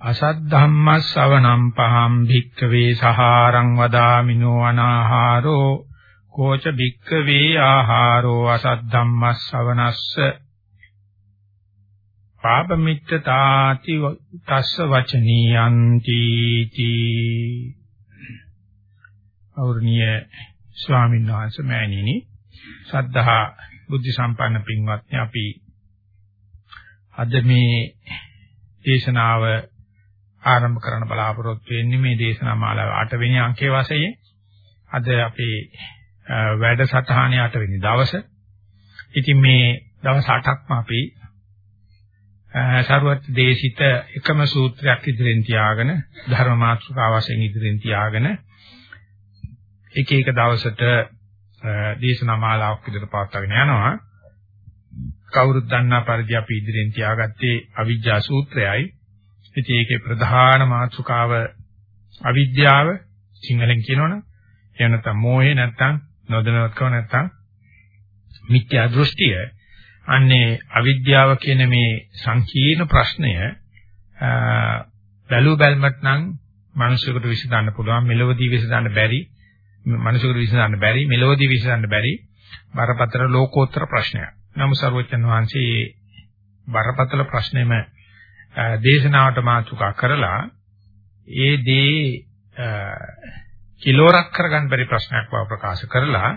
අසද්ධම්මස්සවනම් පහම් භික්කවේ සහාරං වදාමිනෝ අනාහාරෝ කෝච භික්කවේ ආහාරෝ අසද්ධම්මස්සවනස්ස පාපමිත්තතාති තස්ස වචනීයන්ති තී. අවුර්ණිය ස්වාමීන් වහන්සේ මෑණිනි සද්ධා බුද්ධ සම්පන්න පින්වත්නි අපි අද මේ දේශනාව ආරම්භ කරන්න බලාපොරොත්තු වෙන්නේ මේ දේශනා මාලාව 8 වෙනි අංකයේ වශයෙන්. අද අපේ වැඩසටහනේ 8 වෙනි දවසේ. ඉතින් මේ දවස් 8ක්ම අපි සරුවත් දේශිත එකම සූත්‍රයක් ඉදිරියෙන් තියාගෙන ධර්ම මාතෘකාව වශයෙන් ඉදිරියෙන් තියාගෙන එක එක දවසට දේශනා මාලාවක් විදිහට පවත්වාගෙන යනවා. කවුරුත් දන්නා පරිදි අපි ඉදිරියෙන් තියාගත්තේ අවිජ්ජා සූත්‍රයයි. ඉතින් ඒකේ ප්‍රධාන මාතෘකාව අවිද්‍යාව සිංහලෙන් කියනවනේ. එහෙම නැත්නම් මෝහය නැත්නම් නොදැනුවත්කම නැත්නම් මිත්‍යා දෘෂ්ටිය. අන්නේ අවිද්‍යාව කියන මේ සංකීර්ණ ප්‍රශ්නය බැලු බැලමට නම් මිනිසෙකුට විසඳන්න පුළුවන් මෙලොවදී විසඳන්න බැරි මිනිසෙකුට විසඳන්න බැරි මෙලොවදී විසඳන්න බැරි බරපතල ලෝකෝත්තර ප්‍රශ්නයක්. නමුත් සර්වචන් වහන්සේ බරපතල ප්‍රශ්නෙම දේශනාවට මාතෘකා කරලා ඒ දේ කිලෝරක් කරගන්න බැරි ප්‍රශ්නයක් බව ප්‍රකාශ කරලා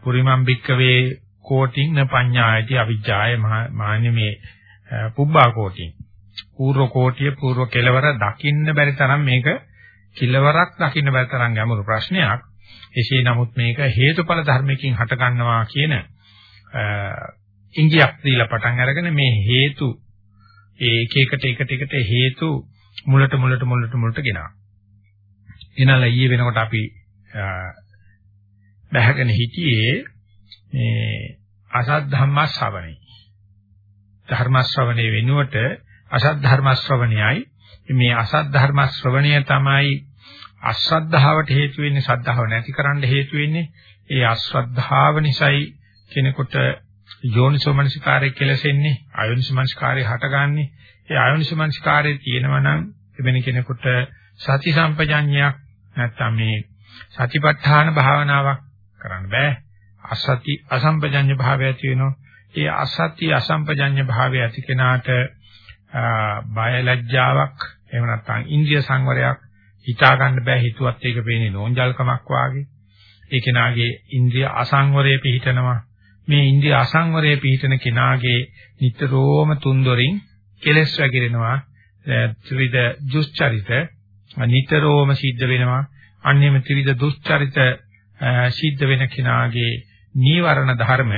පුරිමම් බික්කවේ කෝටින් පඤ්ඤායති අවිජ්ජාය මාන්නේ පුබ්බා කෝටින්. පූර්ව කෝටිය පූර්ව කෙලවර දකින්න බැරි තරම් මේක කිලවරක් දකින්න බැරි තරම් ගැඹුරු ප්‍රශ්නයක්. එසේ නමුත් මේක හේතුඵල ධර්මයකින් හට ගන්නවා කියන ඉංගියක් දීලා පටන් අරගෙන මේ හේතු ඒ එක එකට එකට එකට හේතු මුලට මුලට මුලට මුලට ගෙනවා. එනලා ඊයේ වෙනකොට අපි බැහැගෙන හිටියේ මේ අසත් ධම්ම ශ්‍රවණේ. ධර්ම ශ්‍රවණේ වෙනුවට අසත් ධර්ම ශ්‍රවණයයි මේ අසත් ධර්ම ශ්‍රවණය තමයි අශ්‍රද්ධාවට හේතු වෙන්නේ ශ්‍රද්ධාව නැතිකරන්න හේතු වෙන්නේ ඒ අශ්‍රද්ධාව නිසායි කෙනෙකුට යෝනිසෝමනසිකාරය කෙලසෙන්නේ අයෝනිසෝමනසිකාරය හටගන්නේ. ඒ අයෝනිසෝමනසිකාරයේ තියෙනවා නම් එවැනි කෙනෙකුට සති සම්පජඤ්ඤයක් නැත්තම් මේ සතිපට්ඨාන භාවනාවක් කරන්න බෑ. අසති අසම්පජඤ්ඤ භාවය ඇති වෙනවා. ඒ අසති අසම්පජඤ්ඤ භාවය ඇති කෙනාට බය ලැජ්ජාවක් එහෙම නැත්නම් ඉන්ද්‍රිය සංවරයක් හිතා ගන්න බෑ. හිතුවත් ඒක පේන්නේ නෝන්ජල්කමක් වාගේ. ඒ කෙනාගේ ඉන්ද්‍රිය අසංවරයේ පිහිටනවා. මේ ඉන්ද්‍රිය අසංවරයේ පිහිටන කෙනාගේ නිතරම තුන්දොරින් කෙලස් වැగిරෙනවා ත්‍රිවිධ දුස්චරිත නිතරම සිද්ධ වෙනවා. අන්නේම ත්‍රිවිධ දුස්චරිත සිද්ධ වෙන කෙනාගේ නීවරණ ධර්ම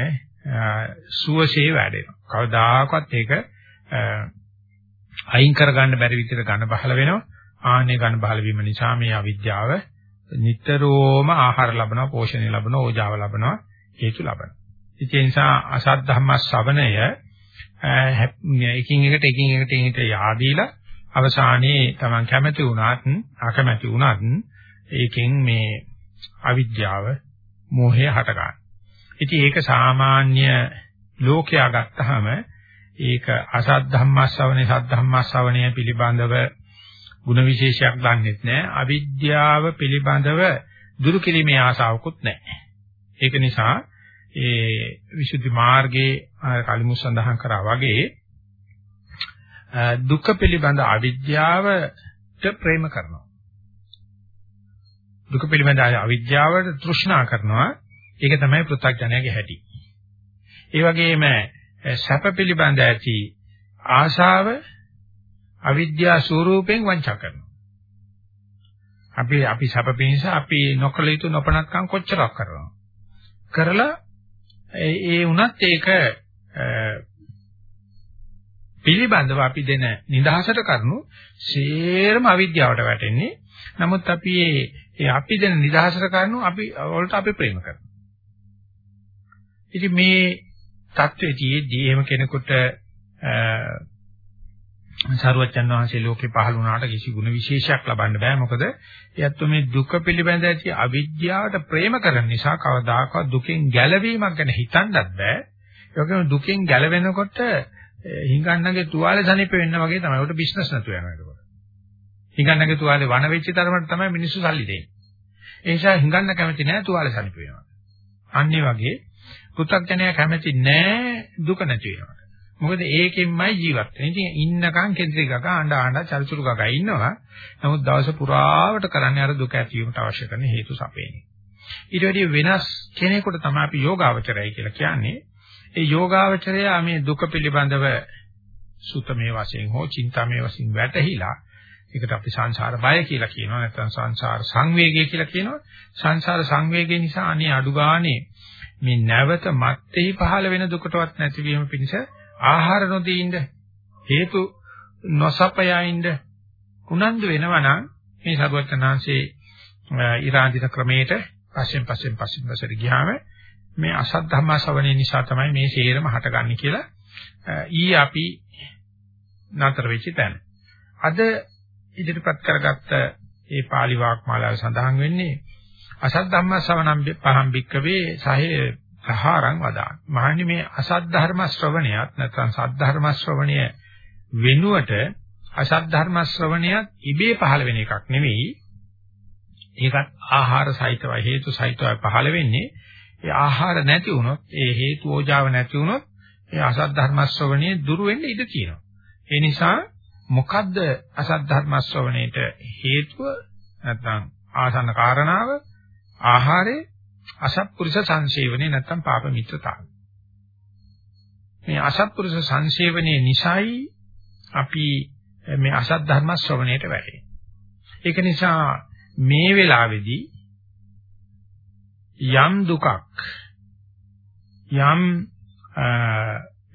සුවසේ වැඩෙනවා. කවදාකවත් ඒක අයින් කරගන්න බැරි විදිහට ඝන බහල වෙනවා. ආන්නේ ඝන බහල වීම නිසා මේ අවිද්‍යාව නිතරම ආහාර ලබනවා පෝෂණය ලබනවා ඕජාව ලබනවා හේතු ලබනවා. ඒ නිසා අසත් ධම්ම ශ්‍රවණය එකින් එකට එකින් එකට එකට yaadීලා අවසානයේ Taman කැමැති වුණත් අකමැති වුණත් ඒකෙන් මේ අවිද්‍යාව මෝහය හට ගන්නවා. ඉතින් ඒක සාමාන්‍ය ලෝකයා ගත්තාම ඒක අසත් ධම්මස්සවනේ සත් ධම්මස්සවනේ පිළිබඳව ಗುಣ විශේෂයක් දන්නෙත් නැහැ. අවිද්‍යාව පිළිබඳව දුරු කිරීමේ ආසාවකුත් නැහැ. ඒක නිසා ඒ විසුද්ධි මාර්ගයේ කලිමු සඳහන් කරා වගේ දුක පිළිබඳ අවිද්‍යාවට ප්‍රේම කරනවා. දුක පිළිබඳ අවිද්‍යාවට තෘෂ්ණා කරනවා. ඒක තමයි පෘථග්ජනයාගේ හැටි. ඒ වගේම සැප පිළිබඳ ඇති ආශාව අවිද්‍යා ස්වરૂපයෙන් වංචා කරනවා. අපි අපි සැප පිණිස අපි නොකල යුතු නොපනත්කම් කොච්චරක් කරනවා. කරලා ඒ වුණත් ඒක පිළිබඳව අපි දෙන නිදහසට කරුණු සේරම අවිද්‍යාවට වැටෙන්නේ. නමුත් අපි ඒ අපි දෙන නිදහසට කරුණු අපි වලට අපි ප්‍රේම කරනවා. ඉතින් මේ தත්වෙතියේදී එහෙම කෙනෙකුට සරුවච්චන් වහන්සේ ලෝකේ පහළ වුණාට කිසි ගුණ විශේෂයක් ලබන්න බෑ. මොකද එයත් මේ දුක පිළිබඳ ඇති අවිද්‍යාවට ප්‍රේම කරන නිසා කවදාකවත් දුකෙන් ගැලවීමක් ගැන හිතන්නත් බෑ. ඒ වගේම දුකෙන් ගැලවෙනකොට හිඟන්නගේ තුවාලේ සනීප වෙන්න වගේ තමයි. උට බිස්නස් නැතු වෙනවා ඒකකොට හිඟන්නගේ තුවාලේ වණ වෙච්ච තරමට තමයි මිනිස්සු සල්ලි දෙන්නේ. ඒ නිසා හිඟන්න කැමති නෑ තුවාලේ සනීප වෙනවා. අන්න වගේ පෘථග්ජනයා කැමති නෑ දුක නැති වෙනවා. මොකද ඒකෙන්මයි ජීවත් වෙන්නේ. ඉතින් ඉන්නකම් කෙන්ද්‍රි ගග ආඬ ආඬ චරිචුරු ගග ඉන්නවා. නමුත් දවස පුරාවට කරන්නේ අර දුක ඇතිවීමට අවශ්‍ය කරන හේතු සපේන්නේ. ඊට වැඩිය වෙනස් කෙනෙකුට තමයි අපි යෝගාවචරය කියලා කියන්නේ. ඒ යෝගාවචරය මේ දුක පිළිබඳව සුතමේ වශයෙන් හෝ චින්තාමේ වශයෙන් වැටහිලා ඒකට අපි සංසාර බය කියලා කියනවා නැත්නම් සංසාර සංවේගය කියලා කියනවා සංසාර සංවේගය නිසා අනේ අඩු ගානේ මේ නැවත මත්තේ පහළ වෙන දුකටවත් නැතිවීම පිණිස ආහාර නොදී ඉන්න හේතු නොසපයයින්ද උනන්දු වෙනවා නම් මේ සරුවචනාංශේ ඉරාන්දින ක්‍රමයට පස්සෙන් පස්සෙන් පස්සෙන් පස්සට ගියාම මේ අසත් ධර්ම ශ්‍රවණය නිසා තමයි මේ සේරම හටගන්නේ කියලා ඊ අපි නතර වෙච්ච තැන. අද ඉදිරිපත් කරගත්ත ඒ pāli වාක්මාලාව සඳහන් වෙන්නේ අසත් ධම්ම ශ්‍රවණම් පහම් බික්කවේ සහේ සහාරං වදාන. මහන්නේ මේ අසත් ධර්ම ශ්‍රවණයත් නැත්නම් සත් ධර්ම ශ්‍රවණය වෙනුවට අසත් ධර්ම ශ්‍රවණයත් ඉබේ පහළ වෙන එකක් නෙවෙයි. ඒකත් ආහාර සහිතව හේතු සහිතව පහළ වෙන්නේ. ඒ ආහාර නැති වුණොත් ඒ හේතු ඕජාව නැති වුණොත් ඒ අසත් ධර්ම ශ්‍රවණය දුරු වෙන්න ඉඩ තියෙනවා. ඒ නිසා මොකද්ද අසත් ධර්ම ශ්‍රවණයට හේතුව නැත්නම් ආසන්න කාරණාව ආහාරේ අසත්පුරුෂ සංසේවනේ නැත්තම් පාප මිත්‍රතාවය. මේ අසත්පුරුෂ සංසේවනේ නිසයි අපි මේ අසත් ධර්ම ශ්‍රවණයට වැටෙන්නේ. ඒක නිසා මේ වෙලාවේදී යම් දුකක් යම්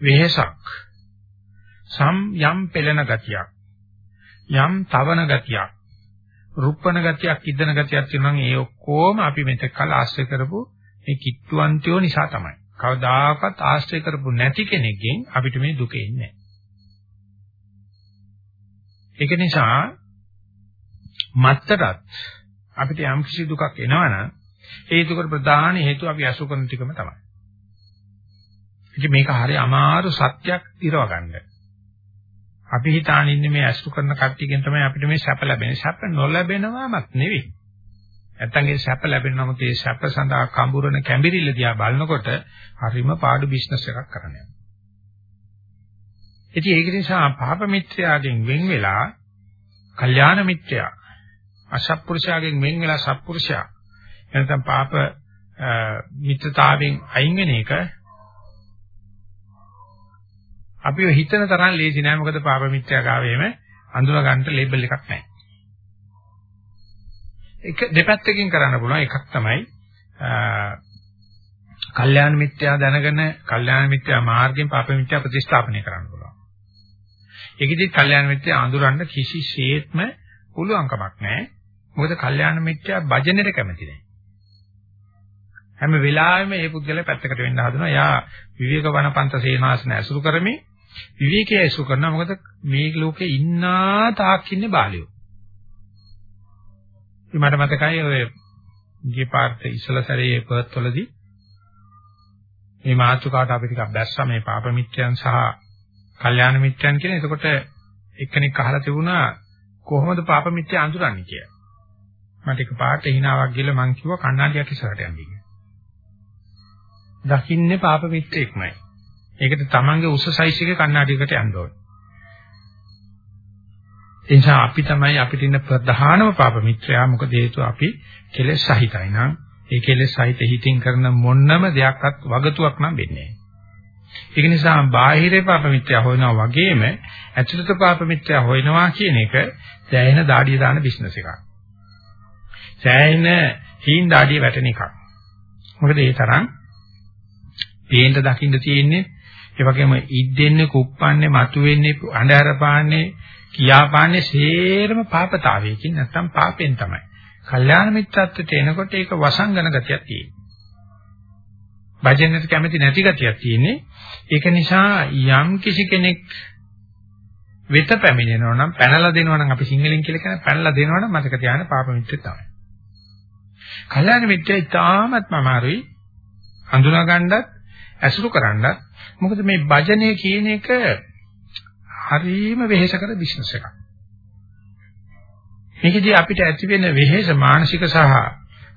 වෙහසක් සම් යම් පෙළෙන ගතියක් යම් තවන ගතියක් රුප්පන ගතියක් ඉදන ගතියක් තියෙනවා ඒ ඔක්කොම අපි මෙතෙක් කල ආශ්‍රය කරපු මේ කිට්ටුවන්තයෝ නිසා තමයි. කවදාකවත් ආශ්‍රය කරපු නැති කෙනෙක්ගෙන් අපිට මේ දුක එන්නේ ඒක නිසා මත්තරත් අපිට යම් කිසි දුකක් එනවනම් ඒ දුකට ප්‍රධාන හේතුව අපි අසු කරන ටිකම තමයි. ඉතින් මේක හරිය අමාරු සත්‍යක් ඉරව ගන්න. අපි හිතාන ඉන්නේ මේ අසුරු කරන කට්ටියකින් තමයි අපිට මේ සැප ලැබෙන්නේ. සැප නොලැබෙනවමත් නෙවෙයි. නැත්තම් ඒ සැප ලැබෙන නමුත් ඒ සැප සඳහා කඹුරන කැඹිරිල්ල දිහා බලනකොට හරිම පාඩු බිස්නස් එකක් කරන්න යනවා. ඉතින් ඒක නිසා පාප මිත්‍යාගෙන් වෙන් වෙලා කල්යාණ මිත්‍යා අසත්පුරුෂයාගෙන් වෙන් වෙලා සත්පුරුෂයා එනතම් පාප මිත්‍රතාවෙන් අයින් වෙන එක අපිව හිතන තරම් ලේසි නෑ මොකද පාප මිත්‍යාගාවයේම අඳුන ගන්නට ලේබල් එකක් නෑ. එක දෙපැත්තකින් කරන්න පුළුවන් එකක් තමයි කල්යාණ මිත්‍යා දැනගෙන කල්යාණ මිත්‍යා මාර්ගයෙන් පාප මිත්‍යා ප්‍රතිස්ථාපනය කරන්න පුළුවන්. ඒකෙදි කල්යාණ මිත්‍යා අඳුරන්න කිසිසේත්ම පුළුවන්කමක් නැහැ. මොකද කල්යාණ මිත්‍යා භජනෙට කැමති නැහැ. හැම වෙලාවෙම මේ පුද්ගලයා පැත්තකට වෙන්න හදනවා. යා විවේක වනපන්ත සේනාසන ඇසුරු කරමින් විවේකයේ ඇසු කරනවා මොකද මේ ලෝකේ ඉන්නා තාක් ඉන්නේ බාලයෝ. මට මතකයි ඔය ගිය පාර්ථ ඉස්සල සැරේ පර්ත් වලදී මේ මාතෘකාවට අපි ටිකක් දැස්සා මේ පාප මිත්‍යයන් සහ කල්යාණ මිත්‍යයන් කියන. එතකොට එක්කෙනෙක් අහලා තිබුණා කොහොමද පාප මිත්‍ය අඳුරන්නේ කියලා. මට එක පාට හිනාවක් ගිහලා මං කිව්වා කණ්ණාඩියක් ඉස්සරහට යන්න කියලා. දකින්නේ පාප මිත්‍යෙක්මයි. ඒකට තමන්ගේ උස සයිස් එකේ කණ්ණාඩියකට යන්න ඕනේ. ඒ නිසා අපි තමයි අපිට ඉන්න ප්‍රධානම පාප මිත්‍රයා මොකද හේතුව අපි කෙලෙස් සහිතයි නම් ඒ කෙලෙස් සහිත හිතින් කරන මොන්නම දෙයක්වත් වගතුවක් නම් වෙන්නේ නැහැ. ඒක නිසා බාහිරේ පාප මිත්‍යා හොයනවා වගේම ඇතුළත පාප මිත්‍යා හොයනවා කියන එක සෑහෙන දාඩිය දාන බිස්නස් එකක්. සෑහෙන හීන් දාඩිය වැටෙන එකක්. මොකද ඒ තරම් පේන්න දකින්න තියෙන්නේ ඒ වගේම ඉද්දෙන්නේ කුප්පන්නේ මතුවෙන්නේ අඳුර පාන්නේ කියාපාන්නේ සේරම පාපතාවයකින් නැත්තම් පාපෙන් තමයි. කල්යාණ මිත්‍රත්වයට එනකොට ඒක වසංගන ගතියක් තියෙනවා. භජනෙට කැමති නැති ගතියක් තියෙන්නේ. ඒක නිසා යම් කිසි කෙනෙක් වෙත පැමිණෙනවා නම් පැනලා දෙනවා නම් අපි සිංහලෙන් කියලා කියන පැනලා දෙනවා නම් මතක තියාගන්න පාප මිත්‍රය තමයි. කල්යාණ මිත්‍රය ඉතාමත්ම අමාරුයි හඳුනා ගන්නත් ඇසුරු කරන්නත් මොකද මේ භජනය කියන එක හරීම වෙහෙසකර බිස්නස් එකක්. මේකදී අපිට ඇති වෙන වෙහෙස මානසික සහ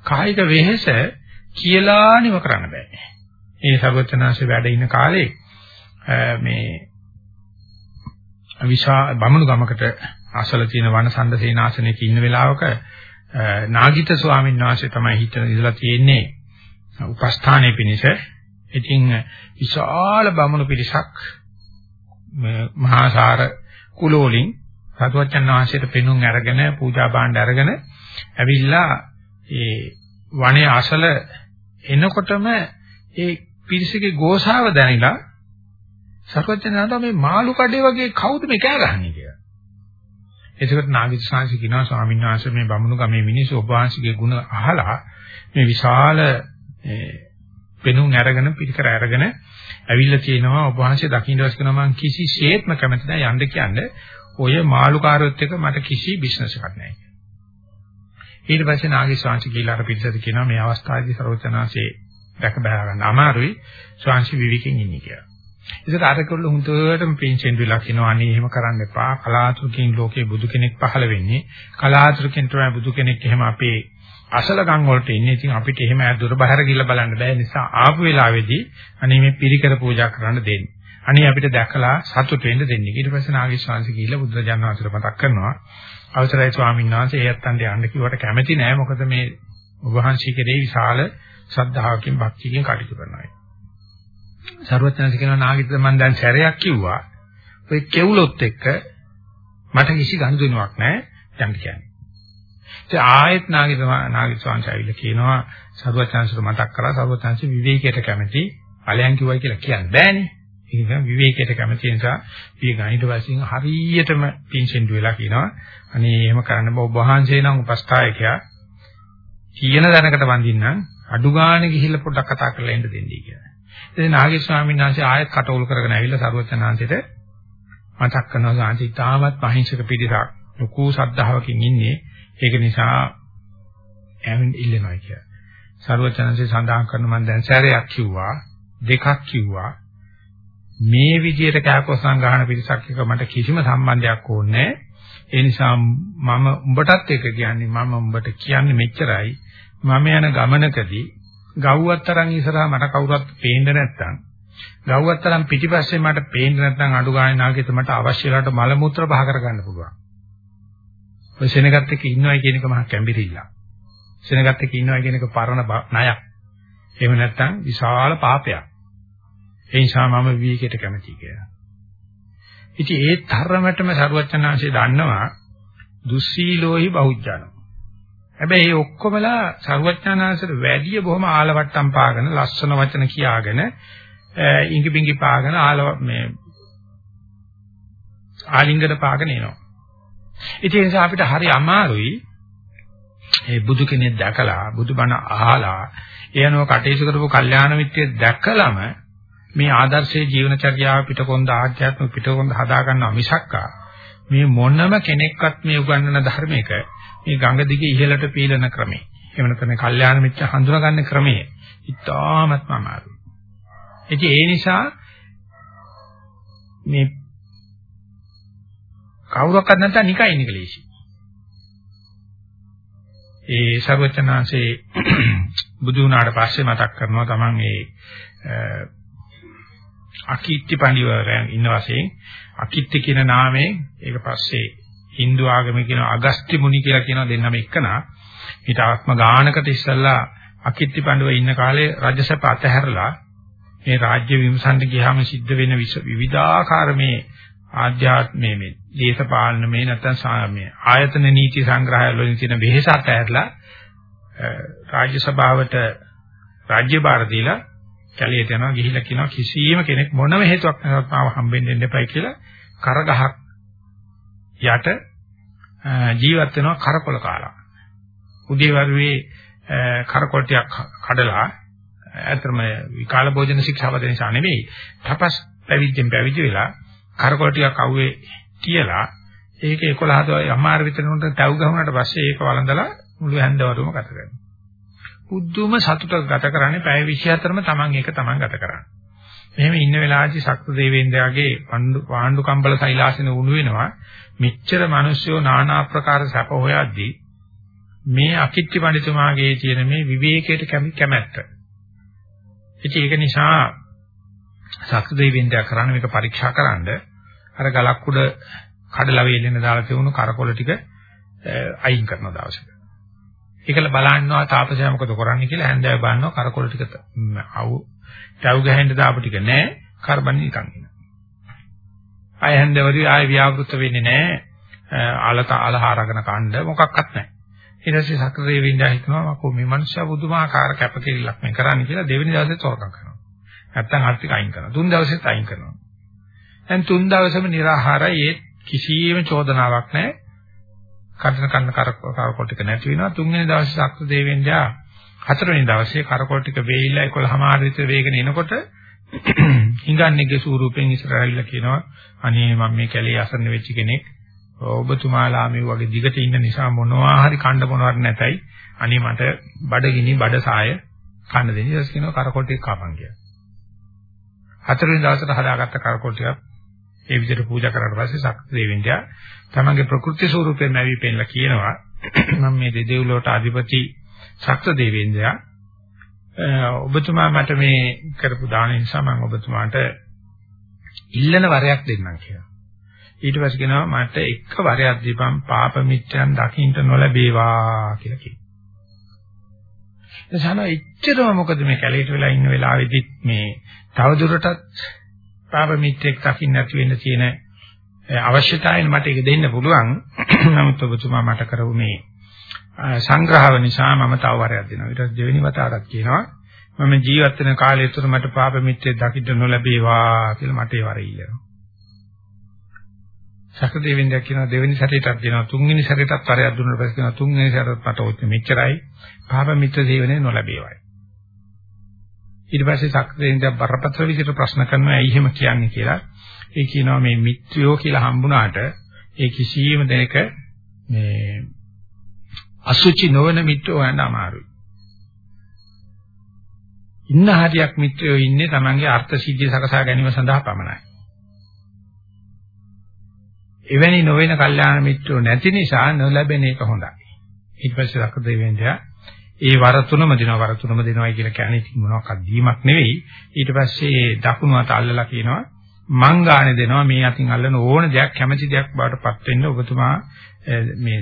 කායික වෙහෙස කියලා නිව කරන්න බෑ. ඒ සර්වචනාංශ වැඩ ඉන කාලේ මේ විශා බමුණු ගමකට අසල තියෙන වනසන්ද සේනාසනයක ඉන්න වෙලාවක නාගිත ස්වාමීන් වහන්සේ තමයි හිතන ඉඳලා තියෙන්නේ උපස්ථානයේ පිණිස. ඉතින් විශාල බමුණු පිරිසක් මහාසාර කුලෝලින් සතුවචන් වහන්සේට පෙනුම් අරගෙන පූජා භාණ්ඩ අරගෙන ඇවිල්ලා ඒ වනයේ අසල එනකොටම ඒ පිරිසගේ ගෝසාව දැනිලා සර්වඥාන්ත මේ මාළු කඩේ වගේ කවුද මේ කෑ ගහන්නේ කියලා. එතකොට නාගිත සාංශි කියනවා ස්වාමීන් වහන්සේ මේ බමුණු ගමේ මිනිස්සු ඔබ වහන්සේගේ ගුණ අහලා මේ විශාල පෙනුම් අරගෙන පිළිකර අරගෙන ඇවිල්ලා කියනවා ඔබ වහන්සේ දකින්න දැස් කරනවා මම කිසිසේත්ම කැමති නැහැ යන්න කියන්නේ ඔය මාළුකාරයොත් එක්ක මට කිසි බිස්නස් එකක් නැහැ. ඊට පස්සේ නාගී ස්වාමීන් කියලා අර පිළිසද කියනවා මේ අවස්ථාවේදී සර්වචනාංශේ දැක බලා ගන්න අමාරුයි ස්වාංශි විවිකෙන් ඉන්නේ කියලා. ඒකට අරකවල හුඳුවටම පින්චෙන් විලා කියනවා අනේ එහෙම කරන්න එපා. කලාතුරකින් ලෝකේ බුදු කෙනෙක් පහළ වෙන්නේ. කලාතුරකින් තමයි බුදු කෙනෙක් එහෙම අපේ අසල ගම් වලට ඉන්නේ. ඉතින් අපිට එහෙම දුර බහැර ගිහිල්ලා බලන්න බෑ. නිසා ආපු වෙලාවේදී අනේ මේ පිරිකර පූජා කරන්න දෙන්න. අනේ අපිට දැකලා සතුට වෙන්න දෙන්න. ඊට පස්සේ නාගේශාංශ ගිහිල්ලා බුදුරජාණන් වහන්සේට මතක් කරනවා. අවසරයි ස්වාමීන් වහන්සේ එයත් අන්ට යන්න කිව්වට කැමැති නෑ. මොකද මේ ඔබ වහන්සේ කෙරෙහි විශාල ශ්‍රද්ධාවකින් භක්තියකින් කටයුතු කරනවා. සර්වඥාන්සේ කියනවා නාගිත මම දැන් සැරයක් කිව්වා. ඔය කෙවුලොත් එක්ක මට කිසි ගනුදෙනුවක් නැහැ යන්න කියන්නේ. ඉතින් ආයෙත් නාගිත නාගිත ස්වාමීන් කියනවා සර්වඥාන්සට මතක් කරලා සර්වඥාන්සේ විවේකයට කැමති ඵලයන් කිව්වයි කියලා කියන්න බෑනේ. ඒ නිසා විවේකයට කැමති නිසා පිය ගණිත වශයෙන් හරියටම පින්සෙන්ඩු වෙලා කියනවා. අනේ එහෙම කරන්න බෑ ඔබ වහන්සේ නම් උපස්ථායකයා කියන දැනකට වඳින්නම් අඩු ගානේ ගිහිල්ලා පොඩ්ඩක් කතා කරලා එන්න දෙන්නී කියලා. ඉතින් නාගේ ස්වාමීන් වහන්සේ ආයෙත් කටවුල් කරගෙන ඇවිල්ලා සරුවචනාංශයට මතක් කරනවා සාන්ති තාමත් මහින්සක පිටිසක් ලොකු සද්ධාවකින් ඉන්නේ. ඒක නිසා ඇවින් ඉල්ලනවා කියලා. සරුවචනාංශේ සඳහන් කරන මම දැන් සැරයක් කිව්වා දෙකක් කිව්වා මේ විදියට කෑකොස්සන් ගහන පිරිසක් එක මට කිසිම සම්බන්ධයක් ඕනේ ඒ නිසා මම උඹටත් එක කියන්නේ මම උඹට කියන්නේ මෙච්චරයි මම යන ගමනකදී ගව්වත්තරන් ඉස්සරහා මට කවුරුත් පේන්නේ නැත්තම් ගව්වත්තරන් පිටිපස්සේ මට පේන්නේ නැත්නම් අඩු ගානේ නාගෙත මට අවශ්‍ය වෙලාවට මල මුත්‍ර පහ කරගන්න පුළුවන්. ඔය සෙනගත් එක්ක ඉන්නවයි කියන එක මහා කැම්බිරිල්ල. සෙනගත් එක්ක ඉන්නවයි කියන එක පරණ ණයක්. එහෙම නැත්නම් විශාල පාපයක්. ඒ නිසා මම විවේකයට කැමතියි කියලා. ඉතින් ඒ තරමටම සරුවචනාංශය දන්නවා දුස්සීලෝහි බහුජනෝ හැබැයි මේ ඔක්කොමලා සරුවඥානාංශයට වැඩිය බොහොම ආලවට්ටම් පාගෙන ලස්සන වචන කියාගෙන ඉඟි බිඟි පාගෙන ආලව මේ ආලිංගන පාගෙන එනවා. ඉතින් ඒ නිසා අපිට හරි අමාරුයි මේ බුදු කෙනෙක් දැකලා බුදුබණ අහලා එයනව කටයුතු කරපු කල්යාණ මිත්‍රය දැකලම මේ ආදර්ශයේ ජීවනචර්යාව පිටකොන්ද ආධ්‍යාත්මික පිටකොන්ද හදා ගන්නවා මිසක්කා මේ මොනම කෙනෙක්වත් මේ උගන්වන ධර්මයක මේ ගඟ දිගේ ඉහළට පීලන ක්‍රමය. එහෙම නැත්නම් කල්යාණ මිත්‍ර හඳුනා ගන්න ක්‍රමය. ඉතාමත්ම අමාරුයි. ඒ නිසා මේ කවුරක්වත් නැත්නම් නිකයි ඉන්නේ කලේශි. ඒ සර්වචනාංශේ බුදු වුණාට පස්සේ මතක් කරනවා තමන් ඒ අකිත්ති පඬිවරයන් ඉන්න වශයෙන් අකිත්ති කියන නාමයෙන් ඒක පස්සේ Hindu ආගමේ කියන අගස්ත්‍ය මුනි කියලා කියන දෙන්නම එක්කනා ඊට ආත්ම ගානකට ඉස්සල්ලා අකිත්ති පඬුව ඉන්න කාලේ රජසප අතහැරලා මේ රාජ්‍ය විමසන්න ගියාම සිද්ධ වෙන විවිධාකාර මේ ආධ්‍යාත්මයේ මේ දේශපාලන මේ නැත්නම් මේ ආයතන නීති සංග්‍රහය වලින් තියෙන වෙහෙස අතහැරලා රාජ්‍ය සභාවට රාජ්‍ය භාර දීලා කැලියට යනවා ගිහිල්ලා කියනවා කිසියම් කෙනෙක් මොනම හේතුවක් නැතුව මාව හම්බෙන්න දෙන්න එපයි කියලා කරගහක් යට ජීවත් වෙනවා කරකොල කාලා. උදේවරුේ කරකොල ටිකක් කඩලා ඇත්තම විකාල භෝජන ශික්ෂාව දෙන නිසා නෙවෙයි. තපස් පැවිද්දෙන් පැවිදි වෙලා කරකොල ටිකක් අවුවේ තියලා ඒක 11 දවස් අමාර විතරනොට තව ගහුණාට පස්සේ ඒක වළඳලා මුළු හැන්දවරුම ගත කරනවා. බුද්ධුම සතුටක් ගත කරන්නේ පැය 24ම තමන් ඒක තමන් ගත කරන්නේ. මෙහෙම ඉන්න වෙලාවේදී ශක්ත දේවේන්ද්‍රයාගේ පාණ්ඩු කම්බල සෛලාසන උණු වෙනවා. මෙච්චර මිනිස්සුયો নানা ආකාර සැප හොයද්දී මේ අකිච්චි පඬිතුමාගේ තියෙන මේ විවේකයට කැමැත්ත. ඉතින් ඒක නිසා ශක්ත දේවේන්ද්‍රයා කරන්නේ මේක පරීක්ෂා කරන්න අර ගලක් උඩ කඩලා වේලෙන දාලා තියුණු කරකොල ටික අයින් කරන දවසක. ඒකල බලන්නවා තාපසයා මොකද කරන්නේ කියලා හැන්දෑව බලනවා කරකොල ටික අවු තව් ගහන්න දාපු ටික නෑ කාබන් නිකන් ඉන්න. ආය හැන්දෑවදී ආය ව්‍යාවෘත වෙන්නේ නෑ ආලත ආලහාරගෙන කණ්ඩ මොකක්වත් නෑ. ඊට පස්සේ සක්‍රීය වින්දා හිතනවා කො මේ මනුස්සයා බුදුමාකාර කැපකිරීමක් මේ කරන්නේ කියලා දෙවෙනි දවසේ තොරකම් කරනවා. නැත්තම් ආර්ථික අයින් කරනවා. තුන් දවසෙත් අයින් කරනවා. දැන් තුන් දවසම निराහාරයි ඒ කිසියම් චෝදනාවක් නැහැ. කඩන කන්න කරකොල ටික නැති වෙනවා. තුන්වෙනි දවසේ සක්‍ර දේවෙන්දා හතරවෙනි දවසේ කරකොල ටික වේයිලා 11මාර විතර වේගෙන එනකොට හිඟන්නේගේ ස්වරූපෙන් ඉස්සරහිල්ලා කියනවා අනේ මම මේ කැලේ අසන්න වෙච්ච කෙනෙක්. ඔබතුමාලා මේ වගේ දිගට ඉන්න නිසා මොනවා හරි කන්න මොනවත් නැතයි. අනේ මට බඩගිනි බඩසාය කන්න දෙන්න. ඊට පස්සේ කියනවා කරකොල ටික කපන් කියලා. හතරවෙනි දවසට හදාගත්ත කරකොල ටික ඒ විදිහට පූජා කරාට පස්සේ ශක්ති දෙවියන්ට තමන්ගේ ප්‍රകൃති ස්වරූපයෙන් නැවි පෙන්නලා කියනවා මම මේ දෙදෙව්ලොවට අධිපති ශක්ති දෙවියන්දයා ඔබතුමා මට මේ කරපු දාන නිසා මම ඔබතුමාට ඉල්ලන වරයක් දෙන්නම් කියලා. ඊට පස්සේ කියනවා මට එක වරයක් දීපම් පාප මිත්‍යයන් දකින්න නොලැබේවා කියලා කියනවා. එසහන එච්චරම මොකද මේ කැලේට වෙලා ඉන්න වෙලාවෙදිත් මේ තවදුරටත් පාප මිත්‍යෙක් දකින්න නැති වෙන්න තියෙන අවශ්‍යතාවයෙන් මට ඒක දෙන්න පුළුවන්. නමුත් ඔබතුමා මට කරපු මේ සංග්‍රහව නිසා මම තව වරයක් දෙනවා. ඊට පස්සේ දෙවෙනි වතාවටත් කියනවා මම ජීවත් වෙන කාලය තුර මට පාප මිත්‍යෙක් දකින්න නොලැබේවා කියලා මට ඒ වරය ඉල්ලනවා. සකදේවින්ද කියනවා දෙවෙනි සැරේටත් දෙනවා තුන්වෙනි සැරේටත් වරයක් දුන්නාට පස්සේ කියනවා තුන්වෙනි සැරේට මට ඔච්චර මෙච්චරයි පාප මිත්‍ර ජීවනේ නොලැබේවයි. ඊට පස්සේ සක්‍රේන්ද බරපතල විදිහට ප්‍රශ්න කරනවා ඇයි එහෙම කියන්නේ කියලා. ඒ කියනවා මේ මිත්‍රයෝ කියලා හම්බුණාට ඒ කිසියම් දෙයක මේ අසුචි නොවන මිත්‍රයෝ හොයන්න අමාරුයි. ඉන්න හරියක් මිත්‍රයෝ ඉන්නේ Tamange අර්ථ සිද්ධිය සකසා ගැනීම සඳහා පමණයි. එවැනි නොවන කල්යාණ මිත්‍රයෝ නැති නිසා නොලැබෙන එක හොඳයි. ඊට පස්සේ රකදේවෙන්දයා ඒ වර තුනම දෙනවා වර තුනම දෙනවායි කියලා කියන්නේ ඉතින් මොනවාක්වත් දීමක් නෙවෙයි ඊට පස්සේ දකුණු අත අල්ලලා කියනවා මං ගානේ දෙනවා මේ අතින් අල්ලන ඕන දෙයක් කැමැති දෙයක් බවට පත් වෙන්න ඔබතුමා මේ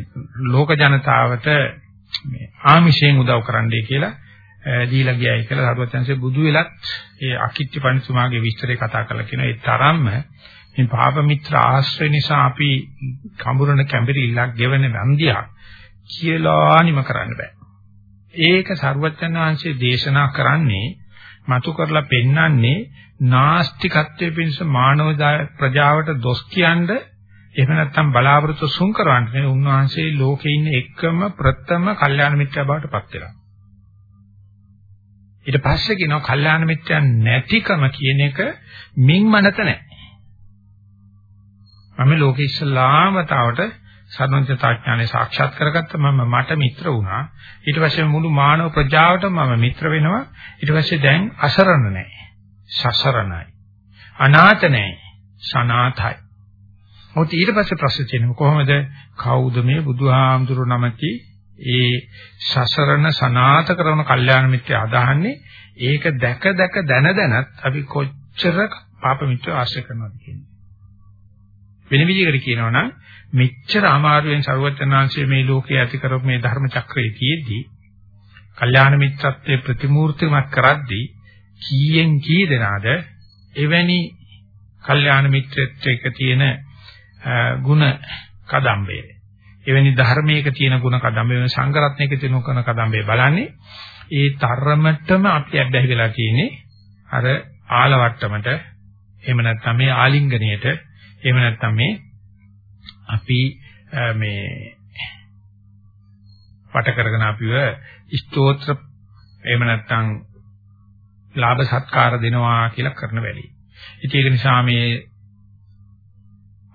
ලෝක ජනතාවට මේ ආමිෂයෙන් උදව් කරන්නයි කියලා දීලා ගියයි කියලා සරුවචන්සේ බුදු වෙලත් ඒ අකිත්‍ය පණිතුමාගේ විස්තරය කතා කරලා කියන ඒ තරම්ම මේ පාප මිත්‍ර ආශ්‍රය නිසා අපි කඹුරන කැඹිරිල්ලක් ගෙවන වන්දියක් කියලා නිම කරන්න බෑ ඒක සරුවචන වහන්සේ දේශනා කරන්නේ මතු කරලා පෙන්වන්නේ නාස්තිකත්වයේ පිණිස මානව ප්‍රජාවට දොස් කියන්න එහෙම නැත්නම් බලාපොරොත්තු සුන් කරවන්නේ උන්වහන්සේ ලෝකේ ඉන්න එකම ප්‍රථම කල්යාණ මිත්‍යා බවට පත් වෙනවා. ඊට පස්සේ කියනවා කල්යාණ මිත්‍යා නැතිකම කියන එක මින් මනත නැහැ. මම ලෝකෙ ඉස්සලාම වතාවට සර්වඥතාඥානෙ සාක්ෂාත් කරගත්ත මම මට මිත්‍ර වුණා. ඊට පස්සේ මුළු මානව ප්‍රජාවටම මම මිත්‍ර වෙනවා. ඊට පස්සේ දැන් අසරණ නැහැ. සසරණයි. අනාථ නැහැ. සනාථයි. මොකද ඊට පස්සේ ප්‍රශ්න තියෙනවා කොහොමද? කවුද මේ බුදුහාමුදුරු නමකි ඒ සසරණ සනාථ කරන කල්යාණ මිත්‍ය අදහන්නේ ඒක දැක දැක දන දනත් අපි කොච්චර පාප මිත්‍ය ආශ්‍රය කරනවද කියන්නේ? වෙන විදිහකට කියනවා නම් මෙච්චර අමාරුවෙන් ਸਰුවචනාංශයේ මේ ලෝකයේ ඇති කරපු මේ ධර්ම චක්‍රයේ තියේදී කල්යාණ මිත්‍රත්වයේ ප්‍රතිමූර්තිමත් කරද්දී කීයෙන් කී දෙනාද එවැනි කල්යාණ මිත්‍රත්වයක තියෙන ಗುಣ කදම්බය. එවැනි ධර්මයක තියෙන ಗುಣ කදම්බය වෙන සංගරත්නයක තියෙන ಗುಣ කදම්බය බලන්නේ ඒ තරමටම අපි අබ්බැහි වෙලා තියෙන්නේ අර ආලවට්ටමට එහෙම නැත්නම් මේ ආලිංගණයට එහෙම නැත්නම් මේ අපි මේ වට කරගෙන අපිව ස්තෝත්‍ර එහෙම නැත්නම් ලාභ සත්කාර දෙනවා කියලා කරන වැඩි. ඉතින් ඒක නිසා මේ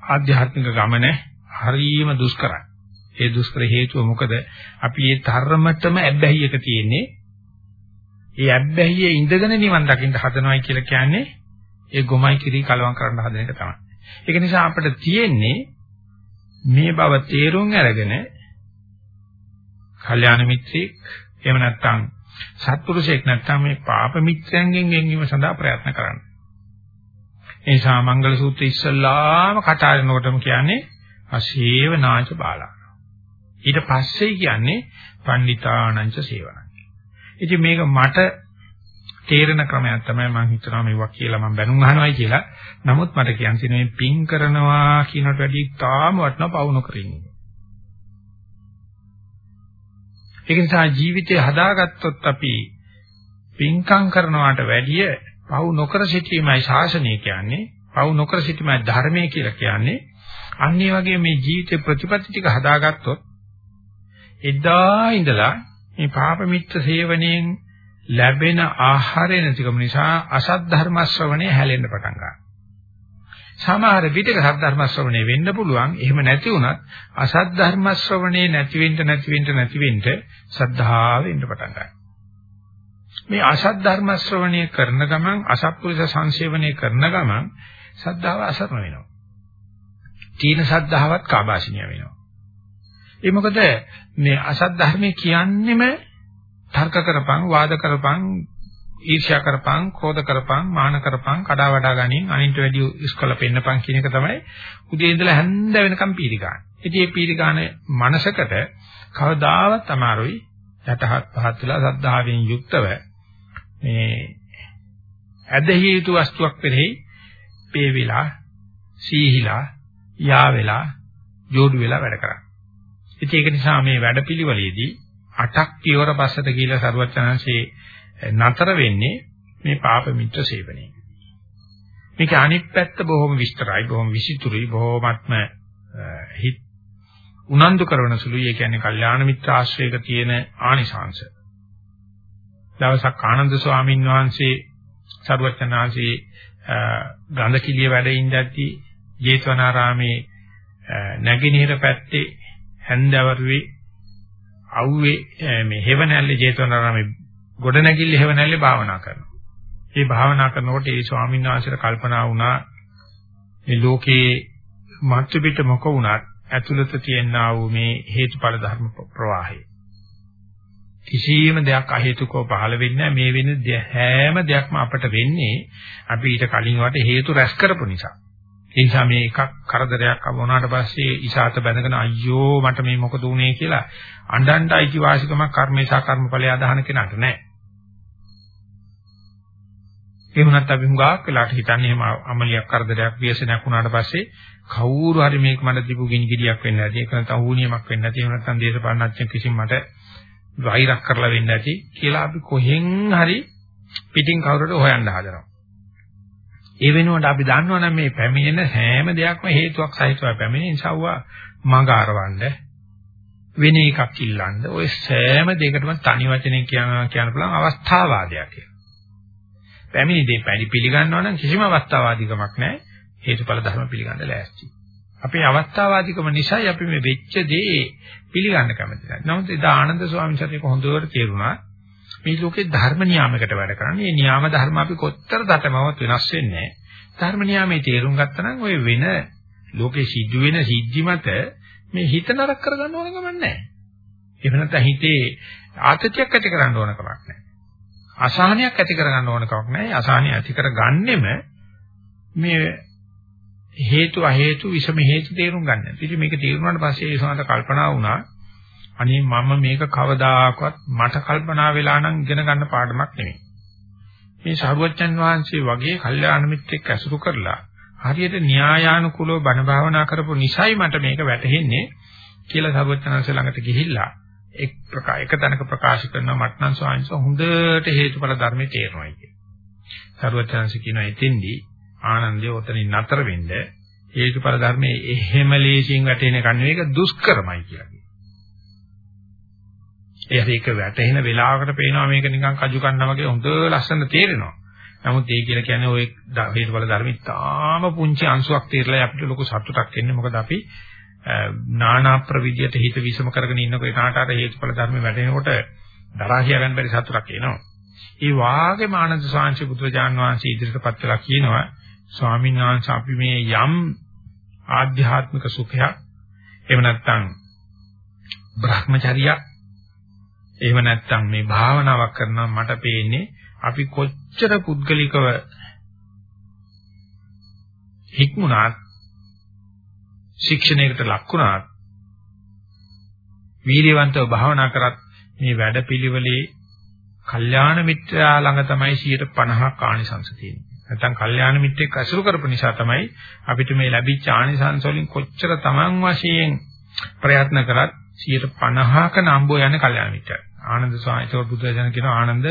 ආධ්‍යාත්මික ගමන හරිම දුෂ්කරයි. ඒ දුෂ්කර හේතුව මොකද? අපි ඒ තරමටම ඇබ්බැහියක තියෙන්නේ. ඒ ඇබ්බැහියේ ඉඳගෙන නිවන් දකින්න හදනවයි කියලා කියන්නේ ඒ ගොමයි කිරි කලවම් කරන්න හදන එක තමයි. ඒක නිසා අපිට තියෙන්නේ මේ බව තේරුම් අරගෙන කල්යාණ මිත්‍රෙක් එහෙම නැත්නම් සත්පුරුෂයෙක් නැත්නම් මේ පාප මිත්‍රයන්ගෙන් ගෙන්වීම සඳහා ප්‍රයත්න කරන්න. ඒ නිසා මංගල සූත්‍රය ඉස්සල්ලාම කතාරනකොටම කියන්නේ අශේව නාච බාලා. ඊට පස්සේ කියන්නේ පණ්ඩිතානංච සේවනං. ඉතින් මේක මට තේරෙන ක්‍රමයක් තමයි මම හිතනවා මේවා කියලා මම බැනුම් අහනවායි කියලා. නමුත් මට කියන්නේ මේ පින් කරනවා කියනට වැඩිය තාම වටන පවු නොකර ඉන්නේ. ඒක නිසා ජීවිතය හදාගත්තොත් අපි පින්කම් කරනවාට වැඩිය පවු නොකර සිටීමයි ශාසනය කියන්නේ. පවු නොකර සිටීමයි ධර්මය කියලා කියන්නේ. අන්න ඒ වගේ මේ ජීවිතේ ප්‍රතිපත්ති ටික හදාගත්තොත් එදා ඉඳලා මේ පාප මිත්‍ර සේවනයෙන් ලැබෙන ආහාරය නැතිකම නිසා අසත් ධර්ම ශ්‍රවණය හැලෙන්න පටන් ගන්නවා. සමහර විටක සත් ධර්ම ශ්‍රවණය වෙන්න පුළුවන්. එහෙම නැති වුණත් අසත් ධර්ම ශ්‍රවණේ නැති වෙන්න නැති වෙන්න නැති වෙන්න සද්ධාව වෙන්න පටන් ගන්නවා. මේ අසත් ධර්ම ශ්‍රවණය කරන ගමන් අසත්පුරුෂ සංසේවනය කරන ගමන් සද්ධාව අසරණ වෙනවා. තීන සද්ධාවත් කාබාසිනිය වෙනවා. ඒ මොකද මේ අසත් ධර්මයේ කියන්නෙම තර්ක කරපන් වාද කරපන් ඊර්ෂ්‍යා කරපන් ක්‍රෝධ කරපන් මාන කරපන් කඩා වඩා ගනින් අනින්ට වැඩි ඉස්කල පෙන්නපන් කියන එක තමයි උදේ ඉඳලා හැන්ද වෙනකම් පීරි ගන්න. ඉතින් මේ පීරි ගන්න මනසකට කවදාවත් අමාරුයි යටහත් පහත් වෙලා සද්ධාවෙන් යුක්තව මේ ඇදහිය යුතු වස්තුවක් පෙරෙහි පේවිලා සීහිලා යා වෙලා ජෝඩු වෙලා වැඩ කරා. ඉතින් ඒක නිසා මේ වැඩපිළිවෙලේදී අටක් පියවර පස්සට ගිහිලා සරුවචනංශේ නතර වෙන්නේ මේ පාප මිත්‍ර සේවනයේ. මේක අනිත් පැත්ත බොහොම විස්තරයි, බොහොම විසිතුරුයි, බොහොමත්ම හිත උනන්දු කරන සුළුයි. ඒ කියන්නේ කල්යාණ මිත්‍ර ආශ්‍රයක තියෙන ආනිසංශ. දවසක් ආනන්ද ස්වාමීන් වහන්සේ සරුවචනාංශේ ගන්ධකිලිය වැඩ ඉඳද්දී ජේතවනාරාමේ නැගිනහිර පැත්තේ හැන්දවරුවේ අවුවේ මේ හෙවණැල්ලේ ජේතවනාරාමේ ගොඩනැගිල්ල හෙවණැල්ලේ භාවනා කරනවා. මේ භාවනා කරනකොට ඒ ස්වාමීන් වහන්සේට කල්පනා වුණා මේ ලෝකේ මත්තු පිට මොක වුණත් ඇතුළත තියෙනා වූ මේ හේතුඵල ධර්ම ප්‍රවාහය. කිසියම් දෙයක් අහේතුකව පහළ වෙන්නේ මේ වෙන හැම දෙයක්ම අපට වෙන්නේ අපි ඊට කලින් වට හේතු රැස් කරපු නිසා. ඒ නිසා මේ එකක් කරදරයක් වුණාට පස්සේ ඉසాత බැඳගෙන අයියෝ මට මේ මොකද වුනේ කියලා අඬන්න අයිති වාසිකමක් කර්මේශා කර්මඵලය අදහන කෙනාට නැහැ. ඒ වුණත් අපි හුඟක් වෙලාට හිතන්නේ එහෙම අමලියක් කරදරයක් ව්‍යසනයක් වුණාට පස්සේ කවුරු හරි මේක මට දීපු ගිනි ගෙඩියක් වෙන්න ඇති ඒක නැත්නම් ඌනියමක් වෙන්න ඇති එහෙම නැත්නම් දේශපාලනඥයෙක් කිසිම මට වෛරක් කරලා වෙන්න ඇති කියලා අපි කොහෙන් හරි පිටින් කවුරුට හොයන්න හදනවා. ඒ වෙනුවට අපි දන්නවනම් මේ පැමිණෙන හැම දෙයක්ම හේතුවක් සහිතව පැමිණෙන නිසාවා මඟ අරවන්න වෙන එකක් ඉල්ලන්න ඔය සෑම දෙයකටම තනි වචනෙන් කියනවා කියන පුළුවන් අවස්ථාවාදයක් කියලා. පැමිණි දේ පැලි පිළිගන්නවා නම් කිසිම අවස්ථාවාදීකමක් නැහැ. හේතුඵල ධර්ම පිළිගන්න ලෑස්ති. අපේ අවස්ථාවාදීකම නිසායි අපි මේ වෙච්ච දේ පිළිගන්න කැමති නැහැ. නමුත් එදා ආනන්ද ස්වාමීන් වහන්සේ හොඳට තේරුණා මේ ලෝකේ ධර්ම නියාමයකට වැඩ කරන්නේ. මේ නියාම ධර්ම අපි කොතර දතමවත් වෙනස් වෙන්නේ ධර්ම නියාමයේ තේරුම් ගත්තා නම් ඔය වෙන ලෝකේ සිද්ධ වෙන සිද්ධි මත මේ හිත නරක කරගන්න ඕන ගමන් නැහැ. එහෙම නැත්නම් හිතේ ආතතියක් ඇති කරගන්න ඕන කමක් නැහැ. අසහනයක් ඇති කරගන්න ඕන කමක් නැහැ. අසහනය ඇති කරගන්නෙම මේ හේතු අ හේතු විසම හේතු තේරුම් ගන්න. ඉතින් මේක තේරුණාට පස්සේ ඒ සමහර කල්පනා වුණා අනේ මම මේක කවදාකවත් මට කල්පනා වෙලා නම් ඉගෙන ගන්න පාඩමක් නෙමෙයි. මේ සරුවච්චන් වහන්සේ වගේ කල්යාණ මිත්‍රෙක් ඇසුරු කරලා හරියට න්‍යායානුකූලව බණ භාවනා කරපු නිසයි මට මේක වැටහෙන්නේ කියලා සරුවච්චන්වහන්සේ ළඟට ගිහිල්ලා එක් ප්‍රකා එක තැනක ප්‍රකාශ කරනවා මට නම් ස්වාමීන් හොඳට හේතුඵල ධර්මයේ තේරෙනවා කියන්නේ. සරුවචනංශ කියන එතෙන්දී ආනන්දය ඔතනින් නතර වෙන්න හේතුඵල ධර්මයේ එහෙම ලේසියෙන් වැටෙන එක නෙවෙයි ඒක දුෂ්කරමයි කියලා කියනවා. ඒක වැටෙන වෙලාවකට පේනවා මේක නිකන් කජු කන්නා වගේ හොඳ ලස්සන තේරෙනවා. නමුත් ඒ කියලා කියන්නේ ওই හේතුඵල ධර්ම ඉතාම පුංචි අංශුවක් තේරලා අපිට ලොකු සතුටක් එන්නේ මොකද අපි නානා ප්‍රවිද්‍යට හිත විසම කරගෙන ඉන්නකොට ඒකට අර හේතුඵල ධර්ම වැටෙනකොට දරා කියා ගන්න බැරි සතුටක් එනවා. ඒ වාගේම ආනන්ද සාංශි පුත්‍රජාන් වහන්සේ ඉදිරියටපත් වෙලා කියනවා ස්වාමීන් වහන්සේ අපි මේ යම් ආධ්‍යාත්මික සුඛයක් එහෙම නැත්නම් Brahmacharya එහෙම නැත්නම් මේ භාවනාවක් කරනවා මට පේන්නේ අපි කොච්චර පුද්ගලිකව හික්මුණාත් ශික්ෂණයකට ලක් වුණාත් වීර්යවන්තව භාවනා කරත් මේ වැඩපිළිවෙලේ කල්යාණ මිත්‍රයා ළඟ තමයි 150ක් ආනිසංස තියෙන්නේ. නැත්නම් කල්යාණ මිත්‍රෙක් අසුරු කරපු නිසා තමයි අපිට මේ ලැබිච්ච ආනිසංස වලින් කොච්චර Taman වශයෙන් ප්‍රයත්න කරත් 150ක නම්බෝ යන්නේ කල්යාණ මිත්‍රයා. ආනන්ද ස්වාමීන් බුදුරජාණන් කියන ආනන්ද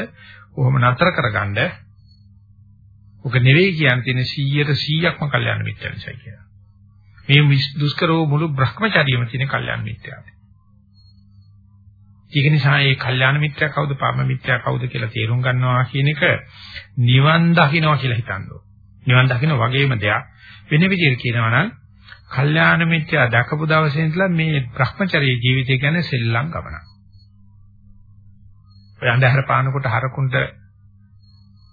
කොහොම නතර කරගන්න ඔක නෙවෙයි කියන්නේ තියෙන 100ට 100ක්ම කල්යාණ මිත්‍යා නිසා කියලා. මේ දුෂ්කරෝ මුළු Brahmacharyaම තියෙන කල්යාණ මිත්‍යාවයි. ඒක නිසා මේ කල්යාණ මිත්‍යා කවුද පරම මිත්‍යා කවුද කියලා තේරුම් ගන්නවා කියන එක නිවන් දකින්නවා කියලා හිතනවා. නිවන් දකින්න වගේම දෙයක්. වෙන විදිහට කියනවා නම් කල්යාණ මිත්‍යා දැකපු දවසේ ඉඳලා මේ Brahmacharya ජීවිතය කියන්නේ සෙල්ලම් ගමනක්. ඔය අන්ධහර පානකොට හරකුන්ට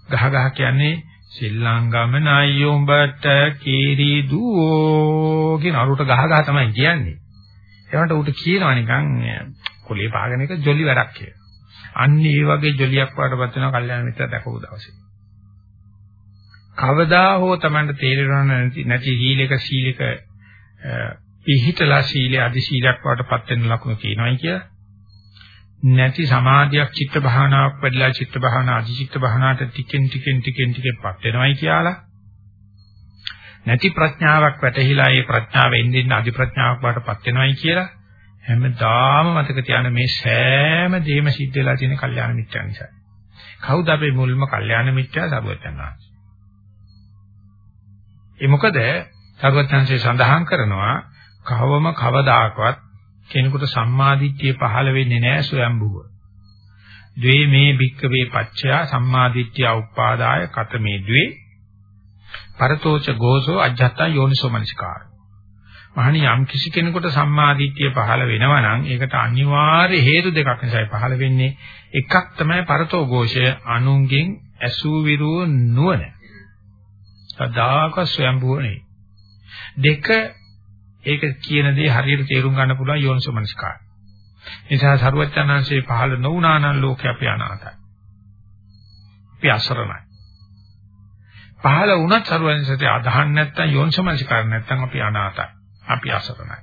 ගහ ගහ කියන්නේ සෙල්ලම් ගමනයි උඹට කීරි දුවෝ කියන අරුට ගහ ගහ තමයි කියන්නේ. ඒකට උට කියනවා නිකන් කොලේ පාගන එක ජොලි වැඩක් කියලා. අන්න ඒ වගේ ජොලියක් වඩපත් වෙනවා කල්යාණ මිත්‍ර දැකපු දවසේ. කවදා හෝ Tamanට තේරෙනව නැති සීලයක සීලයක පිහිටලා සීලය අධි සීලයක් වඩපත් වෙන ලකුණු කියනවායි කියලා. නැති සමාධියක් චිත්ත භාවනාවක් වැඩිලා චිත්ත භාවනා අධි චිත්ත භාවනාවට ටිකෙන් ටිකෙන් ටිකෙන් ටිකපත් වෙනවායි කියලා. නැති ප්‍රඥාවක් වැටහිලා ඒ ප්‍රඥාව එන්නේ අධි ප්‍රඥාවක් වඩපත් වෙනවායි කියලා. හැමදාම මතක තියාගන්න මේ සෑම දෙයක්ම සිද්ධ වෙලා තියෙන කල්යාණ මිත්‍යා නිසා. කවුද අපේ මුල්ම කල්යාණ මිත්‍යා සරුවචනා? ඒ මොකද සරුවචනසේ සඳහන් කරනවා කවම කවදාකවත් කෙනෙකුට සම්මාදිට්ඨිය පහළ වෙන්නේ නැහැ ස්වයම්බුව. ද්වේ මේ භික්කවේ පච්චයා සම්මාදිට්ඨිය උපාදාය කතමේ ද්වේ පරතෝච ගෝසෝ අජ්ජත්තා යෝනිසෝ මනසිකාරය. මහණි යම් කිසි කෙනෙකුට සම්මාදිට්ඨිය පහළ වෙනවා නම් ඒකට අනිවාර්ය හේතු දෙකක් නිසායි පහළ වෙන්නේ. එකක් තමයි පරතෝ ഘോഷය අනුන්ගෙන් ඇසූ විරුව නුවණ. සදාක ස්වයම්බුව නෙයි. දෙක ඒක කියන දේ හරියට තේරුම් ගන්න පුළුවන් යෝනිසෝමනස්කාර. නිසා සරුවචනාංශේ පහළ නොවුනා නම් ලෝකේ අපි අනාථයි. අපි අසරණයි. පහළ වුණත් සරුවචනාංශේ අදහන් නැත්නම් යෝනිසෝමනස්කාර නැත්නම් අපි අනාථයි. අපි අසරණයි.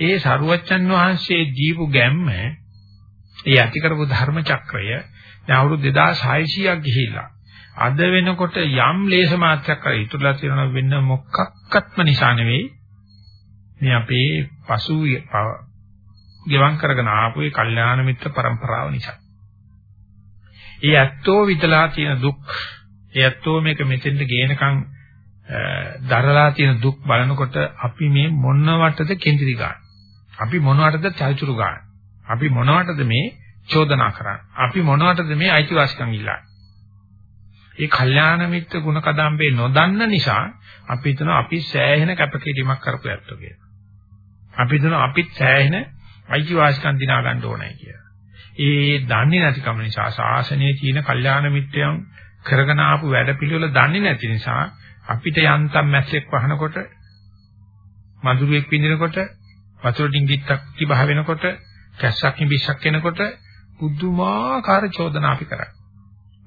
ඒ සරුවච්චන් වහන්සේ දීපු ගැම්ම ඒ ඇති කරපු ධර්ම චක්‍රය දැන් අවුරුදු 2600ක් ගිහිල්ලා අද වෙනකොට යම් ලේස මාත්‍රයක් කර ඉතුරුලා තියෙනවා වෙන මොකක්වත්ම නිසා නෙවෙයි මේ අපේ පසු ගෙවම් කරගෙන ආපු ඒ කල්යාණ මිත්‍ර પરම්පරාව නිසා. ඒ ඇත්තෝ විදලා තියෙන දුක් ඒ ඇත්තෝ මේක මෙතෙන්ට ගේනකම් දරලා තියෙන දුක් බලනකොට අපි මේ මොනවටද කේන්ද්‍රී ගන්න. අපි මොනවටද චල්චුරු ගන්න. අපි මොනවටද මේ චෝදනා කරන්නේ. අපි මොනවටද මේ අයිතිවාසිකම් ඉල්ලන්නේ. ඒ කල්යාණ මිත්‍ර ගුණ කදම්බේ නොදන්න නිසා අපි හිතන අපි සෑහෙන කැපකිරීමක් කරපු ඇත්තෝ කියලා. අපි හිතන අපිත් සෑහෙන අයිතිවාසිකම් දිනා ගන්න ඕනේ කියලා. ඒ දන්නේ නැතිකම නිසා ශාසනයේ තියෙන කල්යාණ මිත්‍රයන් කරගෙන ආපු වැඩපිළිවෙල දන්නේ නැති නිසා අපිට යන්තම් මැස්සෙක් වහනකොට මధుරෙක් විඳිනකොට වතුර ඩිංගිත්තක් තිබහ වෙනකොට කැස්සක් නිබිස්සක් වෙනකොට පුදුමාකාර චෝදනා අපි කරා.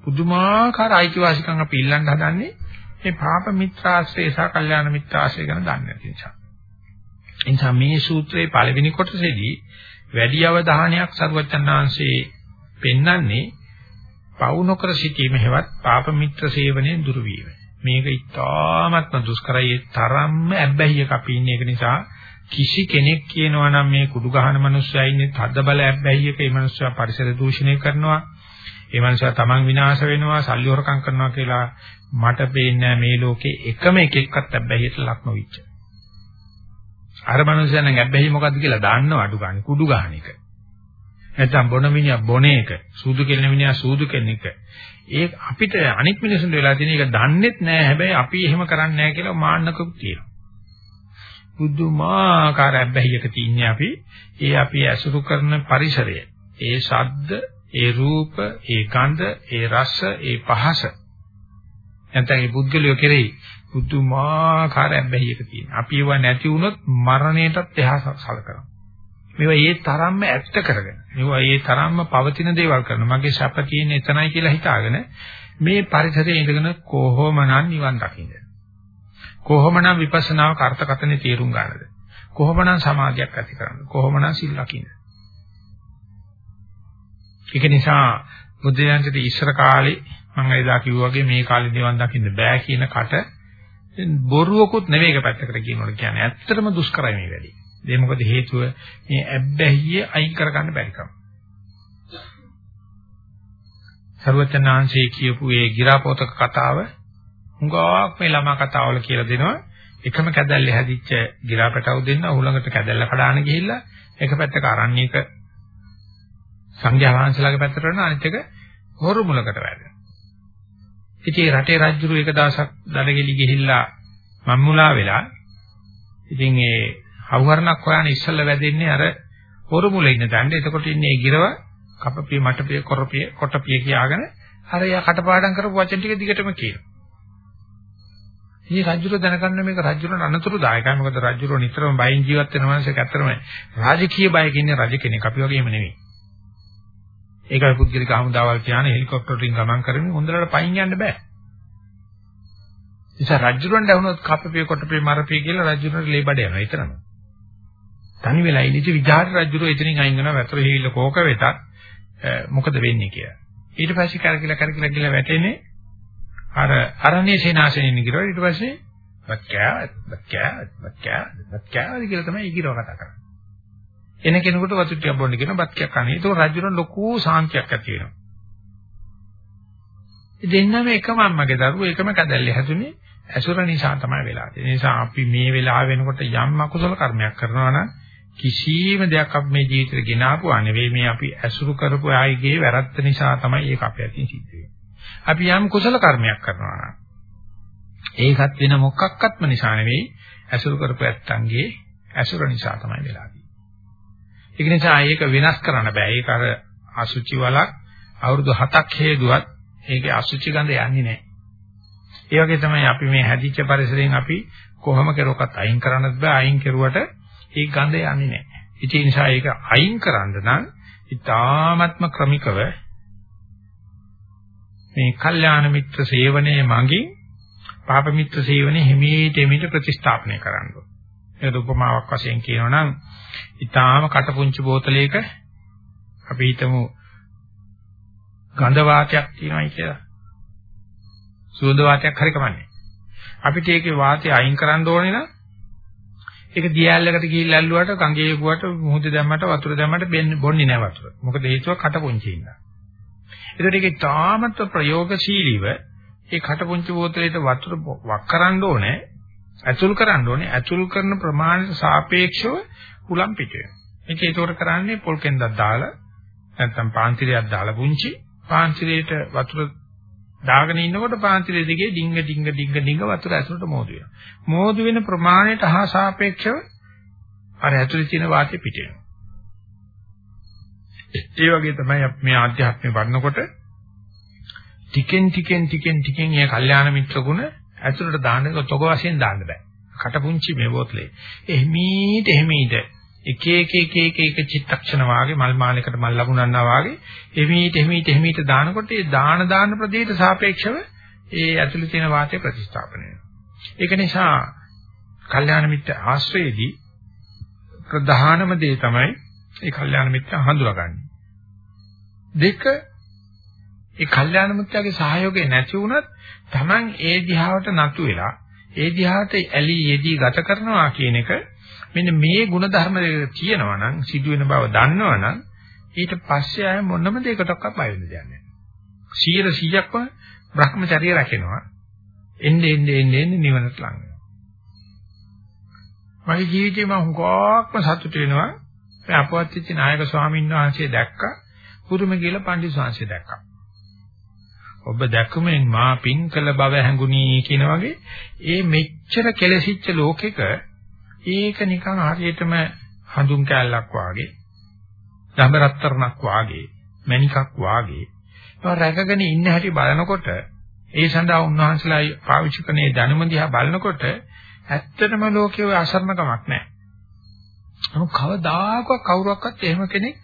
පුදුමාකාර අයිතිවාසිකම් අපි ඉල්ලන්න හදන්නේ මේ පාප මිත්‍රාශ්‍රය සහ කල්යාණ මිත්‍රාශ්‍රය ගැන දන්නේ නැති නිසා. එනිසා මේ සූත්‍රයේ පළවෙනි කොටසේදී වැඩි අවධානයක් සර්වචන්නාංශේ පෙන්වන්නේ පවු නොකර සිටීම හැවත් පාප මිත්‍ර සේවනයෙන් දුරු වීම. මේක ඉතාමත්ම දුෂ්කරයි තරම්ම ඇබ්බැහියක අපි ඉන්නේ ඒක නිසා කිසි කෙනෙක් කියනවා නම් මේ කුඩු ගහන මිනිස්සයා ඉන්නේ තද බල ඇබ්බැහියක ඒ මිනිස්සයා පරිසර දූෂණය කරනවා ඒ මනුස්සයා තමන් විනාශ වෙනවා, සල්ලි හොරකම් කරනවා කියලා මට පේන්නේ මේ ලෝකේ එකම එකෙක්වත් අබ්බැහියට ලක් නොවිච්ච. අර මනුස්සයා නම් අබ්බැහි මොකද්ද කියලා දාන්නව අඩු ගන්න කුඩු ගන්න එක. නැත්නම් බොන මිනිහා බොන එක, සූදු කෙන මිනිහා සූදු කෙන එක. ඒ අපිට අනික් මිනිසුන්ට වෙලා තියෙන එක දන්නෙත් නෑ. හැබැයි අපි එහෙම කරන්නේ නෑ කියලා මාන්නකකුත් තියෙනවා. බුදුමාකාර අබ්බැහියක තින්නේ අපි. ඒ අපි ඇසුරු කරන පරිසරය. ඒ ශබ්ද, ඒ රූප, ඒ ගන්ධ, ඒ රස, ඒ පහස. නැත්නම් මේ පුද්ගලයෝ කෙරෙහි බුදුමාකාර අබ්බැහියක තියෙනවා. අපි ඒව නැති වුණොත් මරණයටත් එහා සලකනවා. මේවා ඒ තරම්ම ඇත්ත කරගෙන මේවා ඒ තරම්ම පවතින දේවල් කරන මගේ සැප තියෙන එතනයි කියලා හිතාගෙන මේ පරිසරයේ ඉඳගෙන කොහොමනම් නිවන් දකින්නද කොහොමනම් විපස්සනාව කාර්තකතනේ තේරුම් ගන්නද කොහොමනම් සමාධියක් ඇති කරන්නද කොහොමනම් සිල් ලකින්නද ඒක නිසා බුද්ධ ඥානයේ ඉස්සර කාලේ මම එදා කිව්වා වගේ මේ කාලේ නිවන් දකින්න බෑ කියන කට බොරුවකුත් නෙවෙයි එක පැත්තකට කියනවල කියන්නේ ඇත්තටම දුෂ්කරයි මේ වැඩේ ඒ මොකද හේතුව මේ ඇබ්බැහිය අයින් කරගන්න බැරි කම. සර්වචනාංශයේ කියපු ඒ ගිරාපෝතක කතාව හුඟක් මේ ළමා කතාවල කියලා දෙනවා. එකම කැදැල්ලේ හැදිච්ච ගිරාපටව දෙන්න උලඟට කැදැල්ල කඩාන ගිහිල්ලා එක පැත්තක අරණ්‍යක සංඝයා වහන්සේලාගේ පැත්තට යනවා අනිත් එක හොරු මුලකට වැටෙනවා. ඉතින් රටේ රජුරු එක දවසක් දඩගෙලි ගිහිල්ලා මම්මුලා වෙලා ඉතින් ඒ අවහරණක් හොයන ඉස්සල්ල වැදෙන්නේ අර හොරු මුල ඉන්න දණ්ඩ. එතකොට ඉන්නේ ගිරව කපපිය මටපිය කොරපිය කොටපිය කියාගෙන අර යා කටපාඩම් කරපු වචන ටික දිගටම කියනවා. මේ රජුර දැනගන්න මේක රජුරට අනතුරුදායකයි. මොකද රජුර නිතරම බයින් ජීවත් වෙන මනුස්සයෙක් ඇත්තරම රාජකීය බයක ඉන්නේ රජ කෙනෙක්. අපි වගේම නෙවෙයි. ඒකයි පුද්ගලික හමුදාවල් කියන්නේ හෙලිකොප්ටර් වලින් ගමන් කරමින් හොඳට පයින් යන්න බෑ. නිසා රජුරන්ට වුණොත් කපපිය කොටපිය මරපිය කියලා රජුරන්ට ලේබඩ යනවා. ඒතරම. තනි වෙලා ඉඳි විජාට රජුරෝ එතනින් අයින් කරනවා වතුර හීල කෝක වෙතත් මොකද වෙන්නේ කියලා. ඊට පස්සේ කරකිලා කරකිලා ගිහලා වැටෙන්නේ අර අරණ්‍ය සේනාසනෙ ගිරව ඊට පස්සේ බක්කෑ බක්කෑ බක්කෑ බක්කෑ කියලා තමයි ඊගිරව කතා කරන්නේ. එන කෙනෙකුට වතුර ටිකක් බොන්න කියන බක්කයක් කන්නේ. ඒක රජුරන් ලොකු සාන්තියක් ඇති වෙනවා. දෙන්නම එකම අම්මගේ දරුවෝ එකම කැදැල්ලේ හැදුනේ ඇසුර නිසා තමයි වෙලා තියෙන්නේ. ඒ නිසා අපි මේ වෙලාව වෙනකොට යම් අකුසල කර්මයක් කරනවා නම් කිසියම් දෙයක් අපි මේ ජීවිතේ ගෙනාපුවා නෙවෙයි මේ අපි ඇසුරු කරපු ආයිගේ වැරද්ද නිසා තමයි ඒක අපේ අතින් සිද්ධ වෙන්නේ. අපි යම් කුසල කර්මයක් කරනවා නම් ඒකත් වෙන මොකක්වත්ම නිසා නෙවෙයි ඇසුරු කරපු ඇත්තන්ගේ ඇසුර නිසා තමයි වෙලා තියෙන්නේ. ඒක නිසා ඒක වෙනස් කරන්න බෑ. ඒක අර අසුචි වලක් අවුරුදු 7ක් හේදුවත් ඒකේ අසුචි ගඳ යන්නේ නැහැ. ඒ වගේ තමයි අපි මේ හැදිච්ච පරිසරයෙන් අපි කොහොම කෙරුවකත් අයින් කරන්නත් බෑ. අයින් කෙරුවට ඒ ගඳ යන්නේ නැහැ. ඒ නිසා ඒක අයින් කරන්න නම් ඊ타ත්ම ක්‍රමිකව මේ කල්යාණ මිත්‍ර සේවනයේ මගින් පාප මිත්‍ර සේවනයේ හිමීට හිමීට ප්‍රතිස්ථාපනය කරන්න ඕනේ. ඒක උපමාවක් වශයෙන් කියනවා නම් ඊ타ම කටපුංචි බෝතලයක අපි හිතමු ගඳ වාතයක් තියෙනවායි කියලා. සුවඳ වාතයක් හරි කමන්නේ. අපිට ඒකේ වාතය අයින් කරන්න ඕනේ නම් ඒක දියැලකට ගිහිල්ලා ඇල්ලුවට කංගේ ගුවට මුහුද දැම්මට වතුර දැම්මට බොන්නේ නැහැ වතුර. මොකද හේතුව කටපොංචි ඉන්න. ඒකට ඒකේ තාමත් ප්‍රයෝගශීලීව ඒ කටපොංචි බෝතලේට වතුර වක් කරන්න ඕනේ. ඇතුල් කරන්න ඕනේ. ඇතුල් කරන ප්‍රමාණයට සාපේක්ෂව උලම් පිට වෙනවා. මේක ඒතකොට කරන්නේ පොල් කෙන්දක් දාලා නැත්නම් පාන්තිරියක් දාලා පුංචි පාන්තිරියට වතුර දාගෙන ඉන්නකොට පාන්තිලේ දිගේ ඩිංග ඩිංග ඩිංග ඩිංග වතුර ඇතුළට මෝදු වෙනවා. මෝදු වෙන ප්‍රමාණයට හා සාපේක්ෂව අර ඇතුලේ තියෙන වාතය පිට වෙනවා. ඒ වගේ තමයි අපි මේ ආධ්‍යාත්මය වඩනකොට ටිකෙන් ටිකෙන් ටිකෙන් ටිකෙන් මේ කල්යාණ මිත්‍ර ගුණ ඇතුළට දාන්න තොග වශයෙන් දාන්න බෑ. කටපුංචි මේ බෝතලේ. එහිමීට එහිමීට එක එක එක එක එක චිත්තක්ෂණ වාගේ මල් මාලයකට මල් ලැබුණා වාගේ එමීට එමීට එමීට දානකොට ඒ දාන දාන ප්‍රදේයට සාපේක්ෂව ඒ ඇතුළේ තියෙන වාතය ප්‍රතිස්ථාපනය වෙනවා. ඒක නිසා කල්යාණ මිත්‍ර ආශ්‍රයේදී ප්‍රධානම දේ තමයි ඒ කල්යාණ මිත්‍ර හඳුනාගන්නේ. දෙක ඒ කල්යාණ මිත්‍යාගේ සහයෝගය නැති වුණත් Taman ඒ දිහාවට නතු වෙලා ඒ දිහාට ඇලි යෙදී ගත කරනවා කියන එක මෙන්න මේ ಗುಣධර්ම දෙක තියෙනවා නම් සිදුවෙන බව දන්නවනම් ඊට පස්සේ ආය මොනම දෙයකටවත් බය වෙන්න දෙයක් නැහැ. 100%ක්ම Brahmacharya රැකෙනවා. එන්නේ එන්නේ එන්නේ නිවනට ලඟ වෙනවා. මගේ ජීවිතේ මම හුඟක්ම සතුට වෙනවා. මේ අපවත් වෙච්ච නායක ස්වාමීන් වහන්සේ දැක්කා. පුරුම කියලා පණ්ඩිත ස්වාමීන් දැක්කා. ඔබ දැක්කමෙන් මා පින් කළ බව හැඟුණී කියන වගේ ඒ මෙච්චර කෙලසිච්ච ලෝකෙක ඒක නිකන් හරියටම හඳුන් කැල්ලක් වාගේ දඹරත්තරණක් වාගේ මණිකක් වාගේ ඒක රැකගෙන ඉන්න හැටි බලනකොට ඒ සඳහා උන්වහන්සේලා පාවිච්චි කරන ඒ දැනුම දිහා බලනකොට ඇත්තටම ලෝකයේ ඔය අසරණකමක් නැහැ. නමුත් කවදාකවත් කවුරක්වත් එහෙම කෙනෙක්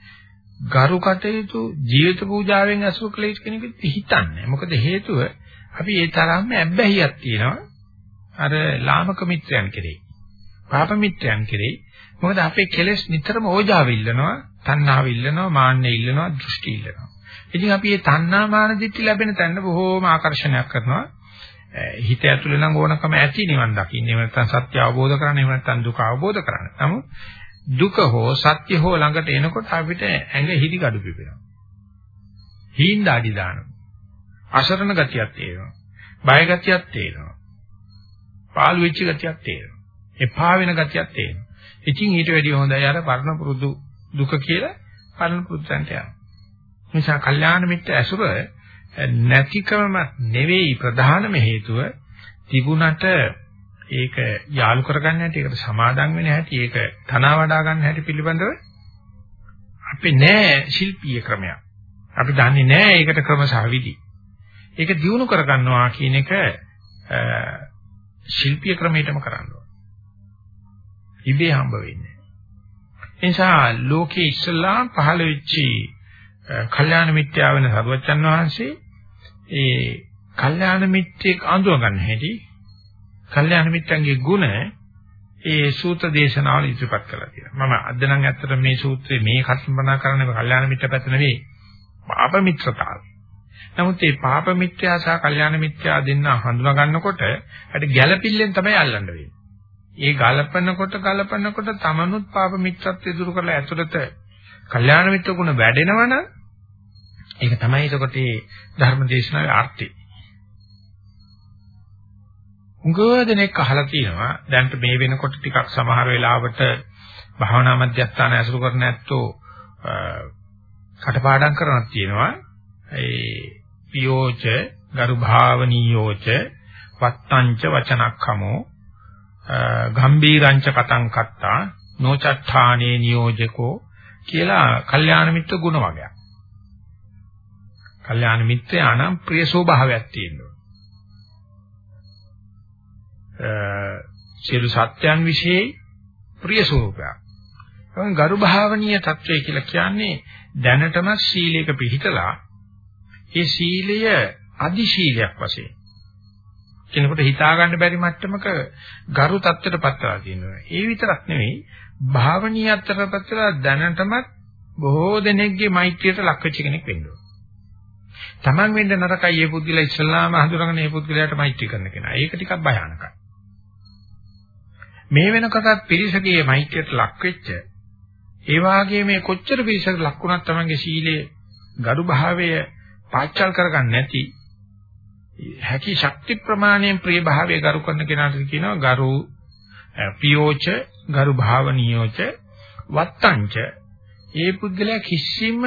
ගරු කටයුතු ජීවිත පූජාවෙන් අසු කළ යුතු කෙනෙකුට හිතන්නේ. මොකද හේතුව අපි ඒ තරම්ම ඇබ්බැහියක් තියෙනවා. අර ලාමක මිත්‍රයන් කෙරෙහි. පාප මිත්‍රයන් කෙරෙහි. මොකද අපේ කෙලෙස් නිතරම ඕජාව ඉල්ලනවා, තණ්හාව ඉල්ලනවා, මාන්නය ඉල්ලනවා, දෘෂ්ටි ඉල්ලනවා. ඉතින් අපි මේ තණ්හා මාන දිට්ඨි ලැබෙන තැන බොහෝම ආකර්ෂණයක් කරනවා. හිත ඇතුලේ නම් ඕනකම ඇති නිවන් දකින්න. එහෙම නැත්නම් සත්‍ය අවබෝධ කරගන්න, එහෙම නැත්නම් දුක අවබෝධ කරගන්න. නමුත් දුක හෝ සත්‍ය හෝ ළඟට එනකොට අපිට ඇඟ හිදි gadu පිපෙනවා. හීන්දාඩි දානවා. අසරණ ගතියක් තේරෙනවා. බය ගතියක් තේරෙනවා. පාළු වෙච්ච ගතියක් තේරෙනවා. එපා වෙන ගතියක් තේරෙනවා. ඉතින් ඊට වැඩිය හොඳයි අර පරණ පුරුදු දුක කියලා පරණ පුරුද්දන්ට යනවා. නිසා කල්යාණ මිත්‍ර ඇසුර නැතිකම නෙවෙයි ප්‍රධානම හේතුව තිබුණට ඒක යාලු කරගන්න හැටි ඒකට සමාදම් වෙන හැටි ඒක තනවා වඩා ගන්න හැටි පිළිබඳව අපි නෑ ශිල්පීය ක්‍රමයක්. අපි දන්නේ නෑ ඒකට ක්‍රම සහ විදි. ඒක දියුණු කරගන්නවා කියන එක ශිල්පීය ක්‍රමයටම කරන්න ඕන. ඉබේ හම්බ වෙන්නේ. ඒ නිසා ලෝකේ ඉස්ලාම් පහළ වෙච්චි කල්යාණ මිත්‍යා වෙන සරුවච්චන් වහන්සේ ඒ කල්යාණ මිත්‍යෙක් අඳුර ගන්න හැටි කල්යාණ මිත්‍යන්ගේ ගුණ ඒ සූත්‍ර දේශනාවල ඉදිරිපත් කළා කියලා. මම අද නම් ඇත්තට මේ සූත්‍රයේ මේ කල්පනා කරන්නේ කල්යාණ මිත්‍ය පැත්ත නෙවෙයි පාප මිත්‍රතාව. නමුත් මේ පාප මිත්‍යා සහ කල්යාණ මිත්‍යා දෙන්න හඳුනා ගන්නකොට ඇට ගැළපිල්ලෙන් තමයි අල්ලන්න වෙන්නේ. ඒ ගලපනකොට ගලපනකොට තමනුත් පාප මිත්‍රත්වය දුරු කරලා ඇතුළත කල්යාණ මිත්‍ර ගුණ වැඩෙනවනම් ඒක තමයි එතකොට මේ ධර්ම දේශනාවේ ආර්ථය. උගෝදෙනෙක් අහලා තියෙනවා දැන් මේ වෙනකොට ටිකක් සමහර වෙලාවට භාවනා මධ්‍යස්ථාන ඇසුරු කරන ඇත්තෝ කටපාඩම් කරනක් තියෙනවා ඒ පියෝච ගරු භාවනීයෝච වත්තංච වචනක්ඛමෝ ගම්බීරංච කතං කත්තා නොචත්තානේ නියෝජකෝ කියලා කල්යාණ මිත්‍ර ගුණ වර්ගයක්. කල්යාණ මිත්‍රයා නම් ප්‍රිය ස්වභාවයක් තියෙනවා. සියලු සත්‍යයන් વિશે ප්‍රිය ස්වરૂපයක්. එවන් ගරු භාවනීය తත්වය කියලා කියන්නේ දැනටම සීලයක පිළිතලා ඒ සීලය අදි සීලයක් වශයෙන් කෙනෙකුට හිතා ගන්න බැරි මට්ටමක ගරු தත්ත්වයට පත්වලා තියෙනවා. ඒ විතරක් නෙවෙයි භාවනීය අත්තරට පත්වලා දැනටමත් බොහෝ දෙනෙක්ගේ මෛත්‍රියට ලක්වෙච්ච කෙනෙක් වෙන්න ඕන. Taman වෙන්න නරකයි මේ පුද්ගලයා ඉස්ලාම හඳුනගෙන මේ පුද්ගලයාට මෛත්‍රී කරන කෙනා. ඒක ටිකක් භයානකයි. මේ වෙනකොටත් පිරිසගේ මෛත්‍රියට ලක් වෙච්ච ඒ වාගේ මේ කොච්චර පිරිසකට ලක් වුණත් Tamanගේ සීලයේ gadu භාවය පාච්චල් කරගන්න නැති හැකි ශක්ති ප්‍රමාණයෙන් ප්‍රිය භාවය ගරු කරන කෙනාට කියනවා ගරු පියෝච ගරු භාවනියෝච වත්තංච. ඒ පුද්ගලයා කිසිම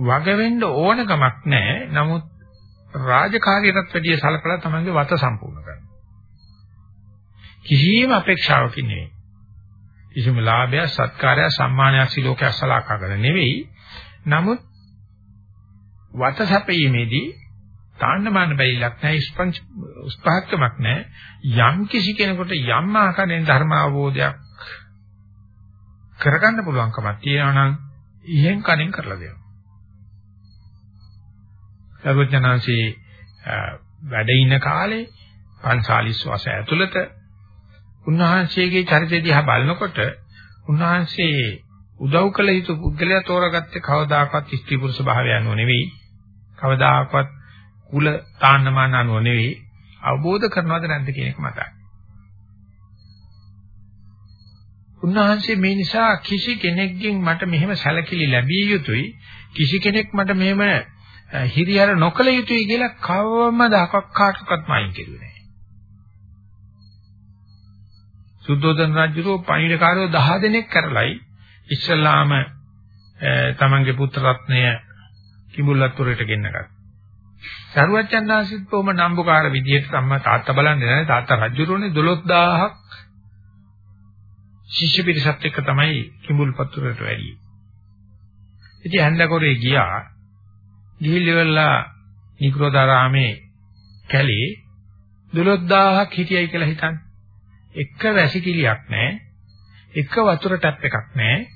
වග වෙන්න ඕන කමක් නැහැ. නමුත් රාජකාරියටත් වැඩිය සලකලා තමන්ගේ වත සම්පූර්ණ කරනවා. කිසිම අපේක්ෂාවකින් නෙවෙයි. කිසිම ලාභය සත්කාරය සම්මානයක් සිලෝකයක් සලකාගෙන නෙවෙයි. නමුත් වත සැපීමේදී තාන්නමාන බැරිලක් නැහැ ස්පංච උස්පහක්කමක් නැහැ. යම් කිසි කෙනෙකුට යම් ආකාරයෙන් ධර්ම අවබෝධයක් කරගන්න පුළුවන්කමක් තියෙනවා නම් ඉහෙන් කණෙන් කරලා දෙනවා. සර්වඥාන්සේ වැඩ ඉන කාලේ පන්සාලිස් වස ඇතුළත උන්වහන්සේගේ චරිතය දිහා බලනකොට උන්වහන්සේ උදව් කළ යුතු පුද්ගලයා තෝරාගත්තේ කවදාකවත් ස්ත්‍රී පුරුෂ භාවයන් නෙවෙයි. කවදාකවත් කුල තාන්නමාන අනුව නෙවෙයි. අවබෝධ කරනවද නැද්ද කියන එක මතයි. උන්වහන්සේ මේ නිසා කිසි කෙනෙක්ගෙන් මට මෙහෙම සැලකිලි ලැබිය යුතුයි. කිසි කෙනෙක් මට මෙහෙම හිරියර නොකල යුතුයි කියලා කවමදාකවත් කාටවත් මයින් කෙරුවේ සුද්ධෝදන රජුරෝ පණිවිඩකාරයෝ 10 දෙනෙක් කරලයි ඉස්සල්ලාම තමන්ගේ පුත්‍ර රත්නය කිඹුල්ලත්තුරේට ගෙන්නගත්තා. සරුවච්චන්දාසිත් කොහොම නම්බුකාර විදියට අම්මා තාත්තා බලන්නේ නැහැ. තාත්තා රජුරුනේ 12000ක් ශිෂ්‍ය පිරිසත් එක්ක තමයි කිඹුල්පත්තුරේට වැඩි. ඉතින් හන්දකොරේ ගියා. ගිහිල්ලා නිකරෝදාරාමේ කැලේ 12000ක් හිටියයි කියලා හිතන්න. එක වැසිකිලියක් නැහැ. එක වතුර ටැප් එකක් නැහැ.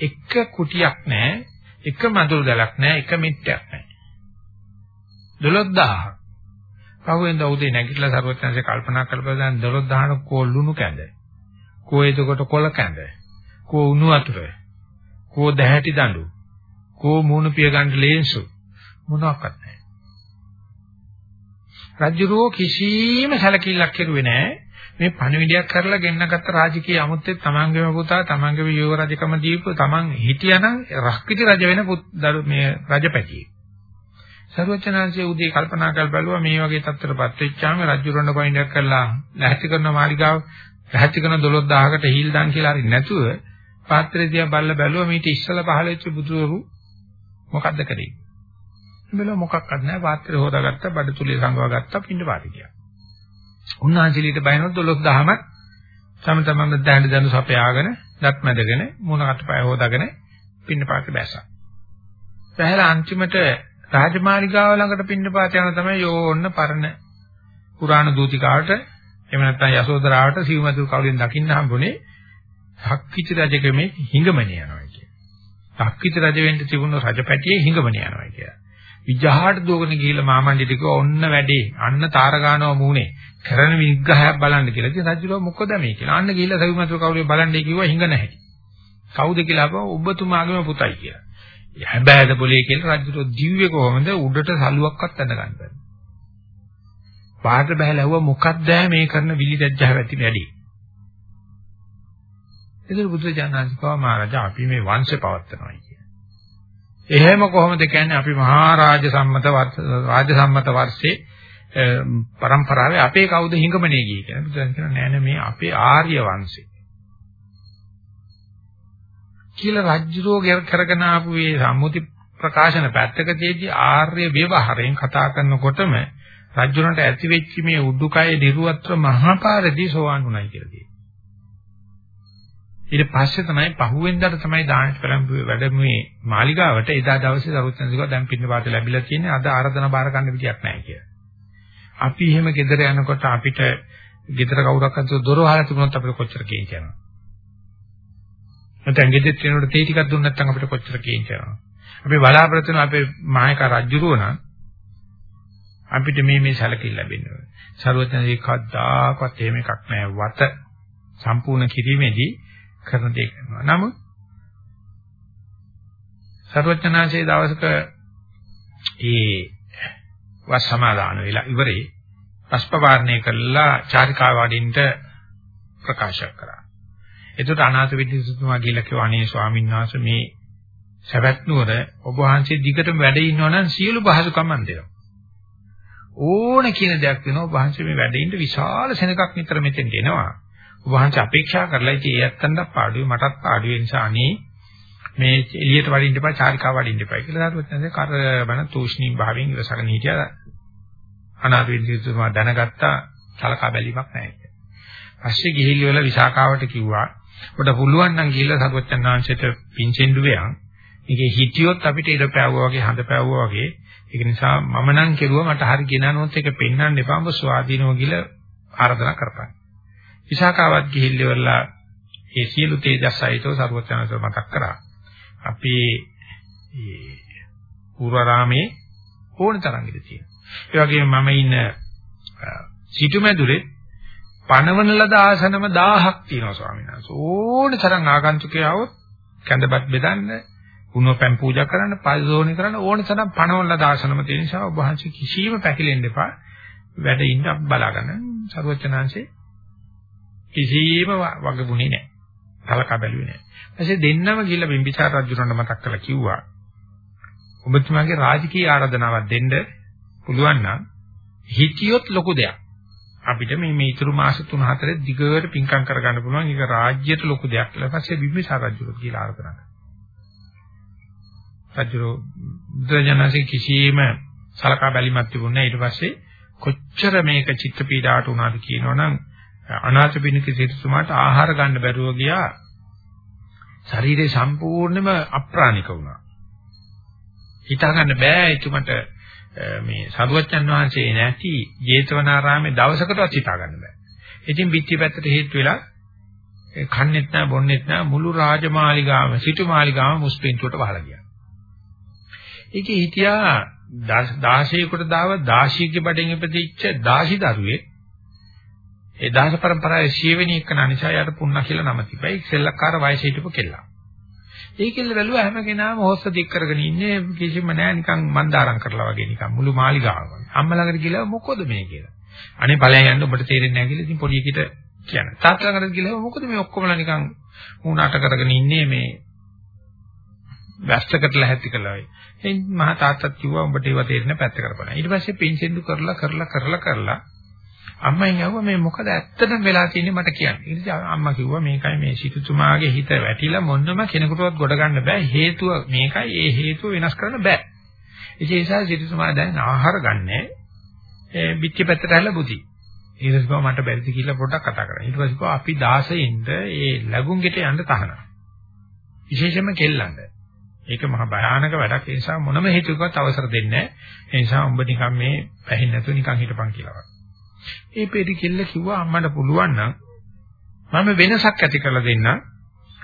එක කුටියක් නැහැ. එක මදුරු දැලක් නැහැ. එක මිට්ටයක් නැහැ. 12000ක්. පහුවෙන්ද උදේ නැගිටලා සරුවචනසේ කල්පනා කරලා දැන් 12000 කෝ ලුණු කැඳ. කෝ එතකොට කොල කැඳ. කෝ උණු වතුර. කෝ දැහැටි දඬු. කෝ මූණු පිය ගන්න ලේන්සු. මොනවාක්වත් නැහැ. රජුරෝ කිසිම සැලකිල්ලක් කෙරුවේ නැහැ. මේ පණිවිඩයක් කරලා ගෙන්නගත්ත රාජකීය අමුත්තේ තමන්ගේම පුතා තමන්ගේම යුව රජකම දීපු තමන් හිටියානම් රක්කිත රජ වෙන මේ රජපැටියෙක්. සර්වචනාංශයේ උදේ කල්පනා කර බැලුවා මේ වගේ තත්ත්වයකටපත් වෙච්චාම රජුරණ පණිවිඩයක් කරලා ලැහැත්ති කරන මාලිගාව ලැහැත්ති කරන 12000කට හිල් දාන් කියලා හරි නැතුව පාත්‍රය දිහා බල්ල බැලුවා මීට ඉස්සලා පහළ වෙච්ච බුදුවරු මොකද්ද කරේ? බැලුවා මොකක්වත් නැහැ පාත්‍රය හොදාගත්තා බඩතුලිය සංගවාගත්තා පින්න පාටි ගියා. උන්වහන්සේලීට බයනොත් 12000ක් තම තමන්ම දැහඬ දනු සපයාගෙන දත් මැදගෙන මොන අතපය හොදාගෙන පින්න පාටි බැස්සා. පැහැලා අන්තිමට රාජමාලිගාව ළඟට පින්නපාත යන තමයි යෝන්න පරණ පුරාණ දූතිකාවට එහෙම නැත්නම් යසෝදරාවට සිව්මතු කවුලෙන් දකින්න හම්බුනේ හක්කිත රජකමේ හිඟමනේ යනවා කිය. හක්කිත රජ වෙන්න තිබුණු රජපැටියේ හිඟමනේ යනවා කිය. විජහාට දුවගෙන ගිහිල්ලා මාමණ්ඩිට කිව්වා ඔන්න වැඩේ අන්න තාරගානව මූනේ කරන විග්‍රහයක් බලන්න කියලා. ඉතින් රජුලා මොකද මේ කියලා. අන්න ගිහිල්ලා සිව්මතු කවුලේ බලන්නේ කිව්වා හිඟ නැහැ. කවුද කියලා අහපුවා ඔබතුමාගේම පුතයි කියලා. හැබෑද පොලේ කියලා රජුට දිව්වේ කොහොමද උඩට සලුවක්වත් අඳ ගන්න බැහැ. පාට බහැලා ඇහුවා මොකක්ද මේ කරන විලි දැජ්ජහ ඇති වැඩි. ඒතර බුදුජානනාංශකව මහරජා අපි මේ වංශය පවත්නවා කියන්නේ. එහෙම කොහොමද කියන්නේ අපි මහා රාජ සම්මත රාජ සම්මත වර්ෂේ પરම්පරාවේ අපේ කවුද හිඟමනේ ගියේ කියලා. බුදුන් කියනවා නෑ නෑ මේ අපේ ආර්ය වංශේ. කියලා රජ්ජුරෝ කරගෙන ආපු මේ සම්මුති ප්‍රකාශන පැත්තක තියදී ආර්ය ව්‍යවහාරයෙන් කතා කරනකොටම රජ්ජුරන්ට ඇති වෙච්ච මේ උඩුකය නිර්වත්‍ර මහපාරදී සෝවාන් වුණයි කියලා කියනවා. ඊට පස්සේ තමයි පහුවෙන්දාට තමයි දානස් පෙරම්පුවේ වැඩමුවේ මාලිගාවට එදා දවසේ සරුවචන්සිකව දැන් පින්න පාත ලැබිලා තියෙන්නේ අද ආරාධනා බාර ගන්න විදියක් නැහැ කියලා. අපි එහෙම ගෙදර යනකොට අපිට ගෙදර කවුරක් අතට දොර වහලා තිබුණොත් අපිට කොච්චර කේන්ති යනවා. නැත්නම් ගෙදෙත් වෙනකොට තේ ටිකක් දුන්න නැත්නම් අපිට කොච්චර කේන්ති යනවා. අපි බලාපොරොත්තු වෙන අපේ මායක රජුරුව නම් අපිට මේ මේ සැලකිලි ලැබෙනවා. ਸਰවඥදී කද්දාකවත් එහෙම එකක් නැහැ. වත සම්පූර්ණ කිරීමේදී කරන දේ කරනවා. නමුත් ਸਰවඥාන්සේ දවසක ඒ වස් සමාදාන වෙලා ඉවරේ අස්පවාරණය කළා චාරිකා වඩින්ට ප්‍රකාශ කරා. එතකොට අනාථ විද්‍යාසතුමා ගිහිල්ලා කිව්වා අනේ ස්වාමීන් වහන්සේ මේ සවැත් නුවර ඔබ වහන්සේ දිගටම වැඩ ඉන්නවා නම් සියලු පහසුකම් මන් දෙනවා. ඕන කියන දෙයක් වෙනවා ඔබ වහන්සේ මේ වැඩ ඉන්න විශාල සෙනඟක් නිතර මෙතෙන්ට එනවා. ඔබ වහන්සේ අපේක්ෂා කරලා ඉතින් ඒ ඇත්තන්ට පාඩුවේ මටත් පාඩුවේ නිසා අනේ මේ එළියට වඩින්න එපා චාරිකාව වඩින්න එපා කියලා දාරුවත් නැද කරබන තූෂ්ණී භාවයෙන් ඉවසගෙන හිටියා. අනාථ විද්‍යාසතුමා දැනගත්තා සලකා බැලීමක් නැහැ. පස්සේ ගිහිල්ලා විසාකාවට කිව්වා ඔබට පුළුවන් නම් ගිහිල්ලා සරුවච්චන් වහන්සේට පිංචෙන්ඩුවයන් මේකේ හිටියොත් අපිට ඉර පැවුවා වගේ හඳ පැවුවා වගේ ඒක නිසා මම නම් කෙරුවා මට හරි ගෙනනොත් ඒක පෙන්වන්න එපා ඔබ ස්වාධීනව කියලා ආරාධනා කරපන්. විසාකාවත් ගිහිල්ලා ඒ සියලු තේජස්සයිතව සරුවච්චන්වහන්සේ මතක් කරා. අපි මේ පූර්වරාමේ ඕන තරම් ඉඳී තියෙනවා. ඒ වගේම මම ඉන්න සිටුමැදුරේ පණවන ලද ආසනම 1000ක් තියෙනවා ස්වාමීන් වහන්සේ. ඕනේ තරම් ආගන්තුකයව කැඳපත් බෙදන්න, ගුණපැන් පූජා කරන්න, පරිසෝණි කරන්න ඕනේ තරම් පණවන ලද ආසනම තියෙන නිසා ඔබ වහන්සේ කිසිම පැකිලෙන්න එපා. වැඩ ඉන්න බලා ගන්න. සරුවචනාංශේ කිසිම වගුණේ නැහැ. කලක බැලුවේ නැහැ. ඊපස්සේ දෙන්නම ගිහිල්ලා බිම්බිසාර රජුරන්ට මතක් කරලා කිව්වා. ඔබතුමාගේ රාජකීය ආරාධනාවක් දෙන්න පුළුවන් නම් හිතියොත් ලොකු දෙයක්. අපිට මේ මේ ඉතුරු මාස 3-4 දිගට පින්කම් කරගන්න පුළුවන්. ඒක රාජ්‍යයට ලොකු දෙයක්. ඊට පස්සේ බිම්බිසාර රජුට කියලා ආරාධනා කරා. රජු බුදුජානසී කිසියම් සලකා බැලීමක් තිබුණේ ඊට පස්සේ කොච්චර මේක චිත්ත පීඩාවට උනාද කියනවනම් අනාථ පිණික සිටුමාට ආහාර ගන්න බැරුව ගියා. ශරීරය සම්පූර්ණයෙන්ම අප්‍රාණික වුණා. හිතා ගන්න බෑ එතුමට මේ සරුවච්චන් වහන්සේ නැති ජේතවනාරාමේ දවසකටවත් හිතා ගන්න බෑ. ඉතින් පිටිය පැත්තට හේතු වෙලා කන්නේත් නැහැ බොන්නේත් නැහැ මුළු රාජමාලිගාව සිටු මාලිගාව මුස්පින්තුවට වහලා ගියා. ඒකේ හිටියා 16කට දාව 16ගේ බඩෙන් ඉපදිච්ච 16 දරුවේ ඒ දාස પરම්පරාවේ සියවෙනි එක නිසා යාට පුණා කියලා නම තිබයි සෙල්ලක්කාර වයසේ හිටපු කෙල්ලා. ඒකෙල්ල බැලුවා හැම කෙනාම හොස්ස දික් කරගෙන ඉන්නේ කිසිම නෑ නිකන් මන්දාරම් කරලා වගේ නිකන් මුළු මාලිගාව වගේ. අම්මා ළඟට ගිහලා මොකද මේ කියලා. අනේ ඵලයන් යන්න ඔබට තේරෙන්නේ නැහැ කියලා ඉතින් පොඩි එකට කියන. තාත්තා ළඟට ගිහලා මොකද මේ ඔක්කොමලා නිකන් මූණාට කරගෙන ඉන්නේ මේ වැස්සකට ලැහැත්ති කළා වගේ. එයින් මහා තාත්තත් කිව්වා උඹට ඒව තේරෙන පැත්ත කරපණ. ඊට පස්සේ පින්සෙන්දු කරලා කරලා කරලා කරලා අම්මෙන් ඇහුවා මේ මොකද ඇත්තටම වෙලා තියෙන්නේ මට කියන්න. ඊට පස්සේ අම්මා කිව්වා මේකයි මේ සිටුතුමාගේ හිත වැටිලා මොන්නම කෙනෙකුටවත් ගොඩ ගන්න බෑ. හේතුව මේකයි ඒ හේතුව වෙනස් කරන්න බෑ. ඒ නිසා සිටුතුමා දැන් ආහාර ගන්නෑ. ඒ පිටි පැත්තට හැල බුදි. ඊට පස්සේ මට බැරිද කියලා පොඩ්ඩක් කතා කරා. ඊට පස්සේ කිව්වා අපි 16 ඉඳ ඒ ලැබුම්ගෙට යන්න තහනම්. විශේෂයෙන්ම කෙල්ලන්ට. ඒක මහ භයානක වැඩක්. ඒ නිසා මොනම හේතුවකවත් අවසර දෙන්නේ නැහැ. ඒ නිසා උඹ නිකන් මේ පැහින් නැතුව නිකන් හිටපන් කියලා. ඒ පෙරි කෙල්ල කිව්වා අම්මට පුළුවන් නම් මම වෙනසක් ඇති කරලා දෙන්නම්.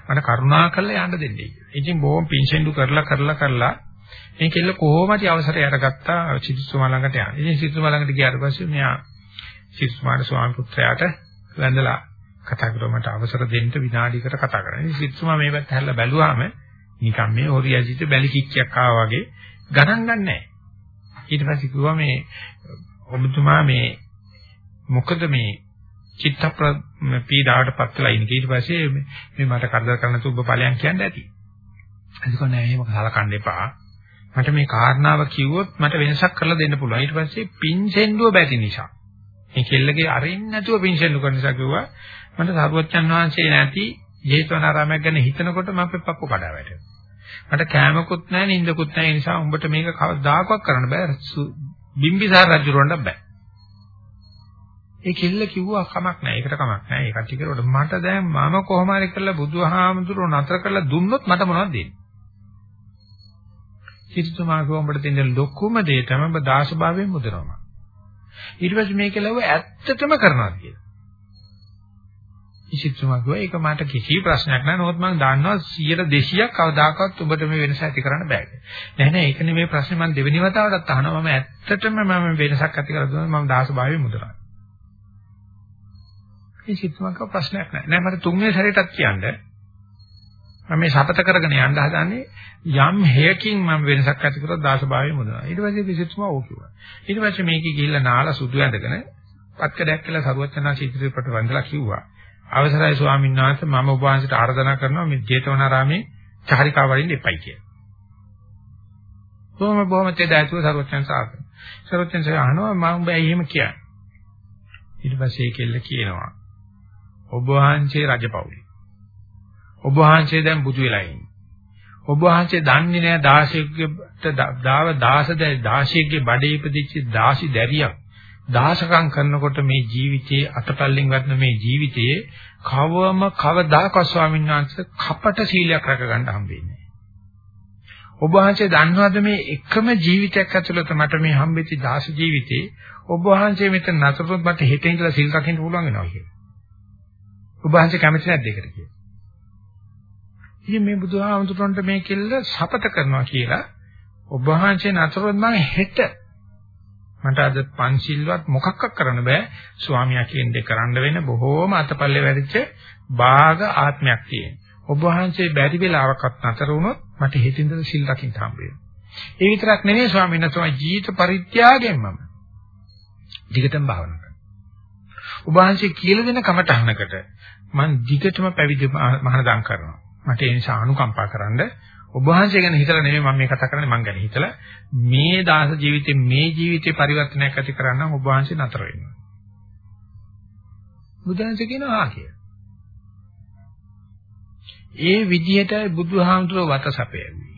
මට කරුණා කරලා යන්න දෙන්නයි කියලා. ඉතින් බොහොම පින්සෙන්ඩු කරලා කරලා කරලා මේ කෙල්ල කොහොමද අවසරය අරගත්තා සිතුතුමා ළඟට යන්න. ඉතින් සිතුතුමා ළඟට ගියාට පස්සේ මෙයා සිතුතුමාගේ ස්වාමි පුත්‍රයාට වැඳලා කතා කරලා මට අවසර දෙන්න විනාඩියකට කතා කරා. ඉතින් සිතුතුමා මේ පැත්ත හැල්ලා බැලුවාම නිකන් මේ හොරියජිත බැලි කික්කයක් ආවා වගේ ගණන් ගන්නෑ. ඊට පස්සේ කිව්වා මේ ඔබතුමා මේ මොකද මේ චිත්ත පීඩාවට පත්ලා ඉන්නේ ඊට පස්සේ මේ මට කරදර කරන තුබ්බ ඵලයන් කියන්න ඇති. ඒක නෑ එහෙම කලකන්න එපා. මට මේ කාරණාව කිව්වොත් මට වෙනසක් කරලා දෙන්න පුළුවන්. ඊට පස්සේ පින්සෙන්ඩුව බැරි නිසා. මේ කෙල්ලගේ අරින්න නැතුව පින්සෙන්ඩු කරන නිසා කිව්වා මට සරුවච්චන් වහන්සේ නැති ජේතවනාරාමයක් ගැන හිතනකොට මම පප්පු කඩා වැටෙනවා. මට කෑමකුත් නැහැ නිින්දකුත් නැහැ ඒ නිසා උඹට මේක කවදාකවත් කරන්න බෑ. බිම්බිසාර රජුරවන්න බෑ. ඒ කෙල්ල කිව්වා කමක් නැහැ. ඒකට කමක් නැහැ. ඒ කට්ටිය කරුවට මට දැන් මම කොහොම හරි කරලා බුදුහාමුදුරුවෝ නතර කරලා දුන්නොත් මට මොනවද දෙන්නේ? සිතුතුමා කොහොමද දෙන්නේ ලොකුම දේ තමයි ඔබ දාශභාවයෙන් මුදනවා. ඊට පස්සේ මේක ලැබුව ඇත්තටම කරනවා කියලා. ඉසිතුමා කිව්වා ඒක මට කිසි ප්‍රශ්නයක් නැහැ. නමුත් මම දන්නවා 100 200ක් කවදාකවත් ඔබට මේ වෙනස ඇති කරන්න බෑ. නෑ නෑ ඒක නෙමෙයි ප්‍රශ්නේ මම දෙවෙනි වතාවටත් අහනවා. මම ඇත්තටම මම වෙනසක් ඇති කරලා දුන්නා. මම දාශභාවයෙන් මුදනවා. ඒ සිතුමක ප්‍රශ්නයක් නැහැ. නෑ මට තුන්වෙනි සැරේටත් කියන්න. මම මේ සපත කරගෙන යන්න හදන්නේ යම් හේයකින් මම වෙනසක් ඇති කරලා දාසභාවයේ මුදනවා. ඊට පස්සේ විසිතුමා ඕක කිව්වා. ඊට පස්සේ මේකේ ගිහිල්ලා නාලා සුදු ඇඳගෙන පත්කඩයක් කියලා සරුවචනා චිත්‍රපට වන්දලා කිව්වා. අවසරයි ස්වාමීන් වහන්සේ මම ඔබ වහන්සේට ආරාධනා කරනවා මේ ජේතවනාරාමේ චාරිකා වඩින්න එපයි කියලා. කොහොම බොහොම තේදායතුව සරුවචන සාකන. සරුවචන සේ අහනවා මම ඔබ ඇයි එහෙම කියන්නේ? ඊට පස්සේ ඒ කෙල්ල කියනවා ඔබ වහන්සේ රජපෞලි. ඔබ වහන්සේ දැන් බුදු වෙලා ඉන්නේ. ඔබ වහන්සේ දන්නේ නැහැ 16කට දාව 16 16ගේ බඩේ ඉපදිච්ච 16 දැරියක් දාශකම් කරනකොට මේ ජීවිතයේ අතපල්ලෙන් වටන මේ ජීවිතයේ කවම කවදාකවත් ස්වාමීන් වහන්සේ කපට සීලයක් රැකගන්න හම්බෙන්නේ ඔබ වහන්සේ දන්නවද මේ එකම ජීවිතයක් ඇතුළත මට මේ හම්බෙච්ච දාස ජීවිතේ ඔබ වහන්සේ මෙතන නතරොත් මට හෙට ඉඳලා සීල් රකින්න පුළුවන් වෙනවා කියලා. ඔබ වහන්සේ කැමති නැද්ද ඒකට කියලා? ඉතින් මේ බුදුහාමුදුරන්ට මේ කෙල්ල සපත කරනවා කියලා ඔබ වහන්සේ නතරොත් මම හෙට මට අද පන්සිල්වත් මොකක්වත් කරන්න බෑ ස්වාමියා කියන දේ කරන්න වෙන බොහෝම අතපල්ලේ වැඩිච්ච භාග ආත්මයක් තියෙන. ඔබ වහන්සේ බැරි වෙලාවකත් නතර වුණොත් මට හිතින්ද සිල් රකින්න හම්බ වෙනවා. ඒ විතරක් නෙවෙයි ස්වාමීන් වහන්සේ ජීවිත පරිත්‍යාගයෙන්ම දිගටම භාවනා කරනවා. ඔබ වහන්සේ කියලා දෙන කමටහනකට මම දිගටම පැවිදි මහානදම් කරනවා. මට ඒ නිසා අනුකම්පා කරන්න ඔබ වහන්සේ ගැන හිතලා නෙමෙයි මම මේ කතා කරන්නේ මං ගැන හිතලා මේ දාස ජීවිතේ මේ ජීවිතේ පරිවර්තනයක් ඇති කරන්න ඔබ වහන්සේ නතර වෙන්න. බුදුහන්සේ කියනවා කියලා. ඒ විදිහටයි බුදුහාමුදුරුව වත සපයන්නේ.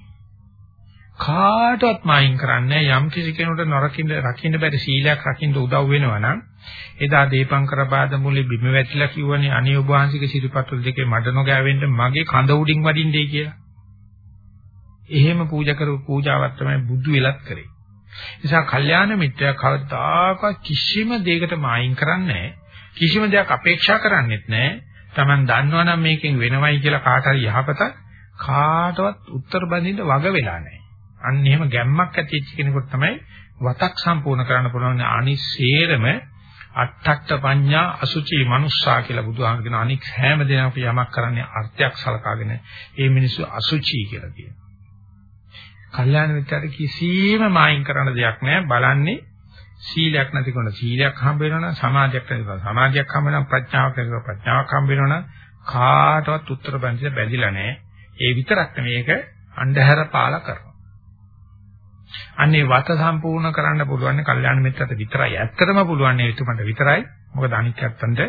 කාටවත් මායින් කරන්නේ යම් කිසි කෙනෙකුට නරකින්න රකින්න බැරි සීලයක් රකින්න උදව් වෙනවා නම් එදා දීපංකර පාද මුලේ බිම වැටිලා කිව්වනේ අනේ ඔබ වහන්සේගේ සිරිපත්වල දෙකේ මඩ නොගෑවෙන්න මගේ කඳ උඩින් වඩින්නේ කියලා. එහෙම පූජා කරපු පූජාවක් තමයි බුදු වෙලත් කරේ. නිසා කල්යාණ මිත්‍යා කවදාකවත් කිසිම දෙයකට මායින් කරන්නේ කිසිම දෙයක් අපේක්ෂා කරන්නේත් නැහැ. Taman දන්නවනම් මේකෙන් වෙනවයි කියලා කාට හරි යහපත කාටවත් උත්තර බඳින්න වග වෙලා නැහැ. අන්න එහෙම ගැම්මක් ඇති වෙච්ච කෙනෙකුට තමයි වතක් සම්පූර්ණ කරන්න පුළුවන් අනිසේරම අට්ඨක්ත පඤ්ඤා අසුචි මනුස්සා කියලා බුදුහාම කියන අනික් හැම දෙනාම යමක් කරන්නේ අර්ථයක් සලකාගෙන ඒ මිනිස්සු අසුචි කියලා කියනවා. කල්යාණ මිත්‍යාට කිසිම මායින් කරන්න දෙයක් නැහැ. බලන්නේ සීලයක් නැති කෙනා සීලයක් හම්බ වෙනවනම් සමාධියක් නැති කෙනා සමාධියක් හම්බ වෙනවනම් ප්‍රඥාවක් නැති කෙනා ප්‍රඥාවක් හම්බ වෙනවනම් කාටවත් උත්තර බඳින්න බැඳිලා නැහැ. ඒ විතරක් නෙමෙයි ඒක අන්ධහැර පාලා කරනවා. අන්නේ වත සම්පූර්ණ කරන්න පුළුවන් කල්යාණ මිත්‍රට විතරයි. ඇත්තටම පුළුවන් ඒ විතුමට විතරයි. මොකද අනික් ඇත්තන්ට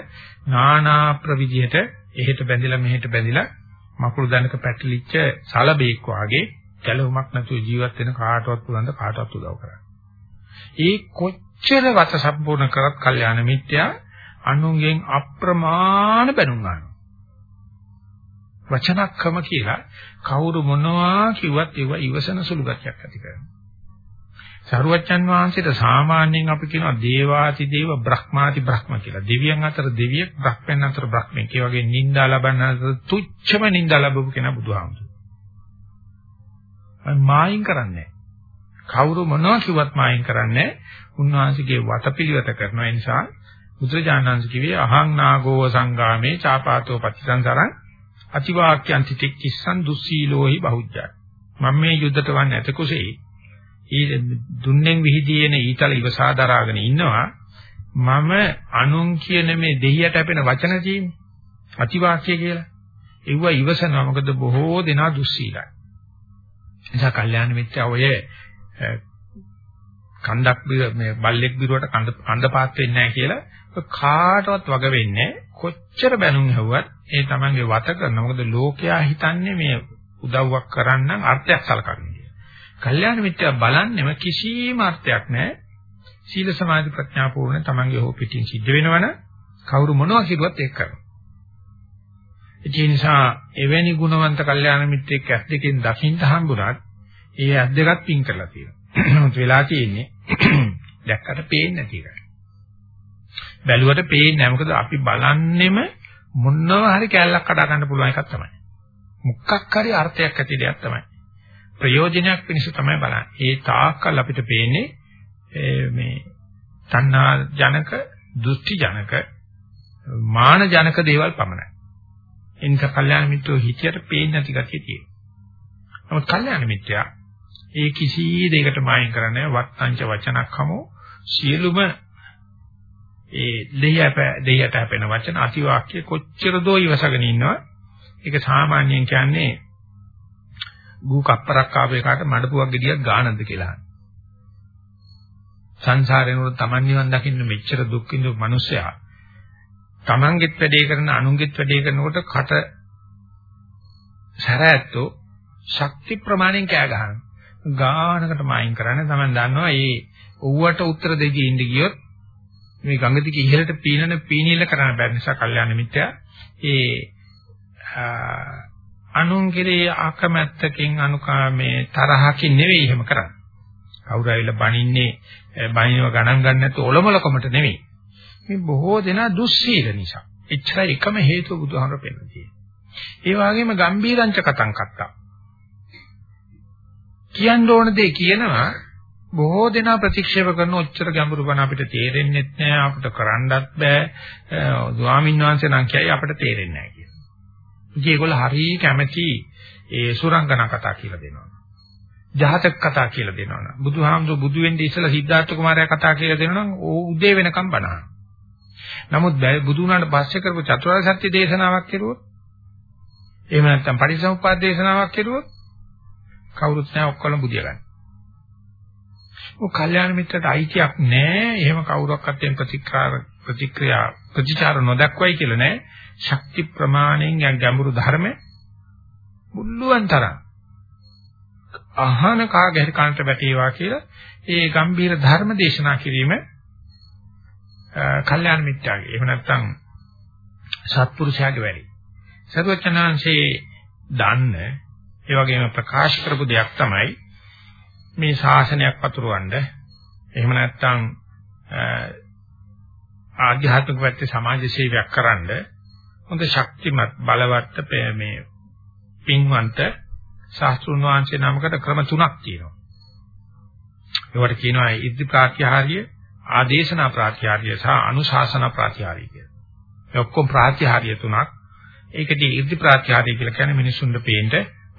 නානා ප්‍රවිධියට එහෙට බැඳිලා මෙහෙට බැඳිලා මකුළු දණක පැටලිච්ච සලබේක් වාගේ ගැලවුමක් නැතුව ජීවත් වෙන කාටවත් පුළුවන් ද කාටවත් උදව් කරන්න. ඒ කොච්චර වත සම්පූර්ණ කරත් කල්යාණ මිත්‍යා අනුන්ගෙන් අප්‍රමාණ බැනුම් ගන්නවා. වචනක්කම කියලා කවුරු මොනවා කිව්වත් ඒව ඉවසන සුළු ගතියක් ඇති කරනවා. සරුවච්චන් වහන්සේට සාමාන්‍යයෙන් අපි කියනවා දේවාති දේව බ්‍රහ්මාති බ්‍රහ්ම කියලා. දෙවියන් අතර දෙවියෙක්, බ්‍රහ්මයන් අතර බ්‍රහ්මෙක්. ඒ වගේ නිന്ദා ලබන අතර තුච්චම නිന്ദා ලැබපු කෙනා බුදුහාමුදුරුවෝ. අය මායින් කරන්නේ කවුරු මොනවා කිව්වත් මායින් කරන්නේ උන්වහන්සේගේ වතපිළිවෙත කරනවා. ඒ නිසා බුදුරජාණන්සේ කිව්වේ අහං නාගෝව සංගාමේ චාපාතෝ පච්චසංසරං අතිවාක්‍යන්ති තික්කිස්සන් දුස්සීලෝහි බහුජ්ජා. මම මේ යුද්ධට වන්නේ නැත කුසෙයි. ඊ දුන්නෙන් විහිදීන ඊතල ඉවසා දරාගෙන ඉන්නවා. මම අනුන් කියන මේ දෙහියට අපෙන වචන තියෙන්නේ. අතිවාක්‍ය කියලා. ඒව ඉවසනවා. මොකද බොහෝ දෙනා දුස්සීලයි. නිසා කල්යාණ මිත්‍යා ඔය කන්දක් මේ බල්ලෙක් බිරුවට කඳ කඳ පාත් වෙන්නේ නැහැ කියලා කාටවත් වග වෙන්නේ කොච්චර බැනුම් හැවුවත් ඒ තමන්ගේ වත කරන. මොකද ලෝකයා හිතන්නේ මේ උදව්වක් කරන්න අර්ථයක් සලකන්නේ. කල්යාණ මිත්‍යා බලන්නේම කිසිම අර්ථයක් නැහැ. සීල සමාධි ප්‍රඥා පූර්ණ තමන්ගේ හෝ පිටින් සිද්ධ වෙනවනම් කවුරු මොනවා කිව්වත් ඒක කරනවා. ඒ නිසා එවැනි ගුණවන්ත කල්යාණ මිත්‍රෙක් ඇස් දෙකෙන් දකින්න හම්බුණත් ඒ ඇස් දෙකත් පින් කරලා තියෙනවා. නමුත් වෙලා තියෙන්නේ දැක්කට පේන්නේ නැති එකයි. බැලුවට පේන්නේ නැහැ. මොකද අපි බලන්නෙම මොනවා හරි කැලලක් කඩා ගන්න පුළුවන් එකක් තමයි. මුක්කක් හරි අර්ථයක් ඇති දෙයක් තමයි. ප්‍රයෝජනයක් පිණිස තමයි බලන්නේ. ඒ තාක්කල් අපිට පේන්නේ මේ තණ්හා ජනක, දෘෂ්ටි ජනක, මාන ජනක දේවල් පමණයි. එනිසා කල්යාණ මිත්‍රෝ හිතියට පේන්නේ නැති ගතිය තියෙනවා. නමුත් කල්යාණ මිත්‍යා ඒ කිසි දෙයකට මායින් කරන්නේ වත්තංච වචනක්කමෝ සියලුම ඒ දෙයප දෙයට හැපෙන වචන අතිවාක්‍ය කොච්චර දෝ ඉවසගෙන ඉන්නවා. ඒක සාමාන්‍යයෙන් කියන්නේ ගු කප්පරක් ආපු එකට මඩපුවක් ගෙඩියක් ගානද කියලා. සංසාරේ නුර තමන් නිවන් දකින්න මෙච්චර දුක් විඳපු මිනිසයා තමන්ගෙත් වැඩේ කරන අනුන්ගෙත් වැඩේ කරනකොට කට සැරැත්තෝ ශක්ති ප්‍රමාණයෙන් කෑ ගහනවා. ගානකට මායින් කරන්නේ තමයි දන්නවා මේ ඌවට උත්තර දෙකේ ඉඳ ගියොත් මේ ගඟ දිගේ ඉහළට පීනන පීනිල කරන්න බැරි නිසා කල්යාණ මිත්‍යා ඒ අනුන් කෙරේ ආකමැත්තකින් අනුකාමේ තරහකින් නෙවෙයි එහෙම කරන්නේ. කවුරු ඇවිල්ලා බනින්නේ බනිනව ගණන් ගන්න නැතුව ඔලොමලකමට නෙවෙයි. මේ බොහෝ දෙනා දුස්සීල නිසා. එච්චරයි එකම හේතුව බුදුහාමර පෙන්නන්නේ. ඒ වගේම ගම්බීරංච කතං කත්තා. කියන්න ඕන දේ කියනවා බොහෝ දෙනා ප්‍රතික්ෂේප කරන ඔච්චර ගැඹුරු බණ අපිට තේරෙන්නේ නැහැ අපිට කරන්නත් බෑ ස්වාමීන් වහන්සේ නම් කියයි අපිට තේරෙන්නේ නැහැ කියලා. ඉතින් ඒගොල්ලෝ හරිය කැමැති ඒ සුරංගනා කතා කියලා දෙනවා. ජාතක කතා කියලා දෙනවනම් බුදුහාමුදුරු බුදු වෙන්නේ ඉස්සලා සිද්ධාර්ථ කුමාරයා කතා කියලා දෙනවනම් ඕ උදේ වෙනකම් බනහන. නමුත් බුදු වුණාට පස්සේ කරපු චතුරාර්ය සත්‍ය දේශනාවක් කෙරුවොත් එහෙම නැත්නම් පටිච්චසමුප්පාද දේශනාවක් කෙරුවොත් කවුරුත් නැහැ ඔක්කොම බුදිය ගන්න. ඔය කල්යාණ මිත්‍රට අයිතියක් නැහැ. එහෙම කවුරක්වත් එම් ප්‍රතික්‍රියා ප්‍රතික්‍රියා ප්‍රතිචාර නොදක්වයි කියලා නැහැ. ශක්ති ප්‍රමාණයෙන් ගැඹුරු ධර්ම මුල්ලුවන් තරම් අහන කාගේ හරි කනට වැටේවා කියලා ඒ ගම්බීර ධර්ම දේශනා කිරීම කල්යාණ මිත්‍යාගේ. එහෙම නැත්නම් සත්පුරුෂයාගේ වැඩි. සර්වචනාංශේ දන්න ඒ වගේම ප්‍රකාශ කරපු දෙයක් තමයි මේ ශාසනයක් පතුරවන්න එහෙම නැත්නම් ආධ්‍යාත්මික පැත්තේ සමාජ සේවයක් කරන්න හොඳ ශක්තිමත් බලවත් මේ පින්වන්ත ශාස්ත්‍රුන් වහන්සේ නමකට ක්‍රම තුනක් තියෙනවා. ඒවට කියනවා ඉද්ධි ප්‍රාත්‍යහාර්ය, ආදේශනා ප්‍රාත්‍යහාර්ය සහ අනුශාසනා ප්‍රාත්‍යහාර්ය කියලා. ඒ ඔක්කොම ප්‍රාත්‍යහාර්ය තුනක්. ඒකදී ඉද්ධි ප්‍රාත්‍යහාර්ය කියලා කියන්නේ මිනිසුන්ට පේන්න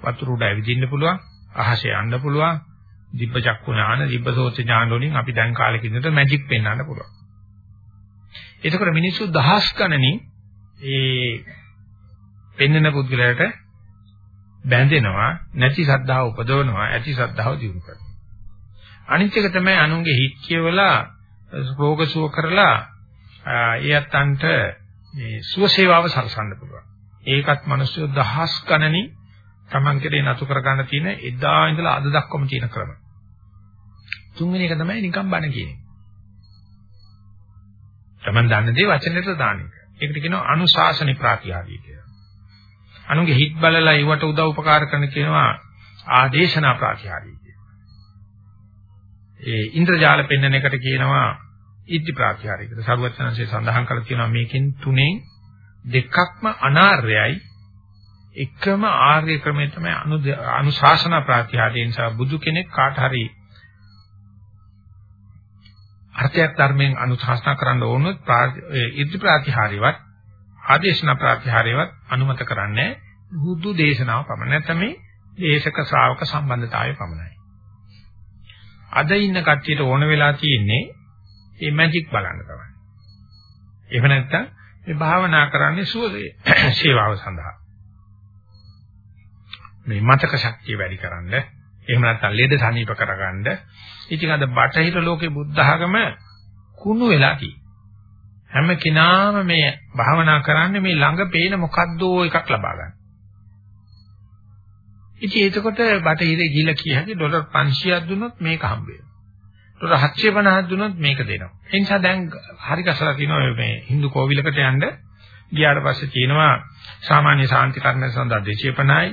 වතුර උඩ ඇවිදින්න පුළුවන්, අහසේ යන්න පුළුවන්, දිබ්බ චක්කු ඥාන, දිබ්බ සෝත ඥාන වලින් අපි දැන් කාලෙක ඉඳලා මැජික් පෙන්වන්න පුළුවන්. එතකොට මිනිස්සු දහස් ගණනින් ඒ පෙන්වන පුද්ගලයාට බැඳෙනවා නැති ශ්‍රද්ධාව උපදවනවා ඇති ශ්‍රද්ධාව දිනු කරනවා. අනිත් එක තමයි අනුන්ගේ හිත් කියවලා රෝග සුව කරලා ඒ අත්තන්ට මේ සුව සේවාව සලසන්න පුළුවන්. ඒකත් මිනිස්සු දහස් ගණනින් Taman කෙරේ නතු කර ගන්න තියෙන එදා ඉඳලා අද දක්වාම තියෙන ක්‍රම. තුන්වෙනි එක තමයි නිකම් බණ කියන්නේ. Taman දන්න දේ වචනෙට දාන එක. ඒකට කියනවා අනුශාසනි ප්‍රාතිහාර්ය කියලා. අනුගේ හිත් බලලා ඊවට උදව් උපකාර කරන කියනවා ආදේශනා ප්‍රාතිහාර්ය කියලා. ඒ ඉන්ද්‍රජාල පෙන්වන එකට කියනවා ඉද්ධි ප්‍රාතිහාර්ය කියලා. සරුවචනanse සඳහන් කරලා තියෙනවා මේකෙන් තුනෙන් දෙකක්ම අනාර්යයි එකම ආර්ය ක්‍රමය තමයි අනුශාසනා ප්‍රාතිහාර්ය නිසා බුදු කෙනෙක් කාට හරි අර්ථයක් ධර්මයෙන් අනුශාසනා කරන්න ඕනොත් ඉද්ධි ප්‍රාතිහාර්යවත් ආදේශනා ප්‍රාතිහාර්යවත් අනුමත කරන්නේ බුදු දේශනාව පමණ නැත්නම් මේ දේශක ශ්‍රාවක සම්බන්ධතාවය පමණයි. අද ඉන්න කට්ටියට ඕන වෙලා තියෙන්නේ මේ මැජික් බලන්න තමයි. එහෙම නැත්නම් මේ භාවනා කරන්නේ සුවසේ සේවාව සඳහා. මේ මතක ශක්තිය වැඩි කරන්න එහෙම නැත්නම් ලෙඩ සනීප කරගන්න. ඉතින් අද බටහිර ලෝකේ බුද්ධ ආගම කුණු වෙලා හැම කෙනාම මේ භාවනා කරන්නේ මේ ළඟ පේන මොකද්දෝ එකක් ලබා ගන්න. ඉතින් එතකොට බටහිරේ ගිහිල්ලා කිය හැකි ඩොලර් 500ක් දුන්නොත් මේක හම්බ වෙනවා. ඩොලර් 750ක් දුන්නොත් මේක දෙනවා. ඒ නිසා දැන් හරි කසලා කියනවා මේ Hindu කෝවිලකට යන්න ගියාට පස්සේ කියනවා සාමාන්‍ය සාන්ති කර්ම සඳහා 250යි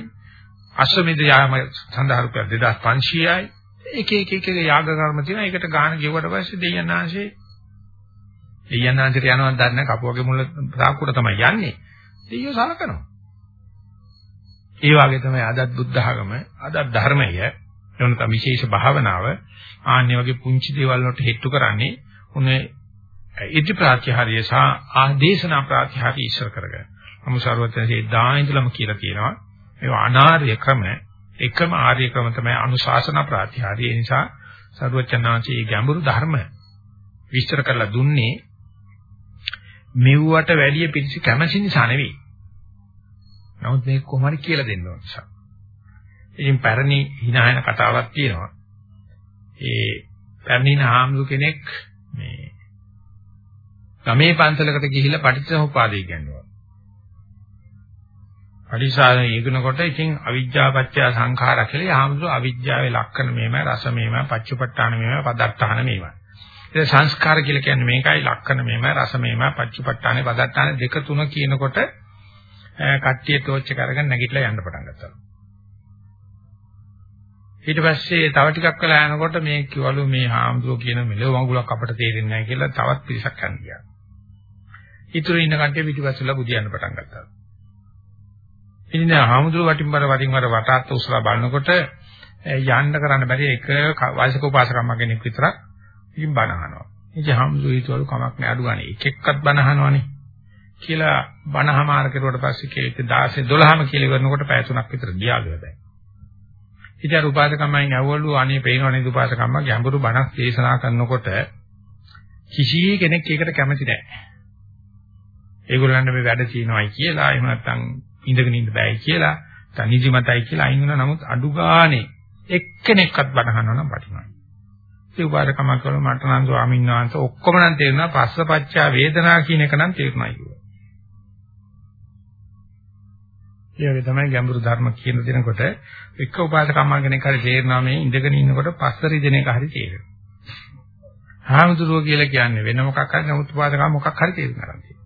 අශ්වමේධ යාම සඳහා රුපියල් 2500යි එක එක එක එක යාග කර්ම තියෙනවා. ඒකට ගාන ගෙවුවට පස්සේ දෙයන්නාංශේ දෙයන්නාංශයට යනවත් දන්නේ කපුවගේ මුල සාක්කුවට තමයි යන්නේ. දෙයියෝ සලකනවා. ඒ වගේ තමයි අදත් බුද්ධ ආගම අදත් ධර්මය එවනත විශේෂ භාවනාව. ආන්නේ වගේ පුංචි දේවල් වලට හෙට්ටු කරන්නේ උනේ ඉති ප්‍රාත්‍යහාරය සහ ආදේශනා ප්‍රාත්‍යහාරය ඉස්සර කරගෙන. නමුත් සර්වඥයේ දායින්දලම කියලා කියනවා. මේවා අනාර්ය ක්‍රම එකම ආර්ය ක්‍රම තමයි අනුශාසන ප්‍රාතිහාර්ය. ඒ නිසා සරුවචනාංශයේ ගැඹුරු ධර්ම විස්තර කරලා දුන්නේ මෙව්වට වැඩිය පිළිසි කැමැසි නිසා නෙවෙයි. නමුත් මේක කොහොම හරි කියලා දෙන්න ඕන නිසා. ඉතින් පැරණි hinaයන කතාවක් තියෙනවා. ඒ පැරණි නාමලු කෙනෙක් මේ ගමේ පන්සලකට ගිහිල්ලා පටිච්චසමුපාදය ඉගෙනුවා. පරිසාරණ යෙදුනකොට ඉතින් අවිජ්ජාපච්චය සංඛාර කියලා යහමතු අවිජ්ජාවේ ලක්ෂණ මේමය රස මේමය පච්චුපට්ඨාන මේමය පදත්තාන මේමය. ඒ සංස්කාර කියලා කියන්නේ මේකයි ලක්ෂණ මේමය රස මේමය පච්චුපට්ඨාන පදත්තාන දෙක තුන කියනකොට කට්ටිය ටෝච් එක අරගෙන නැගිටලා යන්න පටන් ගත්තා. ඊට පස්සේ තව ටිකක් වෙලා යනකොට මේ කිවලු මේ හාමුදුරුවෝ කියන මෙලොව මඟුලක් අපට තේරෙන්නේ නැහැ කියලා තවත් පිරිසක් යන්න ගියා. ඊතුරු ඉන්න කට්ටිය පිටිපස්සෙලා බුදියන්න පටන් ගත්තා. ඉතින් දැන් හාමුදුරුව වටින් බර වටින් බර වටාත් උසලා බලනකොට යන්න කරන්න බැරි එක වයසක උපාසකම්ම කෙනෙක් විතරක් ඉතින් බණ අහනවා. ඉතින් හාමුදුරුවෝ හිතවලු කමක් නෑ අඩු ගානේ එක එක්කත් බණ අහනවනේ කියලා බණහමාර කෙරුවට පස්සේ කේක 16 12ම කියලා ඉවරනකොට පැය තුනක් විතර ගියාලු හැබැයි. ඉතින් අර උපාසකම්මෙන් ඇහුවලු අනේ පේනවනේ උපාසකම්ම ගැඹුරු බණක් දේශනා කරනකොට කිසි කෙනෙක් ඒකට කැමති නැහැ. ඒගොල්ලන්ට මේ වැඩ තියෙනවයි කියලා එහෙම නැත්නම් ඉඳගෙන ඉන්න බෑයි කියලා තනිජිමතයි කියලා අයින් වෙනවා නමුත් අඩු ගානේ එක්කෙනෙක්වත් බණහනවා නම් වටිනවා. ඒ උපාරකම කළ මට නම් ස්වාමීන් වහන්සේ ඔක්කොම නම් තේරුණා පස්සපච්චා වේදනා කියන එක නම් තේරුණා කිව්වා. ඒ වගේ තමයි ගැඹුරු ධර්ම කියන දෙනකොට එක උපාසකම්ම කෙනෙක් හරි තේරෙනවා මේ ඉඳගෙන ඉන්නකොට පස්සරි දෙන එක හරි තේරෙනවා. හාමුදුරුවෝ කියලා කියන්නේ වෙන මොකක් හරි නමුත් උපාසකම් මොකක් හරි තේරුම් ගන්න තියෙනවා.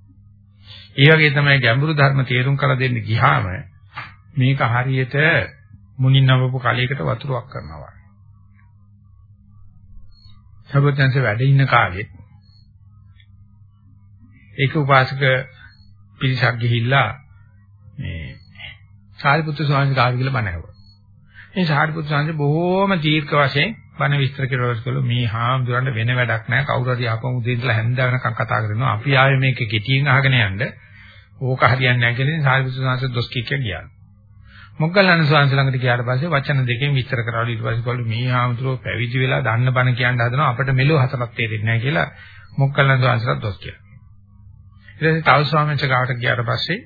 ඒ වගේ තමයි ගැඹුරු ධර්ම තේරුම් කරලා දෙන්න ගියාම මේක හරියට මුණින් නවපු කලයකට වතුරක් කරනවා. සබතන්සේ වැඩ ඉන්න කාලෙත් ඒක උපාසක පිරිසක් ගිහිල්ලා මේ සාරිපුත්‍ර ස්වාමීන් වහන්සේ කාර්ය කියලා බණ ඇහුවා. මේ සාරිපුත්‍ර ස්වාමීන් බොහෝම දීර්ඝ වශයෙන් බණ විස්තර කරලා කළා මේ හාමුදුරන්ට වෙන වැඩක් නැහැ කවුරු හරි ආපහු උදේ ඉඳලා හැන්ද වෙනකන් කතා කරනවා. අපි ආවේ මේක කෙටියෙන් අහගෙන යන්න. ඕක හරියන්නේ නැහැ කියලා සාරිපුත්‍ර ස්වාමීන් වහන්සේ දොස් කික්ක ගියා. මොග්ගල්ලාන ස්වාමීන් ළඟට ගියාට පස්සේ වචන දෙකෙන් විස්තර කරලා ඊට පස්සේ කවලු මේ හාමුදුරුවෝ පැවිදි වෙලා දන්න බණ කියන්න හදනවා අපිට මෙලෝ හතරක් තේරෙන්නේ නැහැ කියලා මොග්ගල්ලාන ස්වාමීන් දොස් කියලා. ඊට පස්සේ තව ස්වාමීන් වහන්සේ ගාවට ගියාට පස්සේ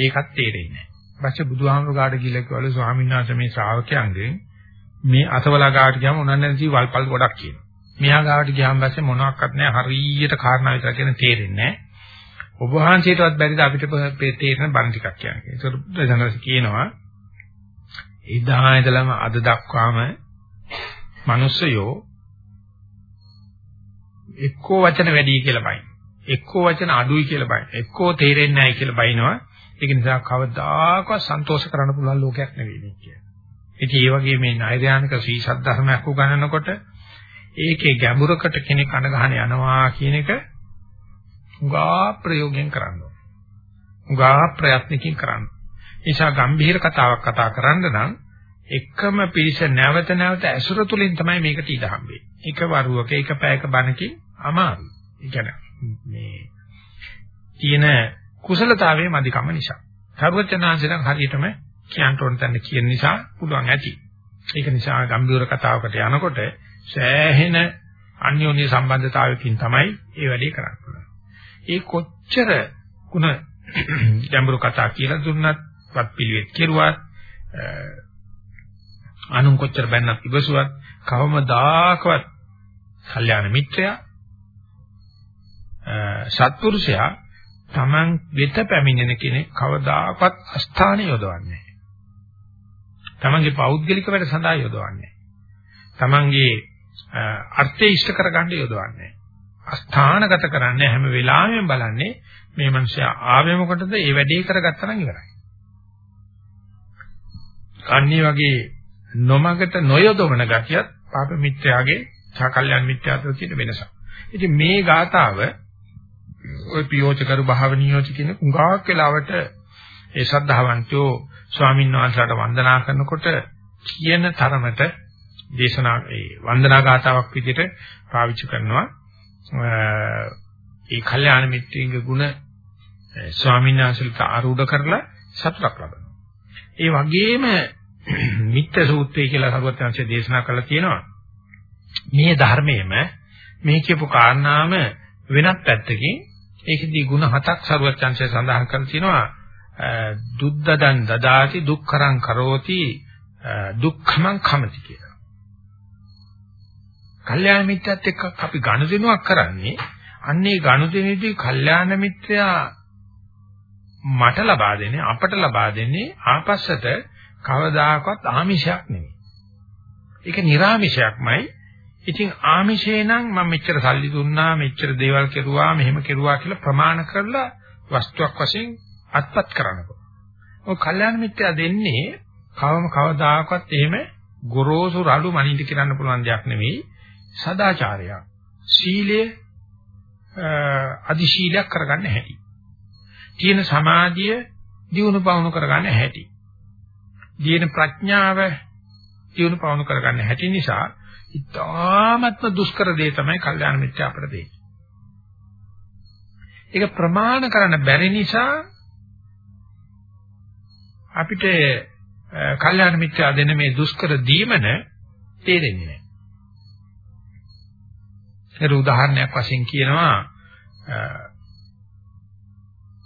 ඒකත් තේරෙන්නේ නැහැ. පස්සේ බුදුහාමුදුරු ගාට ගිහලා කිව්වලු ස්වාමීන් වහන්සේ මේ ශ්‍රාවකයන්ගෙන් මේ අතවලා ගාට ගියාම උනන්නේ නැති වල්පල් ගොඩක් කියනවා. මෙහා ගාවට ගියාම පස්සේ මොනවත් නැහැ හරියට කාරණා විතර කියන තේරෙන්නේ නැහැ. ඔබ වහන්සේටවත් බැරිද අපිට තේරෙන බණ ටිකක් කියන්නේ. ඒකට බුදුසසුන කියනවා ඉදා ඉඳලම අද දක්වාම මිනිස්සයෝ එක්කෝ වචන වැඩි කියලා බයි. එක්කෝ වචන අඩුයි කියලා බයි. එක්කෝ තේරෙන්නේ නැහැ කියලා බයිනවා. ඒක නිසා කවදාකවත් සන්තෝෂ කරන්න පුළුවන් ලෝකයක් නෙවෙයි මේ කියන්නේ. ඉතින් ඒ වගේ මේ නෛර්යානික සී සද්ධර්මයක් උගන්වනකොට ඒකේ ගැඹුරකට කෙනෙක් අනගහන යනවා කියන එක උගා ප්‍රයෝගයෙන් කරන්න ඕනේ. උගා ප්‍රයත්නකින් කරන්න. නිසා ගම්භීර කතාවක් කතා කරන්න නම් එකම පිරිස නැවත නැවත ඇසුර තුලින් තමයි මේකට ඉඩ හම්බෙන්නේ. එක වරුවක එක පැයක බණකින් අමාරුයි. ඒ කියන්නේ මේ තියෙන කුසලතාවයේ මදිකම නිසා. සර්වචනාංශයෙන් හරියටම කියන්න ඕන තැන කියන නිසා පුළුවන් ඇති. ඒක නිසා ගම්බීර කතාවකට යනකොට සෑහෙන අන්‍යෝන්‍ය සම්බන්ධතාවයකින් තමයි ඒ වැඩේ කරන්නේ. ඒ කොච්චර ಗುಣ ගැඹුරු කතා කියලා දුන්නත් වත් පිළිවෙත් කෙරුවත් අනුන් කොච්චර බැන්නත් ඉවසුවත් කවමදාකවත් කල්යාණ මිත්‍රයා සත්පුරුෂයා Taman වෙත පැමිණෙන කෙනෙක් කවදාකවත් අස්ථාන යොදවන්නේ නැහැ. Tamanගේ පෞද්ගලික වැඩ සඳහා යොදවන්නේ නැහැ. Tamanගේ අර්ථය ඉෂ්ට කරගන්න යොදවන්නේ නැහැ. අස්ථානගත කරන්නේ හැම වෙලාවෙම බලන්නේ මේ මිනිස්සයා ආවේ මොකටද? ඒ වැඩේ කරගත්තා නම් ඉවරයි. අන්නේ වගේ නොමගට නොයොදවන ගතියත් පාප මිත්‍යාගේ සාකල්යන් මිත්‍යාතර තියෙන වෙනසක්. ඉතින් මේ ගාතාව ওই පියෝචකරු භාවනියෝච කියන උඟාක් වෙලාවට ඒ ශ්‍රද්ධාවන්තයෝ ස්වාමීන් වහන්සේලාට වන්දනා කරනකොට කියන තරමට දේශනා ඒ වන්දනා ගාතාවක් විදිහට පාවිච්චි කරනවා ඒ කල්යාණ මිත්‍රින්ගේ ගුණ ස්වාමීන් වහන්සේලට ආරූඪ කරලා සතුටක් ලබනවා. ඒ වගේම මිත්‍ර සූත්‍රය කියලා සරුවත්ංශය දේශනා කළා තියෙනවා. මේ ධර්මයේම මේ කියපු කාරණාම වෙනත් පැත්තකින් ඒකෙදී ಗುಣ හතක් සරුවත්ංශය සඳහන් කරලා තියෙනවා. දුද්දදන් දදාති දුක්ඛරං කරෝති දුක්ඛමං කමති කියලා. කල්යාණ මිත්‍රත් එක්ක අපි ගනුදෙනුවක් කරන්නේ අන්නේ ගනුදෙනුවේදී කල්යාණ මිත්‍රයා මට ලබා දෙන්නේ අපට ලබා දෙන්නේ ආපස්සට කවදාකවත් ආමිෂයක් නෙමෙයි. ඒක නිර්ආමිෂයක්මයි. ඉතින් ආමිෂේ නම් මම මෙච්චර සල්ලි දුන්නා, මෙච්චර දේවල් කෙරුවා, මෙහෙම කෙරුවා කියලා ප්‍රමාණ කරලා වස්තුවක් වශයෙන් අත්පත් කරනකොට. ඔය කල්යාණ මිත්‍යා දෙන්නේ කවම කවදාකවත් එහෙම ගොරෝසු රළු මනින්ද කියන්න පුළුවන් දෙයක් නෙවෙයි. සදාචාරයක්. සීලය අදි ශීලයක් කරගන්න හැටි. තියෙන සමාධිය දියුණු පවුණු කරගන්න හැටි. දින ප්‍රඥාව දිනු පවණු කරගන්න හැටි නිසා ඉතාමත්ම දුෂ්කර දේ තමයි කල්යාණ මිත්‍ය අපට දෙන්නේ. ඒක ප්‍රමාණ කරන්න බැරි නිසා අපිට කල්යාණ මිත්‍ය දෙන මේ දුෂ්කර දීමන තේරෙන්නේ නැහැ. ඒක උදාහරණයක් වශයෙන් කියනවා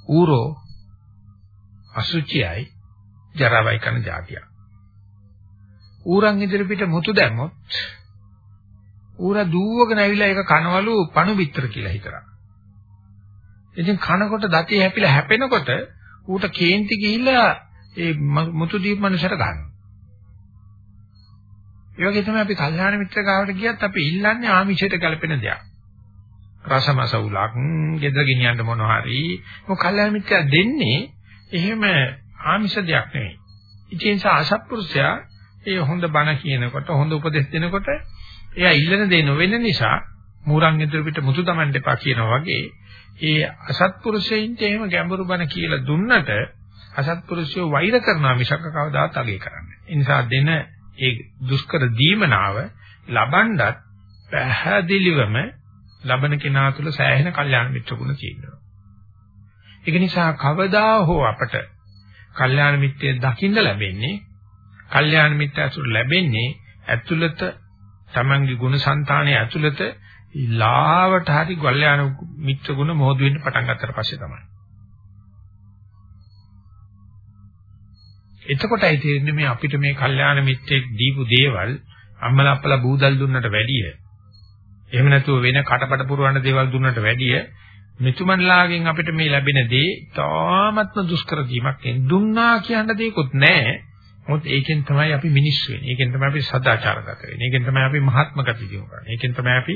ඌරෝ අසුචියයි ජරාවයි කරන જાතියක්. ඌරන් ඉදිරිපිට මුතු දැම්මොත් ඌර දුවගෙන ඇවිල්ලා ඒක කනවලු පණු පිටර කියලා හිතලා. ඉතින් කනකොට දතිය හැපිලා හැපෙනකොට ඌට කේන්ති ගිහිල්ලා ඒ මුතු දීප මනුෂ්‍යට ගන්නවා. ඒ වගේ තමයි අපි කල්යාණ මිත්‍ර ගාවට ගියත් අපි ඉල්ලන්නේ ආමිෂයට ගැලපෙන දෙයක්. රසමස උලක්, ගෙදර ගෙනියන්න මොනවා හරි. මොකද කල්යාණ මිත්‍යා දෙන්නේ එහෙම ආමිෂ දෙයක් නෙවෙයි. ඉතින් අසත්පුරුෂයා ඒ හොඳ බණ කියනකොට හොඳ උපදෙස් දෙනකොට එයා ඉල්ලන දේ නොවෙන නිසා මූරන් ඉදිරි පිට මුතු තමන් දෙපා කියනවා වගේ ඒ අසත්පුරුෂයින්ට එහෙම ගැඹුරු බණ කියලා දුන්නට අසත්පුරුෂයෝ වෛර කරනවා මිසක කවදාත් අගේ කරන්නේ. ඒ නිසා දෙන ඒ දුෂ්කර දීමනාව ලබනවත් පැහැදිලිවම ලබන කෙනා තුළ සෑහෙන කල්යාණ මිත්‍ර ගුණ තියෙනවා. ඒක නිසා කවදා හෝ අපට කල්යාණ මිත්‍රය දකින්න ලැබෙන්නේ කල්යාණ මිත්‍ර ඇසුර ලැබෙන්නේ ඇතුළත තමන්ගේ ගුණ సంతානයේ ඇතුළත ලාවට හරි කල්යාණ මිත්‍ර ගුණ මොහොත වෙන්න පටන් ගන්නතර පස්සේ තමයි. එතකොටයි තේරෙන්නේ මේ අපිට මේ කල්යාණ මිත්‍රෙක් දීපු දේවල් අම්මලා අප්පලා බූදල් දුන්නට වැඩිය එහෙම නැතුව වෙන කටපට පුරවන්න දේවල් දුන්නට වැඩිය මෙතුමන්ලාගෙන් අපිට මේ ලැබෙන දේ තාමත්ම දුෂ්කර දීමක් දුන්නා කියන දේකුත් නැහැ. මොකද ඒකෙන් තමයි අපි මිනිස්සු වෙන්නේ. ඒකෙන් තමයි අපි සදාචාරගත වෙන්නේ. ඒකෙන් තමයි අපි මහත්මක දියුණු කරන්නේ. ඒකෙන් තමයි අපි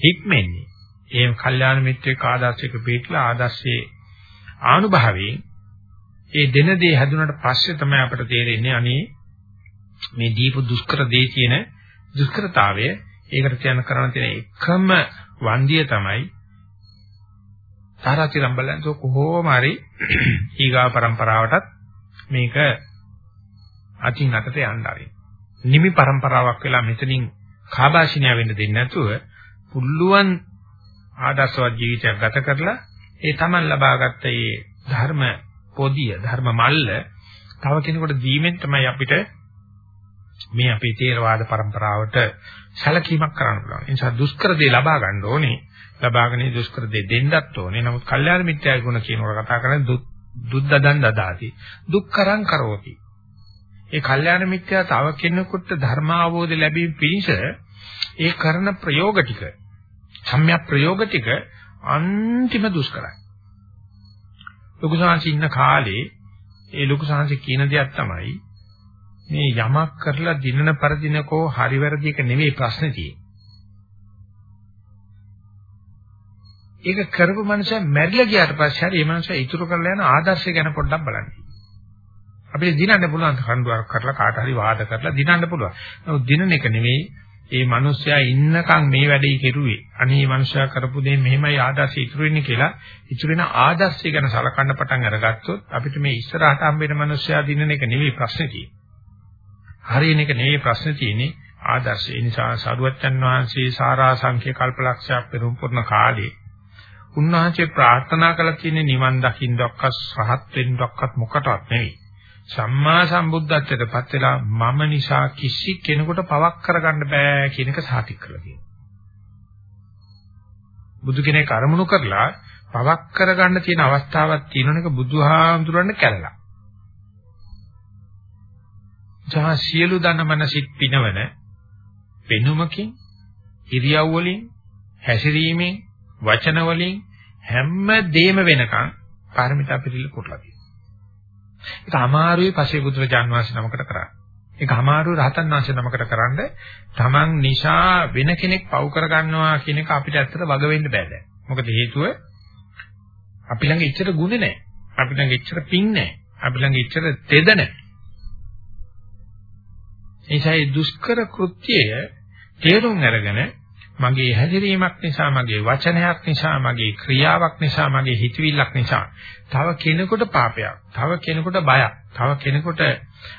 හික්මෙන්නේ. ඒ කල්යාණ මිත්‍රෙක් ආදර්ශයක පිටලා ආදර්ශයේ ආනුභාවයෙන් ඒ දෙන දේ හැදුනට පස්සේ තමයි අපට තේරෙන්නේ අනේ මේ දීප දුෂ්කර දේ කියන දුෂ්කරතාවය ඒකට කියන කරණ තියෙන එකම වන්දිය තමයි තාරාතිරම් බලන්සෝ කොහොම හරි ඊගා પરම්පරාවටත් මේක අතින් අතට යන්න ආවේ. නිමි પરම්පරාවක් වෙලා මෙතනින් කාබාෂිනිය වෙන්න දෙන්නේ නැතුව පුළුවන් ආදර්ශවත් ජීවිතයක් ගත කරලා ඒ Taman ලබාගත්ත ඒ ධර්ම පොදිය ධර්ම මල්ල තව කෙනෙකුට දීමෙන් තමයි අපිට මේ අපේ තේරවාද પરම්පරාවට සැලකීමක් කරන්න පුළුවන්. ඒ නිසා දුෂ්කර දේ ලබා ගන්න ඕනේ. ලබාගෙන දුෂ්කර දේ දෙන්නත් ඕනේ. නමුත් කල්යාණ මිත්‍යාය ගුණ කියනකොට කතා කරන්නේ දුද්දදන් දදාති. දුක්කරං කරෝති. ඒ කල්යාණ මිත්‍යා තව කෙනෙකුට ධර්ම අවබෝධ ලැබීම පිණිස ඒ කරන ප්‍රයෝග ටික සම්‍යක් ප්‍රයෝග ටික අන්තිම දුෂ්කරයි. ලොකු සංහස ඉන්න කාලේ ඒ ලොකු සංහස කියන දෙයක් තමයි මේ යමක් කරලා දිනන පරදිනකෝ හරි වැරදි එක නෙවෙයි ප්‍රශ්නේ තියෙන්නේ. ඒක කරපු මනුස්සයා මැරිලා ගියාට පස්සේ හරි මේ මනුස්සයා ඉතුරු කරලා යන ආදර්ශය ගැන පොඩ්ඩක් බලන්න. අපිට දිනන්න පුළුවන් කණ්ඩුවක් කරලා කාට හරි වාද කරලා දිනන්න පුළුවන්. නමුත් දිනන එක නෙවෙයි ඒ මිනිස්සයා ඉන්නකම් මේ වැඩේ කෙරුවේ. අනේ මේ මිනිස්සයා කරපු දේ මෙහෙමයි ආදර්ශය ඉතුරු වෙන්නේ කියලා ඉතුරු වෙන ආදර්ශය ගැන සලකන්න පටන් අරගත්තොත් අපිට මේ ඉස්සරහට හම්බෙන මිනිස්සයා දිනන එක නෙවෙයි ප්‍රශ්නේ තියෙන්නේ. හරියන එක නෙවෙයි ප්‍රශ්නේ තියෙන්නේ ආදර්ශය. ඒ නිසා සරුවච්චන් වහන්සේ සාරා සංඛ්‍ය කල්පලක්ෂයක් පෙරම් පුරන කාලේ උන්වහන්සේ ප්‍රාර්ථනා කළ තියෙන නිවන් දකින්නක්වත් සහත් වෙන්නක්වත් මොකටවත් නෙවෙයි. සම්මා සම්බුද්ධත්වයට පත් වෙලා මම නිසා කිසි කෙනෙකුට පවක් කරගන්න බෑ කියන එක සාතික් කරලා තියෙනවා. බුදු කෙනෙක් අරමුණු කරලා පවක් කරගන්න තියෙන අවස්ථාවක් තියෙනවනක බුදුහාමුදුරන්ට කැළලා. ජා සියලු දන මනසිට පිනවන පෙනුමකින් ඉරියව් වලින් හැසිරීමෙන් වචන වලින් හැම දෙම වෙනකන් පාරමිතා පිළිල පුරලා තියෙනවා. ඒක අමාරුයි පසේ බුදුරජාන් වහන්සේ නමකට කරන්නේ. ඒක අමාරුයි රහතන් වහන්සේ නමකට කරන්න තමන් නිසා වෙන කෙනෙක් පව් කර ගන්නවා කියන එක අපිට ඇත්තට වග වෙන්න බෑ දැන්. මොකද හේතුව අපි ළඟ ඉච්ඡර ගුණ නැහැ. අපි ළඟ ඉච්ඡර පිං නැහැ. අපි ළඟ ඉච්ඡර තෙද නැහැ. එනිසා දුෂ්කර කෘත්‍යය තේරුම් අරගෙන මගේ හැදිරීමක් නිසා මගේ වචනයක් නිසා මගේ ක්‍රියාවක් නිසා මගේ හිතවිල්ලක් නිසා තව කෙනෙකුට පාපයක් තව කෙනෙකුට බයක් තව කෙනෙකුට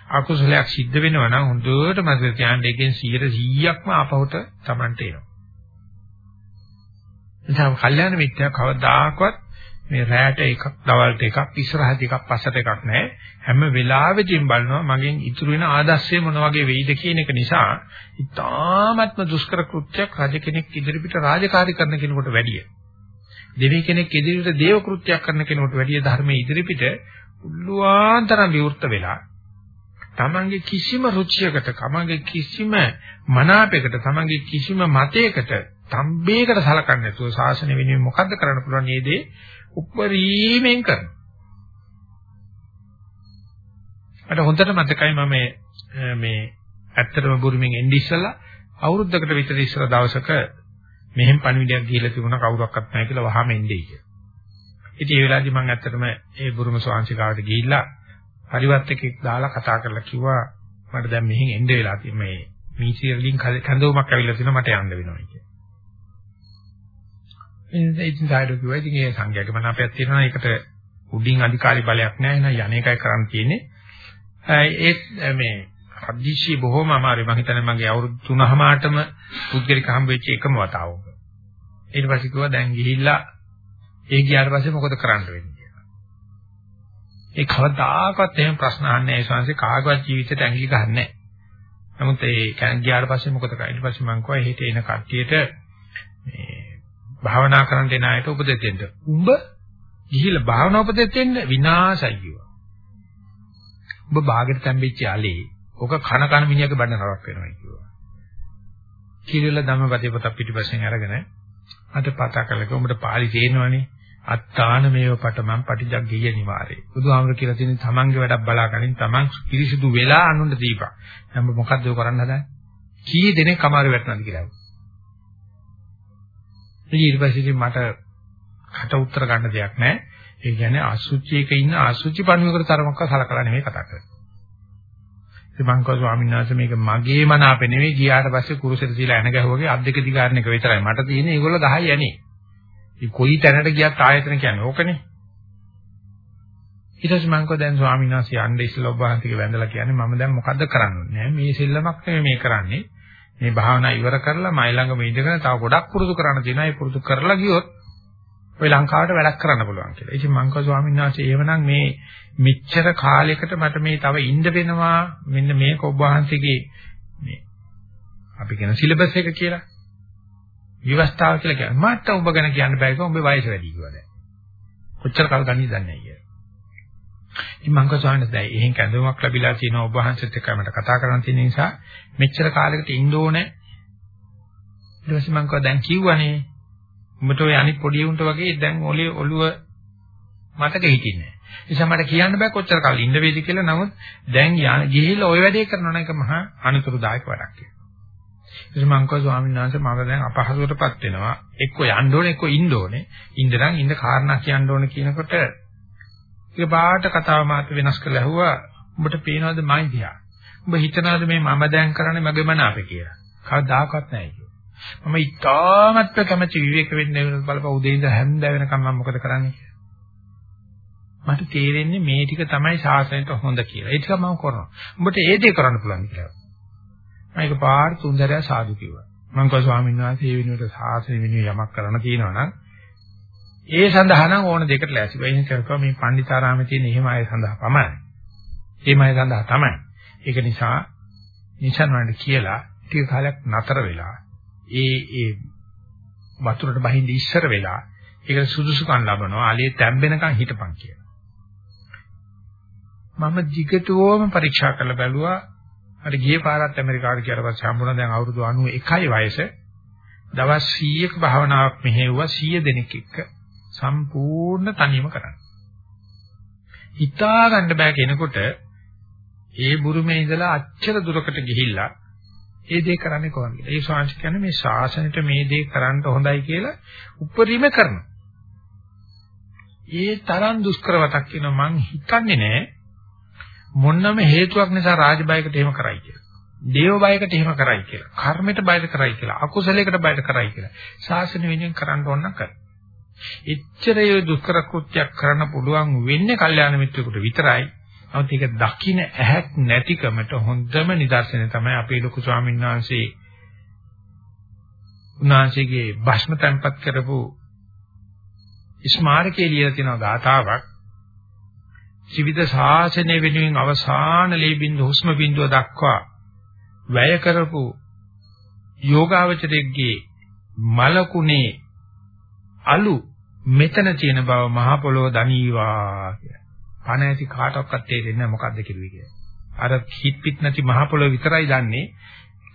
අකුසලයක් සිද්ධ වෙනවා නම් හොඳට මතක තියාගන්න එකෙන් 100%ක්ම ආපහුට Tamanට එනවා. එතන කල්යාණ මිත්‍යා කවදාකවත් මේ රැයට එකක් දවල්ට එකක් ඉස්සරහට එකක් පස්සට එකක් නැහැ හැම වෙලාවෙදීම බලනවා මගෙන් ඉතුරු වෙන ආදර්ශය මොන වගේ වෙයිද කියන එක නිසා ඉතාමත්ම දුෂ්කර කෘත්‍යයක් රජ කෙනෙක් ඉදිරිපිට රාජකාරී කරන කෙනෙකුට වැඩිය. දෙවි කෙනෙක් ඉදිරියට දේව කෘත්‍යයක් කරන කෙනෙකුට වැඩිය ධර්මයේ ඉදිරිපිට උල්ලුවාන්තරම් විවෘත වෙලා තමන්ගේ කිසිම රුචියකට, තමන්ගේ කිසිම මනාපයකට, තමන්ගේ කිසිම මතයකට, තම්බේකට සලකන්නේ නැතුව ශාසනය වෙනුවෙන් මොකද්ද කරන්න පුළුවන්? මේ දේ උපරිමයෙන් කරනවා. අර හොඳට මතකයි මම මේ ඇත්තටම බුරුමින් එන්නේ ඉස්සලා අවුරුද්දකට විතර ඉස්සලා දවසක මෙහෙම පණිවිඩයක් දීලා තිබුණා කවුරක්වත් නැහැ කියලා වහම එන්නේ කියලා. ඉතින් ඒ වෙලාවේදී මම ඇත්තටම ඒ බුරුම ස්වාංශිකාවට ගිහිල්ලා පරිවර්තකෙක් දාලා කතා කරලා කිව්වා මට දැන් මෙහෙන් එන්න වෙලා තියෙන මේ මීසියලින් කඳවුමක් ඇවිල්ලා තිනවා මට යන්න වෙනවා කියලා. ඉතින් සායඩෝ කිව්වා ඉතින් ඒ සංඝයාගේ මනාපයක් තියෙනවා ඒකට උඩින් අධිකාරී බලයක් නැහැ නේද යන්නේ එකයි කරන්න තියෙන්නේ. ඒ මේ හදිසි බොහොම අමාරුයි මම හිතන්නේ මගේ අවුරුදු 3මාටම පුද්ගලික හම්බ වෙච්ච එකම වතාවක. ඊට පස්සේ කිව්වා දැන් ගිහිල්ලා ඒ ගියාට පස්සේ මොකද කරන්න වෙන්නේ කියලා. ඒ කවදාකවත් එහෙම ප්‍රශ්න අහන්නේ ඒ ශාංශේ කාගවත් ජීවිතයට ඇඟිලි ගහන්නේ නැහැ. නමුත් ඒ කැන් ගියාට පස්සේ මොකද කරන්නේ? ඊට පස්සේ මම කිව්වා එහෙට එන කට්ටියට මේ භාවනා කරන්න එන අයට උපදෙස් දෙන්න. උඹ ගිහිල්ලා භාවනා උපදෙස් දෙන්න විනාශයි කිව්වා. උඹ ਬਾගෙට තැම්බෙච්ච allele ඕක කන කන මිනිහගේ බඩ නරක් වෙනවා කිව්වා. කිරිල්ල ධම්මපදේ පොත පිටිපස්සෙන් අරගෙන අද පතා කළක උඹට පාලි තේනවනේ අත්තාන මේව පටමන් පටිජග්ගිය නිවාරේ. බුදුහාමර කියලා තියෙන තමන්ගේ වැඩක් බලාගනින් තමන් පිරිසිදු වෙලා අනුන්ට දීපන්. නම් මොකද්ද ඔය කරන්න හදන්නේ? කී දෙනෙක් කමාරු වැටනද කියලා. ඊට පස්සේ මට කට උත්තර ගන්න දෙයක් නැහැ. ඒ කියන්නේ අසුචියක ඉන්න අසුචි පණුවකට තරමක්ව සලකලා නෙමෙයි කතා කරන්නේ. ඉතින් මං කව ස්වාමීන් වහන්සේ මේක මගේ මන අපේ නෙවෙයි ගියාට පස්සේ කුරුසෙට තියලා එන ගැහුවගේ අත් දෙක දිගාරණ එක විතරයි. මට තියෙන්නේ ඒගොල්ලෝ 10යි යන්නේ. ඉතින් කොයි තැනට ගියත් ආයතන කියන්නේ ඕකනේ. ඊට පස්සේ මං කව දැන් ස්වාමීන් වහන්සේ යන්න ඉස්සෙල්ලා ඔබ වහන්සේගේ වැඳලා කියන්නේ මම දැන් මොකද්ද කරන්නේ? නෑ මේ සෙල්ලමක් නෙමෙයි මේ කරන්නේ. මේ භාවනා ඉවර කරලා මයි ළඟ මේ ඉඳගෙන තව ගොඩක් පුරුදු කරන්න තියෙනවා. ඒ පුරුදු කරලා ගියොත් ඔය ලංකාවට වැඩක් කරන්න පුළුවන් කියලා. ඉතින් මං කව ස්වාමීන් වහන්සේ එහෙමනම් මේ මෙච්චර කාලයකට මට මේ තව ඉන්න වෙනවා. මෙන්න මේක ඔබ වහන්සේගේ මේ අපි කියන සිලබස් එක කියලා. විවස්ථාව කියලා කියන්නේ. මට ඔබ ගැන කියන්න බෑ. කිව්වා ඔබේ වයස වැඩි කිව්වා දැන්. කොච්චර කල් ගන්නද දන්නේ නැහැ කියලා ඉතින් මං කසාන්නේ දැන් එහෙන් කැඳවමක් ලැබිලා තියෙනවා ඔබ වහන්සේත් එක්ක මට කතා කරන්න තියෙන නිසා මෙච්චර කාලයකට ඉන්න ඕනේ ඊට පස්සේ මං කව දැන් කිව්වනේ උඹට ඔය අනිත් පොඩි උන්ට වගේ දැන් ඔලේ ඔළුව මතක හිටින්නේ නිසා මට කියන්න බෑ කොච්චර කල් ඉන්න වේද කියලා. නමුත් දැන් ගිහිල්ලා ওই වැඩේ කරනවා නම් ඒක මහා අනුතරදායක වැඩක් කියලා. ඉතින් මං කව ස්වාමීන් වහන්සේ මම දැන් අපහසුවටපත් වෙනවා. එක්ක යන්න ඕනේ එක්ක ඉන්න ඕනේ. ඉඳලා ඉන්න කාරණා කියන්න ඕනේ කියනකොට ඒක බාට කතාව මාත් වෙනස් කරලා ඇහුවා. උඹට පේනවද මයි දිහා? උඹ හිතනවද මේ මම දැන් කරන්නේ මගේ මන අපේ කියලා? කවදාකවත් නැහැ කියලා. මම ඉතාමත් කැමැති විවේක වෙන්න බලපන් උදේ ඉඳලා හැන්ද වෙනකම් මම මොකද කරන්නේ? මට තේරෙන්නේ මේ ටික තමයි ශාසනයට හොඳ කියලා. ඒ ටික මම කරනවා. උඹට ඒ දේ කරන්න පුළුවන් කියලා. මම ඒක පාර තුන්දරය සාදු කිව්වා. මම කිව්වා ස්වාමීන් වහන්සේ මේ වෙනුවට ශාසනය වෙනුවෙන් යමක් කරන්න තියෙනවා නම් ඒ සඳහා නම් ඕන දෙකට ලෑස්ති. වෙයින් කියනවා මේ පණ්ඩිතාරාමේ තියෙන එහෙම අය සඳහා පමණයි. එහෙම අය සඳහා තමයි. ඒක නිසා නිසන් වලට කියලා ටික කාලයක් නතර වෙලා ඒ ඒ වතුරට බහින්ද ඉස්සර වෙලා ඒක සුදුසුකම් ලබනවා. allele තැම්බෙනකන් හිටපන් කියලා. මම දිගටම පරීක්ෂා කරලා බැලුවා. අර ගියේ පාරත් ඇමරිකාවට ගියාට පස්සේ හම්බුණා දැන් අවුරුදු 91යි වයස. දවස් 100ක භාවනාවක් මෙහෙව්වා 100 දෙනෙක් එක්ක සම්පූර්ණ තනියම කරන්න. හිතා ගන්න බෑ කෙනෙකුට ඒ බුරුමේ ඉඳලා අච්චර දුරකට ගිහිල්ලා ඒ දේ කරන්නේ කොහොමද? ඒ ශාංශ කියන්නේ මේ ශාසනයට මේ දේ කරන්න හොඳයි කියලා උපරිම කරනවා. ඒ තරම් දුෂ්කරවතක් කියන මං හිතන්නේ නෑ මොන්නම හේතුවක් නිසා රාජබයකට එහෙම කරයි කියලා. දේව බයකට එහෙම කරයි කියලා. කර්මයට බයකට කරයි කියලා. අකුසලයකට බයකට කරයි කියලා. ශාසන වෙනින් කරන්න ඕන කර. එච්චරය දුෂ්කර කෘත්‍යයක් කරන්න පුළුවන් වෙන්නේ කල්යාණ මිත්‍රෙකුට විතරයි. නමුත් ඒක දකින්න ඇහක් නැතිකමට හොඳම නිදර්ශනය තමයි අපේ ලොකු ස්වාමීන් වහන්සේ උන්වහන්සේගේ භස්ම තැන්පත් කරපු ස්මාරකයේ ලියලා තියෙන ගාථාවක් ජීවිත ශාසනය වෙනුවෙන් අවසාන ලේබින්ද හුස්ම බින්දුව දක්වා වැය කරපු යෝගාවචරයේ මලකුණේ අලු මෙතන තියෙන බව මහ පොළොව දනීවා කියලා. පණ ඇති කාටවත් තේරෙන්නේ නැහැ මොකද්ද කිව්වේ කියලා. අර හිත් පිට නැති මහ පොළොව විතරයි දන්නේ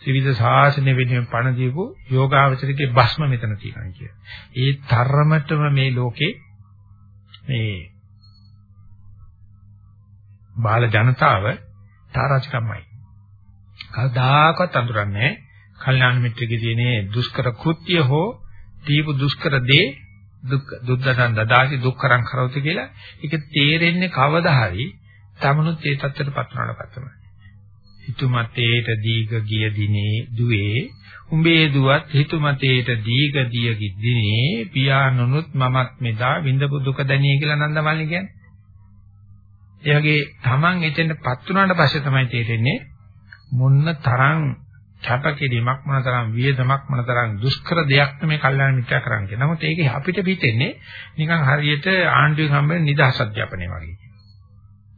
ත්‍රිවිධ ශාසනය වෙනුවෙන් පණ දීපු යෝගාවචරිකේ භස්ම මෙතන තියෙනවා කිය. ඒ තරමටම මේ ලෝකේ මේ බාල ජනතාව තාරාචකම්මයි. කවදාකවත් අඳුරන්නේ කල්යාණ මිත්‍රගේ තියෙන දුෂ්කර කෘත්‍ය හෝ දීපු දුෂ්කර දේ දුක් දුද්දතන් දදාසි දුක්කරං කරවති කියලා ඒක තේරෙන්නේ කවදා හරි තමනුත් ඒ தත්ත්වයටපත් වුණාට පස්සමයි. හිතුමතේට දීග ගිය දිනේ දුවේ උඹේ දුවත් හිතුමතේට දීග දිය දිනේ පියාණනුත් මමත් මෙදා විඳපු දුක දැනිය කියලා නන්දමල්ලි කියන්නේ. ඒ වගේ Taman එතෙන්ටපත් වුණාට පස්සේ තමයි තේරෙන්නේ මොන්න තරම් කැපකිරීමක් මොන තරම් වියදමක් මොන තරම් දුෂ්කර දෙයක් මේ කල්යාණ මිත්‍යා කරන්නේ. නමුත් ඒක අපිට පිටෙන්නේ නිකන් හරියට ආණ්ඩුවෙන් හම්බෙන නිදහස් අධ්‍යාපනය වගේ.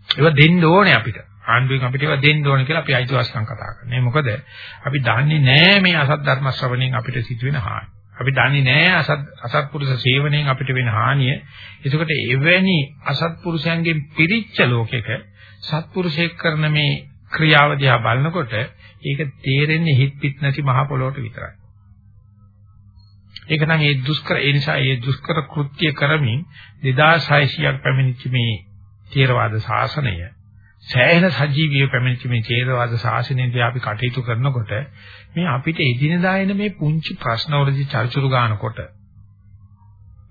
ඒවා දෙන්න ඕනේ අපිට. ආණ්ඩුවෙන් අපිට ඒවා දෙන්න ඕනේ කියලා අපි අයිතිවාසිකම් කතා කරන්නේ. මොකද අපි දන්නේ නැහැ මේ අසත් ධර්ම ශ්‍රවණයෙන් අපිට සිදුවෙන හානි. අපි දන්නේ නැහැ අසත් අසත්පුරුෂ සේවනයෙන් අපිට වෙන හානිය. ඒකට එවැනි අසත්පුරුෂයන්ගෙන් පිරිච්ච ලෝකෙක සත්පුරුෂයෙක් කරන මේ ක්‍රියාව දිහා බලනකොට ඒක තේරෙන්නේ හිත පිට නැති මහ පොළොවට විතරයි. ඒක නම් ඒ දුෂ්කර ඒ නිසා ඒ දුෂ්කර කෘත්‍ය කරමින් 2600ක් පැමිණිච්ච මේ තේරවාද ශාසනය සෑහෙන සජීවීව පැමිණිච්ච මේ තේරවාද ශාසනයේදී අපි කටයුතු කරනකොට මේ අපිට එදිනදා එන මේ පුංචි ප්‍රශ්නවලදී චර්චුරු ගන්නකොට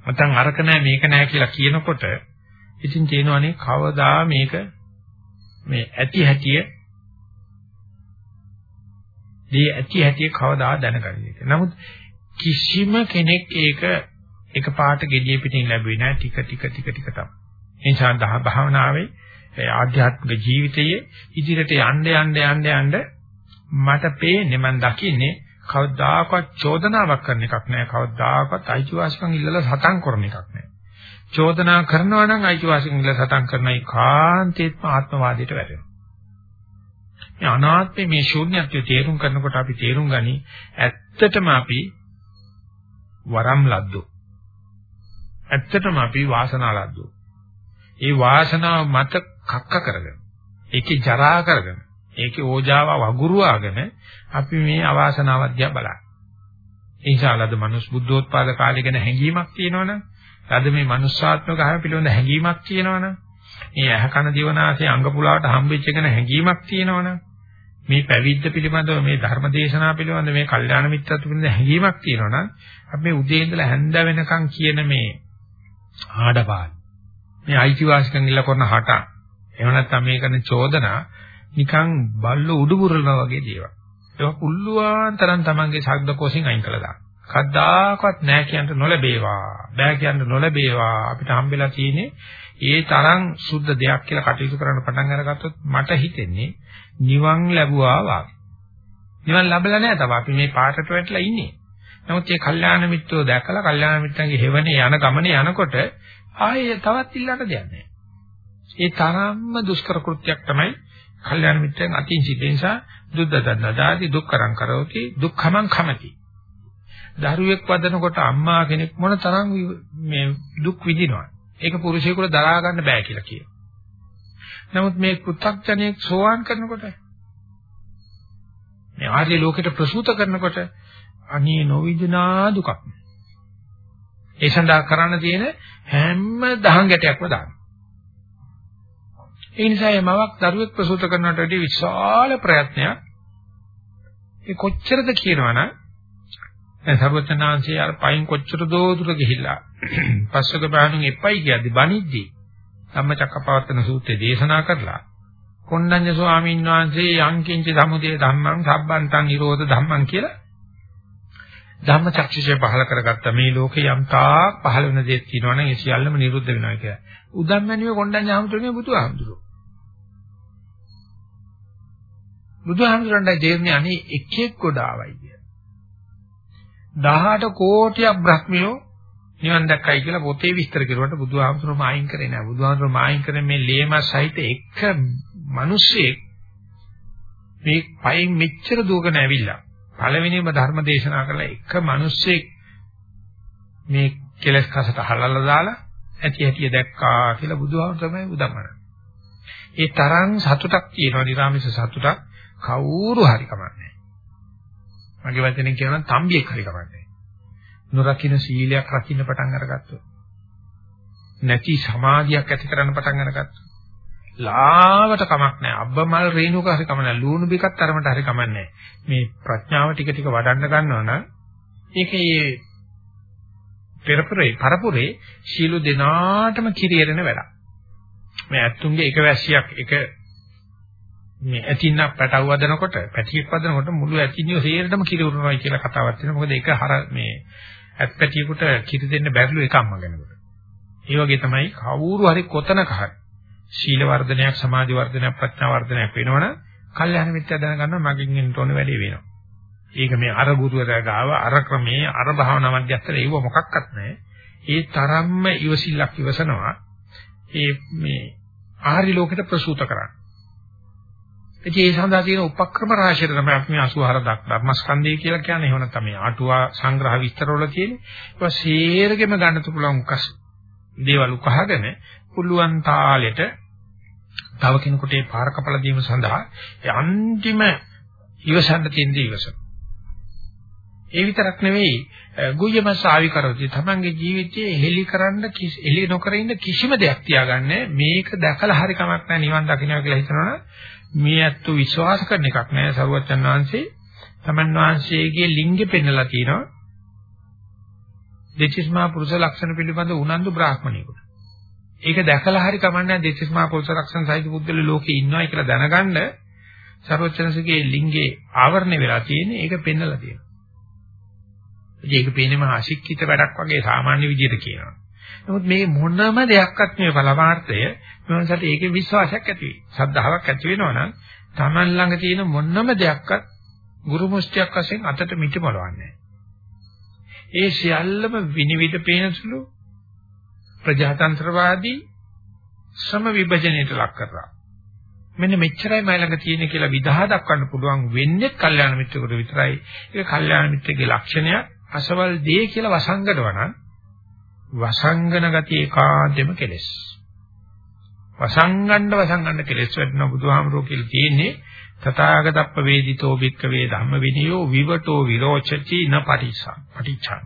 නැත්නම් අරක නැහැ මේක නැහැ කියලා කියනකොට ඉතින් තේනවනේ කවදා මේක මේ ඇති හැටිය දී ඇති හැටි කවදා දැනගන්නේ. නමුත් කිසිම කෙනෙක් ඒක එකපාරට gediye පිටින් ලැබුවේ නැහැ ටික ටික ටික ටික තමයි. ඒ නිසා දහ භාවනාවේ ආධ්‍යාත්මික ජීවිතයේ ඉදිරියට යන්න යන්න යන්න යන්න මට පේන්නේ මම දකින්නේ කවදාකවත් චෝදනාවක් කරන එකක් නෑ කවදාකවත් අයිතිවාසිකම් ඉල්ලලා සටන් කරන එකක් නෑ චෝදනා කරනවා නම් අයිතිවාසිකම් ඉල්ලලා සටන් කරනයි කාන්තේත්ම ආත්මවාදයට වැටෙනවා මේ අනාත්මේ මේ ශූන්‍යත්වය තේරුම් කරනකොට අපි තේරුම් ගනි ඇත්තටම අපි වරම් ලද්දෝ. ඇත්තටම අපි වාසනා ලද්දෝ. ඒ වාසනාව මත කක්ක කරගෙන ඒකේ ජරා කරගෙන ඒකේ ඕජාව වගුරුවාගෙන අපි මේ අවාසනාවක් දිහා බලන්නේ. ඉන්ෂාල්ලාද මනුස් බුද්ධෝත්පාද කාලය ගැන හැඟීමක් තියෙනවනම් අද මේ මනුස්සාත්මක ආයම පිළිබඳ හැඟීමක් තියෙනවනම් මේ ඇහ කන දිවනාසය අංග පුලාවට හම්බෙච්ච ගැන හැඟීමක් තියෙනවනම් මේ පැවිද්ද පිළිබඳව මේ ධර්ම දේශනා පිළිබඳව මේ කල්යාණ මිත්‍රත්ව පිළිබඳ හැඟීමක් තියෙනවා නම් අපි මේ උදේ ඉඳලා හැන්ද වෙනකන් කියන මේ ආඩපාන මේ අයිතිවාසිකම් ඉල්ල කරන හට එහෙම නැත්නම් මේ කරන චෝදනා නිකන් බල්ල උඩුබුරනවා වගේ දේවල්. ඒක කුල්ලුවාන් තරම් තමන්ගේ ශබ්ද කෝෂෙන් අයින් කළා දාන්න. කද්දාකවත් නැහැ කියන්න නොලැබේවා. බෑ කියන්න නොලැබේවා. අපිට හම්බෙලා තියෙන්නේ ඒ තරම් සුද්ධ දෙයක් කියලා කටයුතු කරන්න පටන් අරගත්තොත් මට හිතෙන්නේ නිවන් ලැබුවා වාගේ. නිවන් ලැබලා නැහැ තව අපි මේ පාටට වැටලා ඉන්නේ. නමුත් මේ කල්යාණ මිත්‍රෝ දැකලා කල්යාණ මිත්‍රන්ගේ හේවනේ යන ගමනේ යනකොට ආයේ තවත් ඉල්ලන්න දෙයක් නැහැ. ඒ තරම්ම දුෂ්කර කෘත්‍යයක් තමයි කල්යාණ මිත්‍රයන් අතින් සිද්ධ නිසා දුද්දතනදාති දුක්කරං කරෝති දුක්ඛමං khමති. දරුවෙක් වදනකොට අම්මා කෙනෙක් මොන තරම් මේ දුක් විඳිනවද? ඒක පුරුෂයෙකුට දරා ගන්න බෑ කියලා කියනවා. නමුත් මේ පෘථග්ජනයෙක් සෝවාන් කරනකොට මේ ආර්ය ලෝකෙට ප්‍රසූත කරනකොට අනේ නොවිදිනා දුකක්. ඒ සඳහා කරන්න තියෙන හැම දහං ගැටයක්ම දාන්න. ඒ නිසා මේ මවක් දරුවෙක් ප්‍රසූත කරනට වඩා විශාල ප්‍රයත්නයක්. ඒ කොච්චරද කියනවනම් දැන් සර්වචනාංශය අර පයින් කොච්චර දෝ දුර ගිහිල්ලා පස්සක බානුන් එපයි කියද්දි බනිද්දී ධම්මචක්කපවත්තන සූත්‍රය දේශනා කරලා කොණ්ඩඤ්ඤ ස්වාමීන් වහන්සේ යංකින්ච සමුදය ධම්මං සබ්බන්තං නිරෝධ ධම්මං කියලා ධම්මචක්ෂුෂය පහල කරගත්ත මේ ලෝකේ යම් තාක් පහල වෙන දේ තියෙනවනම් ඒ සියල්ලම නිරුද්ධ වෙනවා කියලා. උදම්මැණියේ කොණ්ඩඤ්ඤ හමුතුනේ බුදුහාමුදුරුවෝ. බුදුහාමුදුරන්ට දෙන්නේ අනේ එක එක් ගොඩාවයි කිය. 18 කෝටියක් බ්‍රහ්මියෝ නිවන් දැක්කයි කියලා පොතේ විස්තර කරුවට බුදුහාමුදුරුවෝ මායින් කරේ නෑ. බුදුහාමුදුරුවෝ මායින් කරේ මේ ලේම සහිත එක මිනිස්සෙක් මේ පයින් මෙච්චර දුවගෙන ඇවිල්ලා පළවෙනිම ධර්ම දේශනා කළ එක මිනිස්සෙක් මේ කෙලස් කසට හලලා දාලා ඇති ඇති දැක්කා කියලා බුදුහාමුදුරුවෝ තමයි උදම්මන. ඒ තරම් සතුටක් තියෙනවා නිරාමිස සතුටක් කවුරු හරි කමන්නේ. මගේ වචනෙන් කියනවා තම්බියෙක් හරි කමන්නේ. නොරකින්න සීලයක් රකින්න පටන් අරගත්තොත්. නැති සමාධියක් ඇති කරන්න පටන් අරගත්තොත්. ලාවට කමක් නැහැ. අබ්බමල් රේණුක හරි කම නැහැ. ලූණු බිකත් තරමට හරි කමක් නැහැ. මේ ප්‍රඥාව ටික ටික වඩන්න ගන්නවා නම් ඒකේ පෙරපුරේ පරපුරේ සීල දෙනාටම කිරියරෙන වැඩක්. මේ ඇත්තුන්ගේ එක වැස්සියක් එක මේ ඇතින්නක් පැටව වදනකොට පැටියෙක් වදනකොට මුළු ඇතින්නිය සේරටම කිරි උරනවා කියලා කතාවක් තියෙනවා. මොකද ඒක හර මේ ඇත් පැටියෙකුට කිරි දෙන්න බැරිලු එක අම්මා කෙනෙකුට. ඒ වගේ තමයි කවුරු හරි කොතනක හරි ශීල වර්ධනයක් සමාධි වර්ධනයක් ප්‍රඥා වර්ධනයක් වෙනවනම් කල්යාණ මිත්‍යා දැනගන්නවා මගෙන් එන්න ඕනේ වැඩේ වෙනවා. ඒක මේ අර ගුරුවරයා ගාව අර ක්‍රමේ අර භාවනා මධ්‍යස්ථර ඒව මොකක්වත් නැහැ. ඒ තරම්ම ඉවසිල්ලක් ඉවසනවා. ඒ මේ ආහරි ලෝකෙට ප්‍රසූත කරන්නේ. ඉතින් ඒ සඳහා තියෙන උපක්‍රම රාශියට තමයි අපි මේ 84 ධර්මස්කන්ධය කියලා කියන්නේ. එහෙම නැත්නම් මේ ආටුවා සංග්‍රහ විස්තරවල තියෙන්නේ. ඒක සේරගෙම ගන්න පුළුවන් උකස් දේවල් උකහාගෙන පුළුවන් තාලෙට තව කෙනෙකුට ඒ පාර කපලා දීම සඳහා ඒ අන්තිම ඉවසන්න තියෙන දේ ඉවසන. ඒ විතරක් නෙවෙයි ගුයම සාවි කරොති තමන්ගේ ජීවිතයේ හෙලි කරන්න හෙලි නොකර ඉන්න කිසිම දෙයක් තියාගන්න මේක දැකලා හරි කමක් නැහැ නිවන් දකින්නවා කියලා හිතනවනම් මේ ඇත්ත විශ්වාස කරන එකක් නෑ සරුවචන් වහන්සේ තමන් වහන්සේගේ ලිංගෙ පෙන්නලා තියෙනවා දෙචිස්මා පුරුෂ ලක්ෂණ පිළිබඳ උනන්දු බ්‍රාහ්මණයෙකුට. ඒක දැකලා හරි කමන්නේ දෙචිස්මා පුරුෂ ලක්ෂණ සහිත පුද්ගල ලෝකේ ඉන්නවයි කියලා දැනගන්න සරුවචනසගේ ලිංගේ ආවරණය වෙලා තියෙන්නේ ඒක පෙන්නලා තියෙනවා. ඒක පේන්නේ මහා අශික්කිත වැඩක් වගේ සාමාන්‍ය විදිහට කියනවා. නමුත් මේ මොනම දෙයක්වත් මේ බලමාර්ථය මොනසට ඒකේ විශ්වාසයක් ඇති වෙයි. සද්ධාාවක් ඇති වෙනවා නම් Taman ළඟ තියෙන මොනම දෙයක්වත් ගුරු මුස්තියක් වශයෙන් අතට මිටමලවන්නේ ඒ සියල්ලම විනිවිද පේනසුළු ප්‍රජාතන්ත්‍රවාදී සම විභජනයට ලක් කරලා මෙන්න මෙච්චරයි මයි ළඟ තියෙන කියලා විදහා දක්වන්න පුළුවන් වෙන්නේ කල්යාණ මිත්‍රෙකුට විතරයි. ඒක කල්යාණ මිත්‍රගේ ලක්ෂණයක් අසවල් දේ කියලා වසංගනවා නම් වසංගන ගතිය ඒකාන්තෙම කෙලෙස්. වසංගණ්ඩ වසංගණ්ඩ කෙලෙස් වැඩන බුදුහාමරෝ කියලා තියෙන්නේ තථාගතප්ප වේදිතෝ භික්කවේ ධම්ම විනයෝ විවටෝ විරෝචති න පටිච්චා පටිච්චා.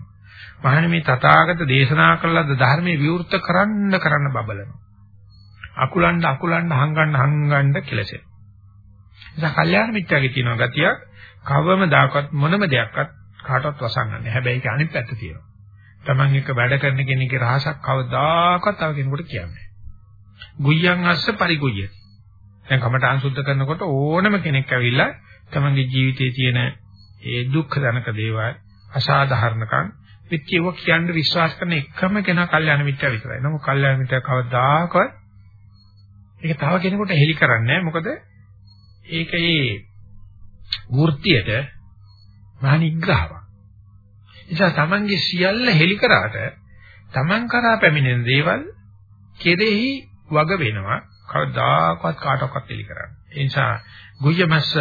මහණ මේ තථාගත දේශනා කළාද ධර්මයේ විවෘත කරන්න කරන්න බබලනවා. අකුලන්න අකුලන්න හංගන්න හංගන්න කෙලසෙ. නිසා කල්යාණ මිත්‍යාගේ තියෙන ගතියක්. කවම දාකවත් මොනම දෙයක්වත් කාටවත් වසංගන්නේ හැබැයි ඒක අනිත් පැත්ත තියෙනවා. Taman එක වැඩ කරන කෙනෙක්ගේ රහසක් කවදාකවත් තව කෙනෙකුට කියන්නේ ගුයයන් අස්ස පරිගුය්‍ය. දැන් කමඨාන් සුද්ධ කරනකොට ඕනම කෙනෙක් ඇවිල්ලා තමන්ගේ ජීවිතයේ තියෙන ඒ දුක්ඛ ධනක දේවල් අසාධාරණකම් පිටියව කියන්න විශ්වාස කරන එකම කෙනා කල්යාණ මිත්‍යා විතරයි. නමුත් කල්යාණ මිත්‍යා කවදාකවත් ඒක තව කෙනෙකුට හෙලි කරන්නේ නැහැ. මොකද ඒක ඒ වෘත්තියට මහා නිග්‍රහවක්. නිසා තමන්ගේ සියල්ල හෙලි කරාට තමන් කරා පැමිණෙන දේවල් කෙරෙහි වග වෙනවා කවදාකවත් කාටවත් එලි කරන්නේ. ඒ නිසා ගුය්‍යමස්ස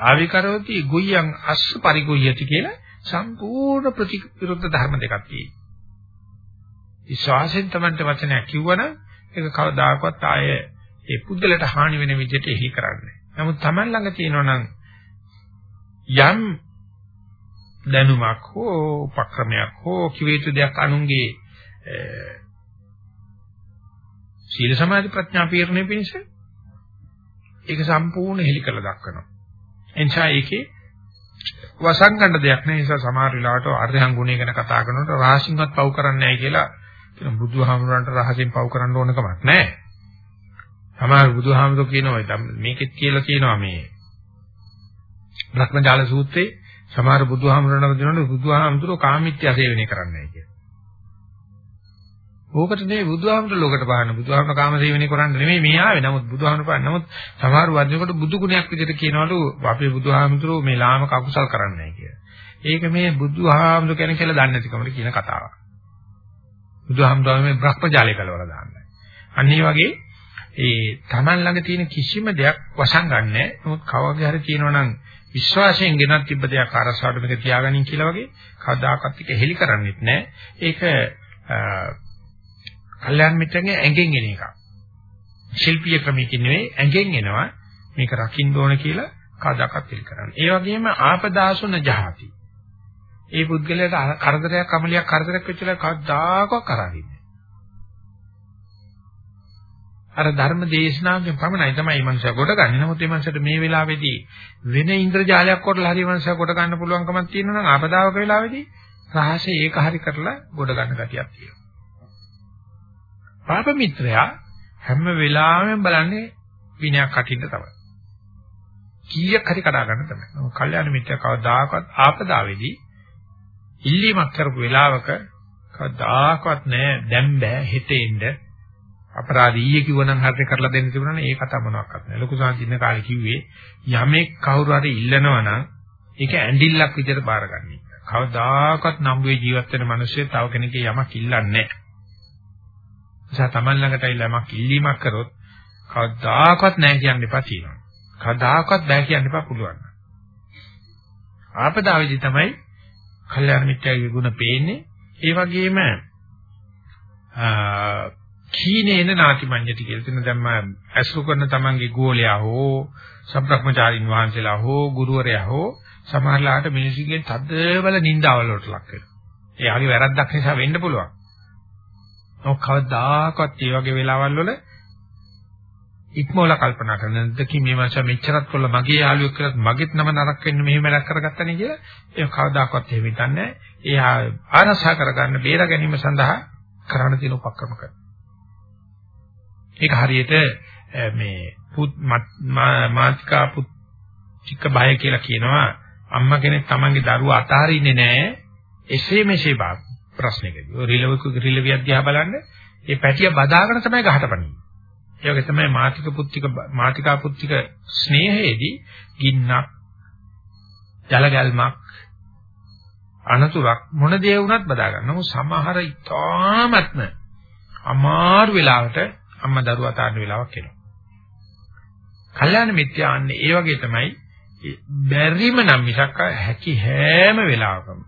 ආවිකරෝති ගුය්‍යං අස්ස පරිගුය්‍යති කියලා සම්පූර්ණ ප්‍රතිවිරුද්ධ ධර්ම දෙකක් තියෙනවා. විශ්වාසයෙන් තමයි වචනයක් කිව්වනම් ඒක කවදාකවත් ආය ඒ පුද්ගලට හානි වෙන විදිහට එහි කරන්නේ. නමුත් Taman ළඟ තියෙනවා නම් යම් දැනුමක් හෝ උපක්‍රමයක් හෝ කිවිතු දෙයක් අනුන්ගේ සීල සමාධි ප්‍රඥා පීර්ණය පිණිස ඒක සම්පූර්ණ හෙලි කරලා දක්වනවා. එනිසා ඒකේ වසංගණ්ඩ දෙයක් නෑ. නිසා සමහර වෙලාවට අර්ධයන් ගුණය ගැන කතා කරනකොට රහසින්වත් පව් කරන්නේ නැහැ කියලා කියන බුදුහාමුදුරන්ට රහසින් පව් කරන්න ඕන කමක් නැහැ. සමහර බුදුහාමුදුර කියනවා මේකෙත් කියලා කියනවා මේ රත්නජාල සූත්‍රයේ සමහර බුදුහාමුදුරන්ව දෙනවනේ බුදුහාමුදුරෝ කාමීත්‍ය සේවනය කරන්නේ නැහැ කියලා. ඕකට නෙවෙයි බුදුහාමුදුර ලෝකට පාන්න බුදුහාමුදුර කාම සේවනය කරන්න නෙමෙයි මේ ආවේ. නමුත් බුදුහාමුදුර පාන්න. නමුත් සමහර වදිනකොට බුදු ගුණයක් විදිහට කියනවලු අපේ බුදුහාමුදුර මේ ලාමක අකුසල් කරන්නේ නැහැ කියලා. ඒක මේ බුදුහාමුදුර කෙනෙක් කියලා දන්නේ නැතිකමට කියන කතාවක්. බුදුහාමුදුර මේ බ්‍රහ්මජාලය කලවලා දාන්නේ. අන්න ඒ වගේ ඒ Taman ළඟ තියෙන කිසිම දෙයක් වසන් ගන්නෑ. නමුත් කවගේ හරි කියනවනම් විශ්වාසයෙන් ගෙනත් තිබ්බ දෙයක් අරසාවට මේක තියාගනින් කියලා වගේ කවදාකවත් එක හෙලි කරන්නේත් නැහැ. ඒක කල්යාණ මිත්‍රගේ ඇඟෙන් එන එකක්. ශිල්පීය ක්‍රමයකින් නෙවෙයි ඇඟෙන් එනවා මේක රකින්න ඕන කියලා කවදාකවත් පිළ කරන්නේ. ඒ වගේම ආපදාසුන ජහති. ඒ පුද්ගලයාට කරදරයක් අමලියක් කරදරයක් වෙච්චලා කවදාකවත් කරන්නේ අර ධර්ම දේශනාවෙන් පමණයි තමයි මේ මනුස්සයා කොට ගන්න. නමුත් මේ මනුස්සයාට මේ වෙලාවේදී වෙන ඉන්ද්‍රජාලයක් කොටලා හරි මනුස්සයා කොට ගන්න පුළුවන්කමක් තියෙනවා නම් ආපදාවක වෙලාවේදී රහසේ ඒක හරි කරලා කොට ගන්න ගතියක් තියෙනවා. පාප මිත්‍රයා හැම වෙලාවෙම බලන්නේ විනයක් කටින්න තමයි. කීයක් හරි කඩා ගන්න තමයි. කල්යාණ මිත්‍යා කවදාකවත් ආපදාවේදී ඉල්ලීමක් කරපු වෙලාවක කවදාකවත් නෑ දැන් බෑ හෙටෙන්න අපරාධ ඊයේ කිව්වනම් හරියට කරලා දෙන්න තිබුණානේ ඒ කතාව මොනවාක්වත් නෑ. ලොකු සාන්තින්න කාලේ කිව්වේ යමෙක් කවුරු හරි ඉල්ලනවා නම් ඒක ඇඬිල්ලක් විදිහට බාරගන්නේ. කවදාකවත් නම්බුවේ ජීවත් වෙන මිනිස්සු තව කෙනෙක්ගේ යමක් ඉල්ලන්නේ නෑ. නිසා Taman ළඟට ඇවිල්ලා යමක් ඉල්ලීමක් කරොත් කවදාකවත් නෑ කියන්න එපා තියෙනවා. කවදාකවත් බෑ කියන්න එපා පුළුවන්. ආපදාවේදී තමයි කල්යාණ මිත්‍යාගේ ගුණ පේන්නේ. ඒ වගේම කීනේන නාතිමඤ්ඤති කියලා තියෙන දැන් මම ඇසුරු කරන තමන්ගේ ගෝලයා හෝ සම්ප්‍රක්‍මචාරින් වහන්සේලා හෝ ගුරුවරයා හෝ සමහරලාට මිනිසුන්ගේ තදබල නින්දාවල වලට ලක් වෙනවා. එයාගේ වැරද්දක් නිසා වෙන්න පුළුවන්. ඔව් කවදාකවත් මේ වගේ වෙලාවල් වල ඉක්මවල කල්පනා කරන දෙකි මේ මාස මෙච්චරත් කොල්ල මගේ යාළුවෙක් කරත් මගෙත් නම නරක වෙන්න මෙහෙම වැඩක් කරගත්තනේ කියලා ඒක කවදාකවත් එහෙම හිතන්නේ නැහැ. එයා ආරසා කරගන්න බේර ගැනීම සඳහා කරණ තියෙන උපක්‍රම කරනවා. ඒක හරියට මේ පුත් මාත්‍රිකා පුත්තික බය කියලා කියනවා අම්මා කෙනෙක් තමන්ගේ දරුවා අතහරින්නේ නැහැ එසේ මෙසේ බා ප්‍රශ්නයකදී. ඔය රිලවක රිලවියක් දිහා බලන්න ඒ පැටිය බදාගෙන තමයි ගහට පනින්නේ. ඒ වගේ තමයි මාතික පුත්තික මාතිකා පුත්තික ස්නේහයේදී ගින්නක් ජල ගැල්මක් අනතුරක් මොන දේ වුණත් බදා ගන්න. නමුත් සමහර ඉතාමත්ම අමාරු වෙලාවට අම්මා දරුවා තාන්න වෙලාවක් එනවා. කල්යාණ මිත්‍යාන්නේ ඒ වගේ තමයි බැරිම නම් මිසක් හැකි හැම වෙලාවකම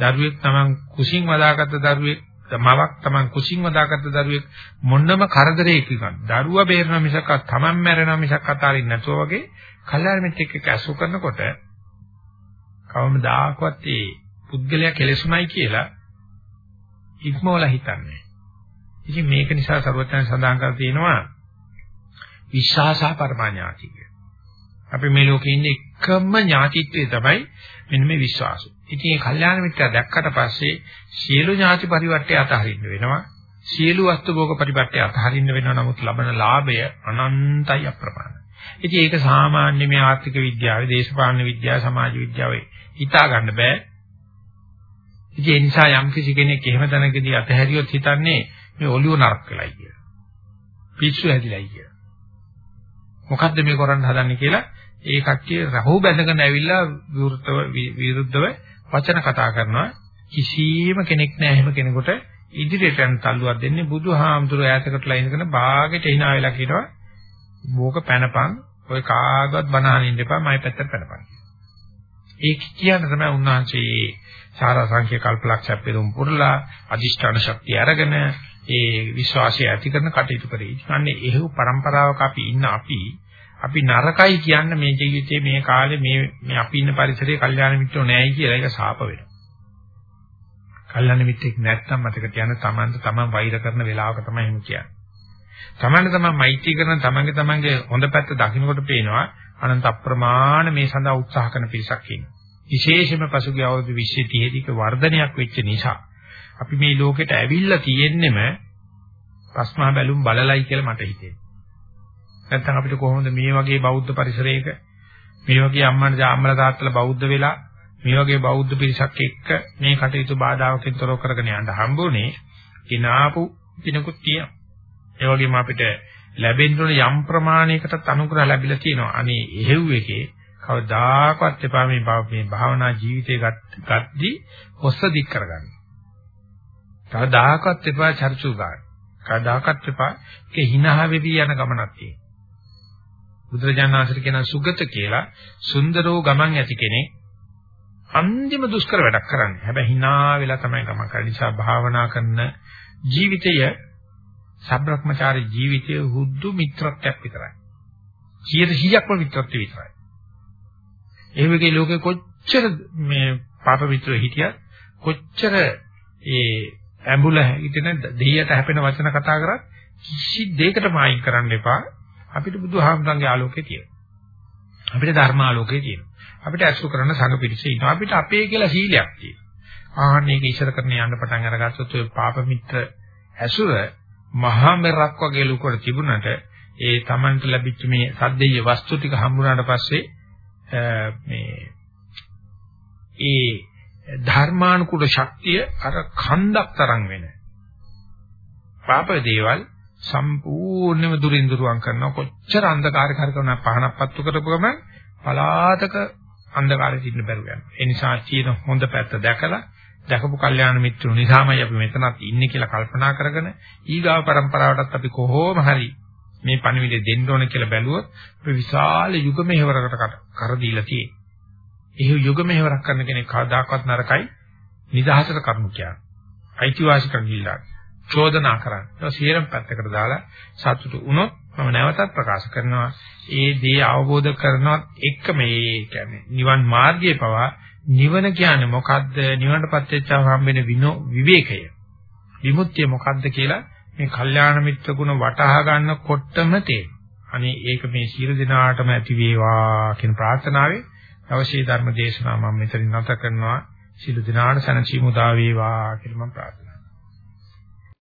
දරුවෙක් Taman කුසින් වදාගත්ත දරුවෙක් මවක් Taman කුසින් වදාගත්ත දරුවෙක් මොන්නම කරදරයකින් දරුවා බේරන මිසක් Taman මැරෙන මිසක් අතාරින්න නැතුව වගේ කල්යාණ මිත්‍යෙක් එක්ක ඇසු කරනකොට කවමදාකවත් ඒ පුද්ගලයා කෙලෙසුමයි කියලා ඉක්මවලා හිතන්නේ ඉතින් මේක නිසා සර්වඥයන් සඳහන් කර තියෙනවා විශ්වාසා පරමාඥාති කිය. අපි මේ ලෝකේ ඉන්නේ එකම ඥාතිත්වයේ තමයි මෙන්න මේ විශ්වාසය. ඉතින් මේ කල්යාණ මිත්‍යා දැක්කට පස්සේ සියලු ඥාති පරිවර්තය අතහරින්න වෙනවා. සියලු වස්තු භෝග පරිවර්තය අතහරින්න වෙනවා. නමුත් ලබන ලාභය අනන්තයි අප්‍රමාණයි. ඉතින් ඒක සාමාන්‍ය මේ ආර්ථික විද්‍යාවේ, දේශපාලන විද්‍යාවේ, සමාජ විද්‍යාවේ හිතා ගන්න බෑ. ඉතින් ඒ නිසා යම් කිසි කෙනෙක් එහෙම තැනකදී අතහැරියොත් හිතන්නේ මේ ඔළුව නරක් වෙලයි කියලා. පිස්සු හැදිලයි කියලා. මොකද්ද මේ කරන්න හදන්නේ කියලා ඒ කට්ටිය රහුව බැඳගෙන ඇවිල්ලා විරුද්ධව විරුද්ධව වචන කතා කරනවා. කිසියම් කෙනෙක් නැහැ එහෙම කෙනෙකුට ඉදිරියට යන තල්ලුවක් දෙන්නේ බුදුහාමුදුරුවෝ ඈතකටලා ඉඳගෙන බාගෙට hina වෙලා කියනවා. බෝක පැනපන්. ඔය කාගවත් බනහන් ඉන්න එපා. මයි පැත්තට පැනපන්. ඒ කියන තමයි උන්වහන්සේ සාරා සංඛ්‍ය කල්පලක්ෂය පෙරම් පුරලා අදිෂ්ඨාන ශක්තිය අරගෙන ඒ විශ්වාසය ඇති කරන කටයුතු කරේ. අනේ එහෙව් પરම්පරාවක අපි ඉන්න අපි අපි නරකයි කියන්න මේ ජීවිතේ මේ කාලේ මේ මේ අපි ඉන්න පරිසරයේ කල්යාණ මිත්‍රෝ නැහැයි කියලා ඒක සාප වෙනවා. කල්යාණ මිත්‍රෙක් නැත්තම් මතක තියාගන්න තමන්ට තමන් වෛර කරන වෙලාවක තමයි එහෙම කියන්නේ. තමන්ට තමන් මෛත්‍රී කරන තමන්ගේ තමන්ගේ හොඳ පැත්ත දකින්නකොට පේනවා අනන්ත අප්‍රමාණ මේ සඳහා උත්සාහ කරන පිරිසක් ඉන්නවා. විශේෂයෙන්ම පසුගිය අවුරුදු 20 30 දී වර්ධනයක් වෙච්ච නිසා අපි මේ ලෝකෙට ඇවිල්ලා තියෙන්නෙම ප්‍රශ්නා බැලුම් බලලයි කියලා මට හිතෙනවා. නැත්නම් අපිට කොහොමද මේ වගේ බෞද්ධ පරිසරයක මේ වගේ අම්මලා අම්මලා තාත්තලා බෞද්ධ වෙලා මේ වගේ බෞද්ධ පිරිසක් එක්ක මේ කටයුතු බාධාවකින් තොරව කරගෙන යන්න හම්බුනේ කිනාපු දිනකුත් තියෙනවා. ඒ වගේම අපිට ලැබෙන්න ඕන යම් ප්‍රමාණයකට අනුග්‍රහ ලැබිලා තියෙනවා. අනේ එහෙව් එකේ කවදාකවත් එපා මේ මේ භාවනා ජීවිතය ගද්දී හොස්ස දික් කරගන්න. කවදාකවත් එපා චර්චු ගන්න. කවදාකවත් එපා ඒක හිනහ වෙවි යන ගමනක් තියෙනවා. බුදුරජාණන් වහන්සේ කියන සුගත කියලා සුන්දරෝ ගමන් ඇති කෙනෙක් අන්තිම දුෂ්කර වැඩක් කරන්නේ. හැබැයි hina වෙලා තමයි ගමන් කරන්නේ. නිසා භාවනා කරන ජීවිතය සබ්‍රක්‍මචාරී ජීවිතයේ හුදු මිත්‍රත්වයක් විතරයි. 100%ක්ම මිත්‍රත්වය විතරයි. ඒ වගේ ලෝකෙ කොච්චර මේ පාප මිත්‍රෝ හිටියත් කොච්චර ඒ ඇඹුල හිටින දෙයියට හැපෙන වචන කතා කරත් කිසි දෙයකට මායින් කරන්න එපා. අපිට බුදුහාමුදුරන්ගේ ආලෝකය තියෙනවා. අපිට ධර්ම ආලෝකය තියෙනවා. අපිට අසු කරන සංඝ පිරිස ඉන්නවා. අපිට අපේ කියලා සීලයක් තියෙනවා. ආහන මේක ඉස්සර කරන යන්න පටන් අරගත්තොත් ඔය පාප මිත්‍ර ඇසුර මහා මෙරක් වගේ ලුකර තිබුණට ඒ Tamanට ලැබිච්ච මේ සද්දේය වස්තු ටික හම්බුනාට පස්සේ මේ ඒ ධර්මානුකූල ශක්තිය අර කන්දක් තරම් වෙන පාප දේවල් සම්පූර්ණයෙන්ම දුරින් දුරවන් කරනවා කොච්චර අන්ධකාර කරකවන පහනක් පත්තු කරපුවම පලාතක අන්ධකාරෙට ඉන්න බැරුව යනවා ඒ නිසා කියන හොඳ පැත්ත දැකලා දැකපු කල්යාණ මිත්‍රු නිසාමයි අපි මෙතනත් ඉන්නේ කියලා කල්පනා කරගෙන ඊගාව પરම්පරාවටත් අපි කොහොම හරි මේ පණිවිඩය දෙන්න ඕන කියලා බැලුවොත් අපි විශාල යුග මෙහෙවරකට කර දීලා තියෙනවා. ඒ යුග මෙහෙවරක් කරන කෙනෙක් කවදාකවත් නරකයි නිදහසට කරුණු කියන්නේ. අයිතිවාසිකම් ගිල්ලා චෝදනා කරන්න. ඒක සියරම් පැත්තකට දාලා සතුටු වුණොත් මම නැවතත් ප්‍රකාශ කරනවා ඒ දේ අවබෝධ කරනවත් එක්ක මේ කියන්නේ නිවන් මාර්ගයේ පවා නිවන කියන්නේ මොකද්ද? නිවනටපත් වෙච්චාම හම්බෙන විවේකය. විමුක්තිය මොකද්ද කියලා මේ කල්යාණ මිත්‍ර ගුණ වටහා ගන්නකොටම තේරෙනවා. අනේ ඒක මේ සියලු දිනාටම ඇති වේවා කියන ප්‍රාර්ථනාවේ අවශ්‍ය ධර්ම දේශනාව මම මෙතනින් නැත කරනවා. සියලු දිනාට සනසීමු දා වේවා කියලා මම ප්‍රාර්ථනා